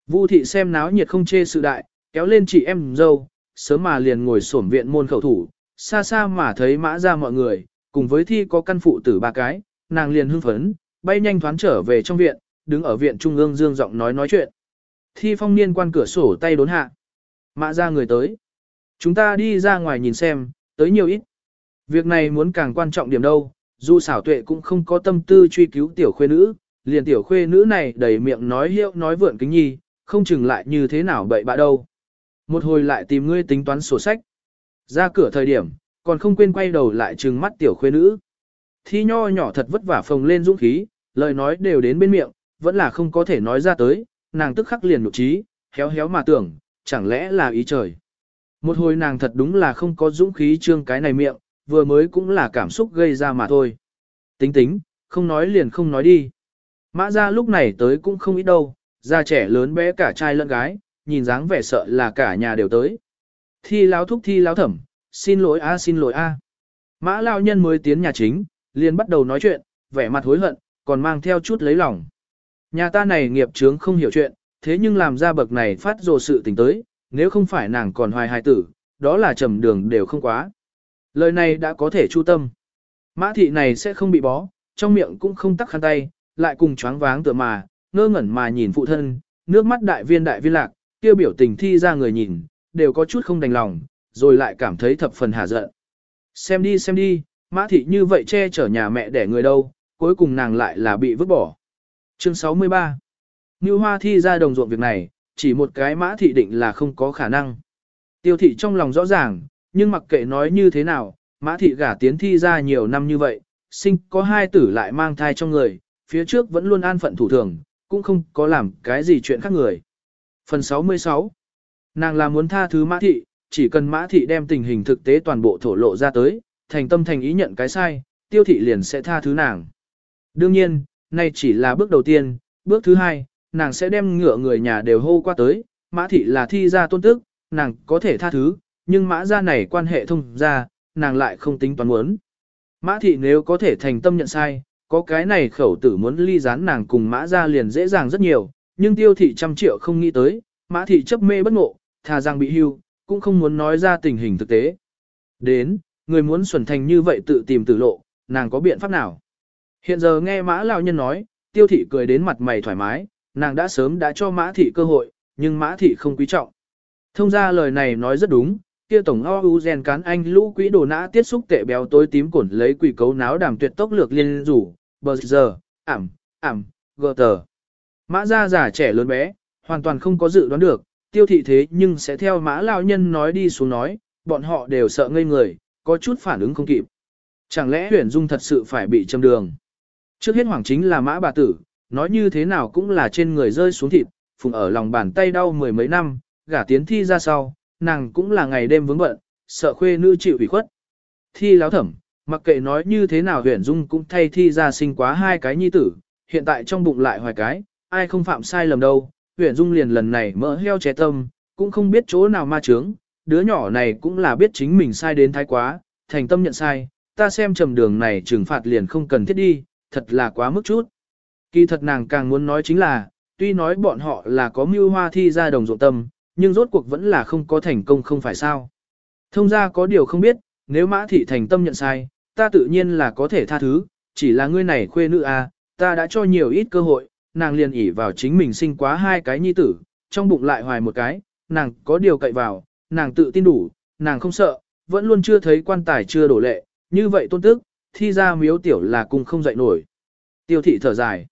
Vu thị xem náo nhiệt không chê sự đại, kéo lên chị em dâu, sớm mà liền ngồi sổm viện môn khẩu thủ, xa xa mà thấy mã ra mọi người, cùng với thi có căn phụ tử ba cái, nàng liền hưng phấn, bay nhanh thoáng trở về trong viện, đứng ở viện trung ương dương giọng nói nói chuyện. Thi phong niên quan cửa sổ tay đốn hạ. Mã ra người tới. Chúng ta đi ra ngoài nhìn xem, tới nhiều ít. Việc này muốn càng quan trọng điểm đâu, dù xảo tuệ cũng không có tâm tư truy cứu tiểu khuê nữ, liền tiểu khuê nữ này đầy miệng nói hiệu nói vượn kính nhi, không chừng lại như thế nào bậy bạ đâu. Một hồi lại tìm ngươi tính toán sổ sách. Ra cửa thời điểm, còn không quên quay đầu lại trừng mắt tiểu khuê nữ. Thi nho nhỏ thật vất vả phồng lên dũng khí, lời nói đều đến bên miệng, vẫn là không có thể nói ra tới, nàng tức khắc liền nụ trí, héo héo mà tưởng, chẳng lẽ là ý trời. Một hồi nàng thật đúng là không có dũng khí trương cái này miệng, vừa mới cũng là cảm xúc gây ra mà thôi. Tính tính, không nói liền không nói đi. Mã ra lúc này tới cũng không ít đâu, già trẻ lớn bé cả trai lẫn gái, nhìn dáng vẻ sợ là cả nhà đều tới. Thi láo thúc thi láo thẩm, xin lỗi a xin lỗi a. Mã lao nhân mới tiến nhà chính, liền bắt đầu nói chuyện, vẻ mặt hối hận, còn mang theo chút lấy lòng. Nhà ta này nghiệp chướng không hiểu chuyện, thế nhưng làm ra bậc này phát rồ sự tình tới, nếu không phải nàng còn hoài hài tử, đó là trầm đường đều không quá. Lời này đã có thể chu tâm. Mã thị này sẽ không bị bó, trong miệng cũng không tắc khăn tay, lại cùng choáng váng tựa mà, ngơ ngẩn mà nhìn phụ thân, nước mắt đại viên đại viên lạc, kia biểu tình thi ra người nhìn, đều có chút không đành lòng, rồi lại cảm thấy thập phần hả giận. Xem đi xem đi, mã thị như vậy che chở nhà mẹ để người đâu, cuối cùng nàng lại là bị vứt bỏ. Chương 63 Như hoa thi ra đồng ruộng việc này, chỉ một cái mã thị định là không có khả năng. Tiêu thị trong lòng rõ ràng, nhưng mặc kệ nói như thế nào, mã thị gả tiến thi ra nhiều năm như vậy, sinh có hai tử lại mang thai trong người, phía trước vẫn luôn an phận thủ thường, cũng không có làm cái gì chuyện khác người. Phần 66 Nàng là muốn tha thứ mã thị, chỉ cần mã thị đem tình hình thực tế toàn bộ thổ lộ ra tới, thành tâm thành ý nhận cái sai, tiêu thị liền sẽ tha thứ nàng. Đương nhiên, nay chỉ là bước đầu tiên, bước thứ hai, nàng sẽ đem ngựa người nhà đều hô qua tới, mã thị là thi ra tôn tức, nàng có thể tha thứ, nhưng mã ra này quan hệ thông ra, nàng lại không tính toán muốn. Mã thị nếu có thể thành tâm nhận sai, có cái này khẩu tử muốn ly gián nàng cùng mã ra liền dễ dàng rất nhiều, nhưng tiêu thị trăm triệu không nghĩ tới, mã thị chấp mê bất ngộ, thà rằng bị hưu, cũng không muốn nói ra tình hình thực tế. Đến, người muốn xuẩn thành như vậy tự tìm tử lộ, nàng có biện pháp nào? Hiện giờ nghe mã lão nhân nói, tiêu thị cười đến mặt mày thoải mái, nàng đã sớm đã cho mã thị cơ hội, nhưng mã thị không quý trọng. Thông ra lời này nói rất đúng, kia tổng o u gen cán anh lũ quỹ đồ nã tiết xúc tệ béo tối tím cổn lấy quỷ cấu náo đàm tuyệt tốc lược liên rủ, bờ giờ, ảm, ảm, gờ tờ. Mã gia già trẻ lớn bé, hoàn toàn không có dự đoán được, tiêu thị thế nhưng sẽ theo mã lao nhân nói đi xuống nói, bọn họ đều sợ ngây người, có chút phản ứng không kịp. Chẳng lẽ huyền dung thật sự phải bị châm đường? Trước hết hoàng chính là mã bà tử, nói như thế nào cũng là trên người rơi xuống thịt, phùng ở lòng bàn tay đau mười mấy năm, gả tiến thi ra sau, nàng cũng là ngày đêm vướng bận, sợ khuê nữ chịu ủy khuất. Thi láo thẩm, mặc kệ nói như thế nào huyền dung cũng thay thi ra sinh quá hai cái nhi tử, hiện tại trong bụng lại hoài cái, ai không phạm sai lầm đâu, huyền dung liền lần này mỡ heo trẻ tâm, cũng không biết chỗ nào ma trướng, đứa nhỏ này cũng là biết chính mình sai đến thái quá, thành tâm nhận sai, ta xem trầm đường này trừng phạt liền không cần thiết đi, thật là quá mức chút. Kỳ thật nàng càng muốn nói chính là, tuy nói bọn họ là có mưu hoa thi ra đồng ruộng tâm, nhưng rốt cuộc vẫn là không có thành công không phải sao. Thông ra có điều không biết, nếu mã thị thành tâm nhận sai, ta tự nhiên là có thể tha thứ, chỉ là ngươi này khuê nữ à, ta đã cho nhiều ít cơ hội, nàng liền ỉ vào chính mình sinh quá hai cái nhi tử, trong bụng lại hoài một cái, nàng có điều cậy vào, nàng tự tin đủ, nàng không sợ, vẫn luôn chưa thấy quan tài chưa đổ lệ, như vậy tôn tức, thi ra miếu tiểu là cùng không dậy nổi. Tiêu thị thở dài.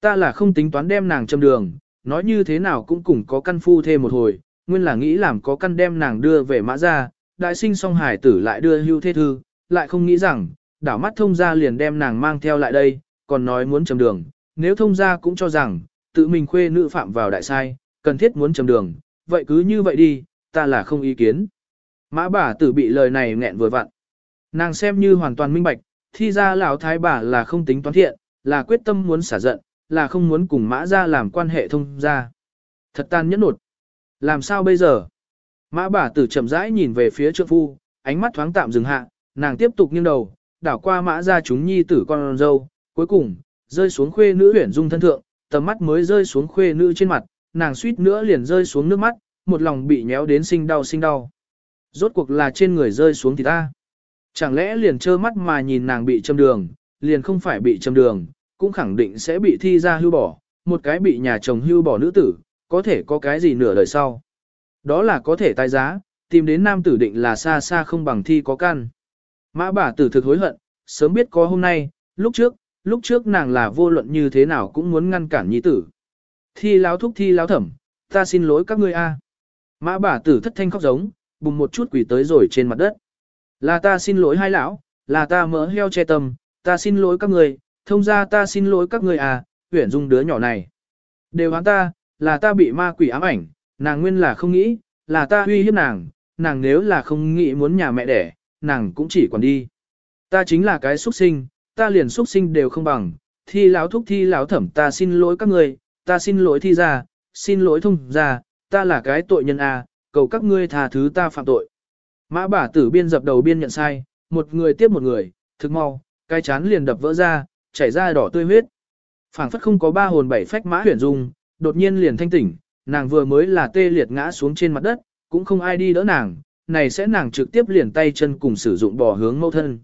Ta là không tính toán đem nàng châm đường, nói như thế nào cũng cùng có căn phu thêm một hồi, nguyên là nghĩ làm có căn đem nàng đưa về mã ra, đại sinh song hải tử lại đưa hưu thế thư, lại không nghĩ rằng, đảo mắt thông ra liền đem nàng mang theo lại đây, còn nói muốn châm đường, nếu thông ra cũng cho rằng, tự mình khuê nữ phạm vào đại sai, cần thiết muốn châm đường, vậy cứ như vậy đi, ta là không ý kiến. Mã bà tử bị lời này nghẹn vừa vặn. Nàng xem như hoàn toàn minh bạch, thi ra lão thái bà là không tính toán thiện, là quyết tâm muốn xả giận, là không muốn cùng mã ra làm quan hệ thông ra. Thật tan nhẫn nột. Làm sao bây giờ? Mã bà tử chậm rãi nhìn về phía trượng phu, ánh mắt thoáng tạm dừng hạ, nàng tiếp tục nghiêng đầu, đảo qua mã ra chúng nhi tử con dâu, cuối cùng, rơi xuống khuê nữ huyển dung thân thượng, tầm mắt mới rơi xuống khuê nữ trên mặt, nàng suýt nữa liền rơi xuống nước mắt, một lòng bị nhéo đến sinh đau sinh đau. Rốt cuộc là trên người rơi xuống thì ta. Chẳng lẽ liền trơ mắt mà nhìn nàng bị châm đường, liền không phải bị châm đường, cũng khẳng định sẽ bị thi ra hưu bỏ, một cái bị nhà chồng hưu bỏ nữ tử, có thể có cái gì nửa đời sau. Đó là có thể tài giá, tìm đến nam tử định là xa xa không bằng thi có căn. Mã bà tử thực hối hận, sớm biết có hôm nay, lúc trước, lúc trước nàng là vô luận như thế nào cũng muốn ngăn cản nhi tử. Thi láo thúc thi láo thẩm, ta xin lỗi các ngươi a. Mã bà tử thất thanh khóc giống, bùng một chút quỷ tới rồi trên mặt đất. Là ta xin lỗi hai lão, là ta mỡ heo che tâm, ta xin lỗi các người, thông ra ta xin lỗi các người à, huyển dung đứa nhỏ này. Đều hắn ta, là ta bị ma quỷ ám ảnh, nàng nguyên là không nghĩ, là ta uy hiếp nàng, nàng nếu là không nghĩ muốn nhà mẹ đẻ, nàng cũng chỉ còn đi. Ta chính là cái xuất sinh, ta liền xuất sinh đều không bằng, thi lão thúc thi lão thẩm ta xin lỗi các người, ta xin lỗi thi ra, xin lỗi thông ra, ta là cái tội nhân à, cầu các ngươi tha thứ ta phạm tội. Mã bà tử biên dập đầu biên nhận sai, một người tiếp một người, thực mau, cái chán liền đập vỡ ra, chảy ra đỏ tươi huyết. phảng phất không có ba hồn bảy phách mã huyền dung, đột nhiên liền thanh tỉnh, nàng vừa mới là tê liệt ngã xuống trên mặt đất, cũng không ai đi đỡ nàng, này sẽ nàng trực tiếp liền tay chân cùng sử dụng bò hướng mẫu thân.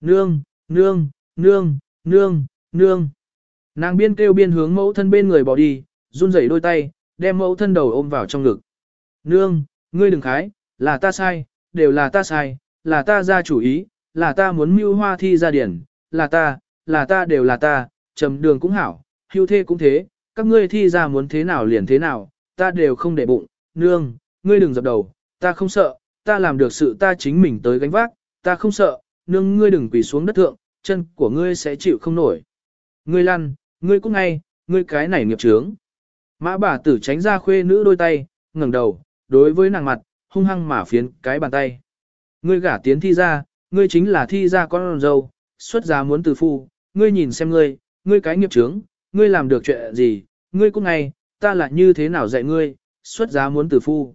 Nương, nương, nương, nương, nương. Nàng biên kêu biên hướng mẫu thân bên người bỏ đi, run rẩy đôi tay, đem mẫu thân đầu ôm vào trong ngực. Nương, ngươi đừng khái, là ta sai, đều là ta sai, là ta ra chủ ý, là ta muốn mưu hoa thi ra điển, là ta, là ta đều là ta, trầm đường cũng hảo, hưu thê cũng thế, các ngươi thi ra muốn thế nào liền thế nào, ta đều không để bụng, nương, ngươi đừng dập đầu, ta không sợ, ta làm được sự ta chính mình tới gánh vác, ta không sợ, nương ngươi đừng quỳ xuống đất thượng, chân của ngươi sẽ chịu không nổi. Ngươi lăn, ngươi cũng ngay, ngươi cái này nghiệp trướng. Mã bà tử tránh ra khuê nữ đôi tay, ngẩng đầu, đối với nàng mặt, hung hăng mà phiến cái bàn tay. Ngươi gả tiến thi ra, ngươi chính là thi ra con dâu, xuất gia muốn từ phu, ngươi nhìn xem ngươi, ngươi cái nghiệp trướng, ngươi làm được chuyện gì, ngươi cũng ngay, ta là như thế nào dạy ngươi, xuất gia muốn từ phu.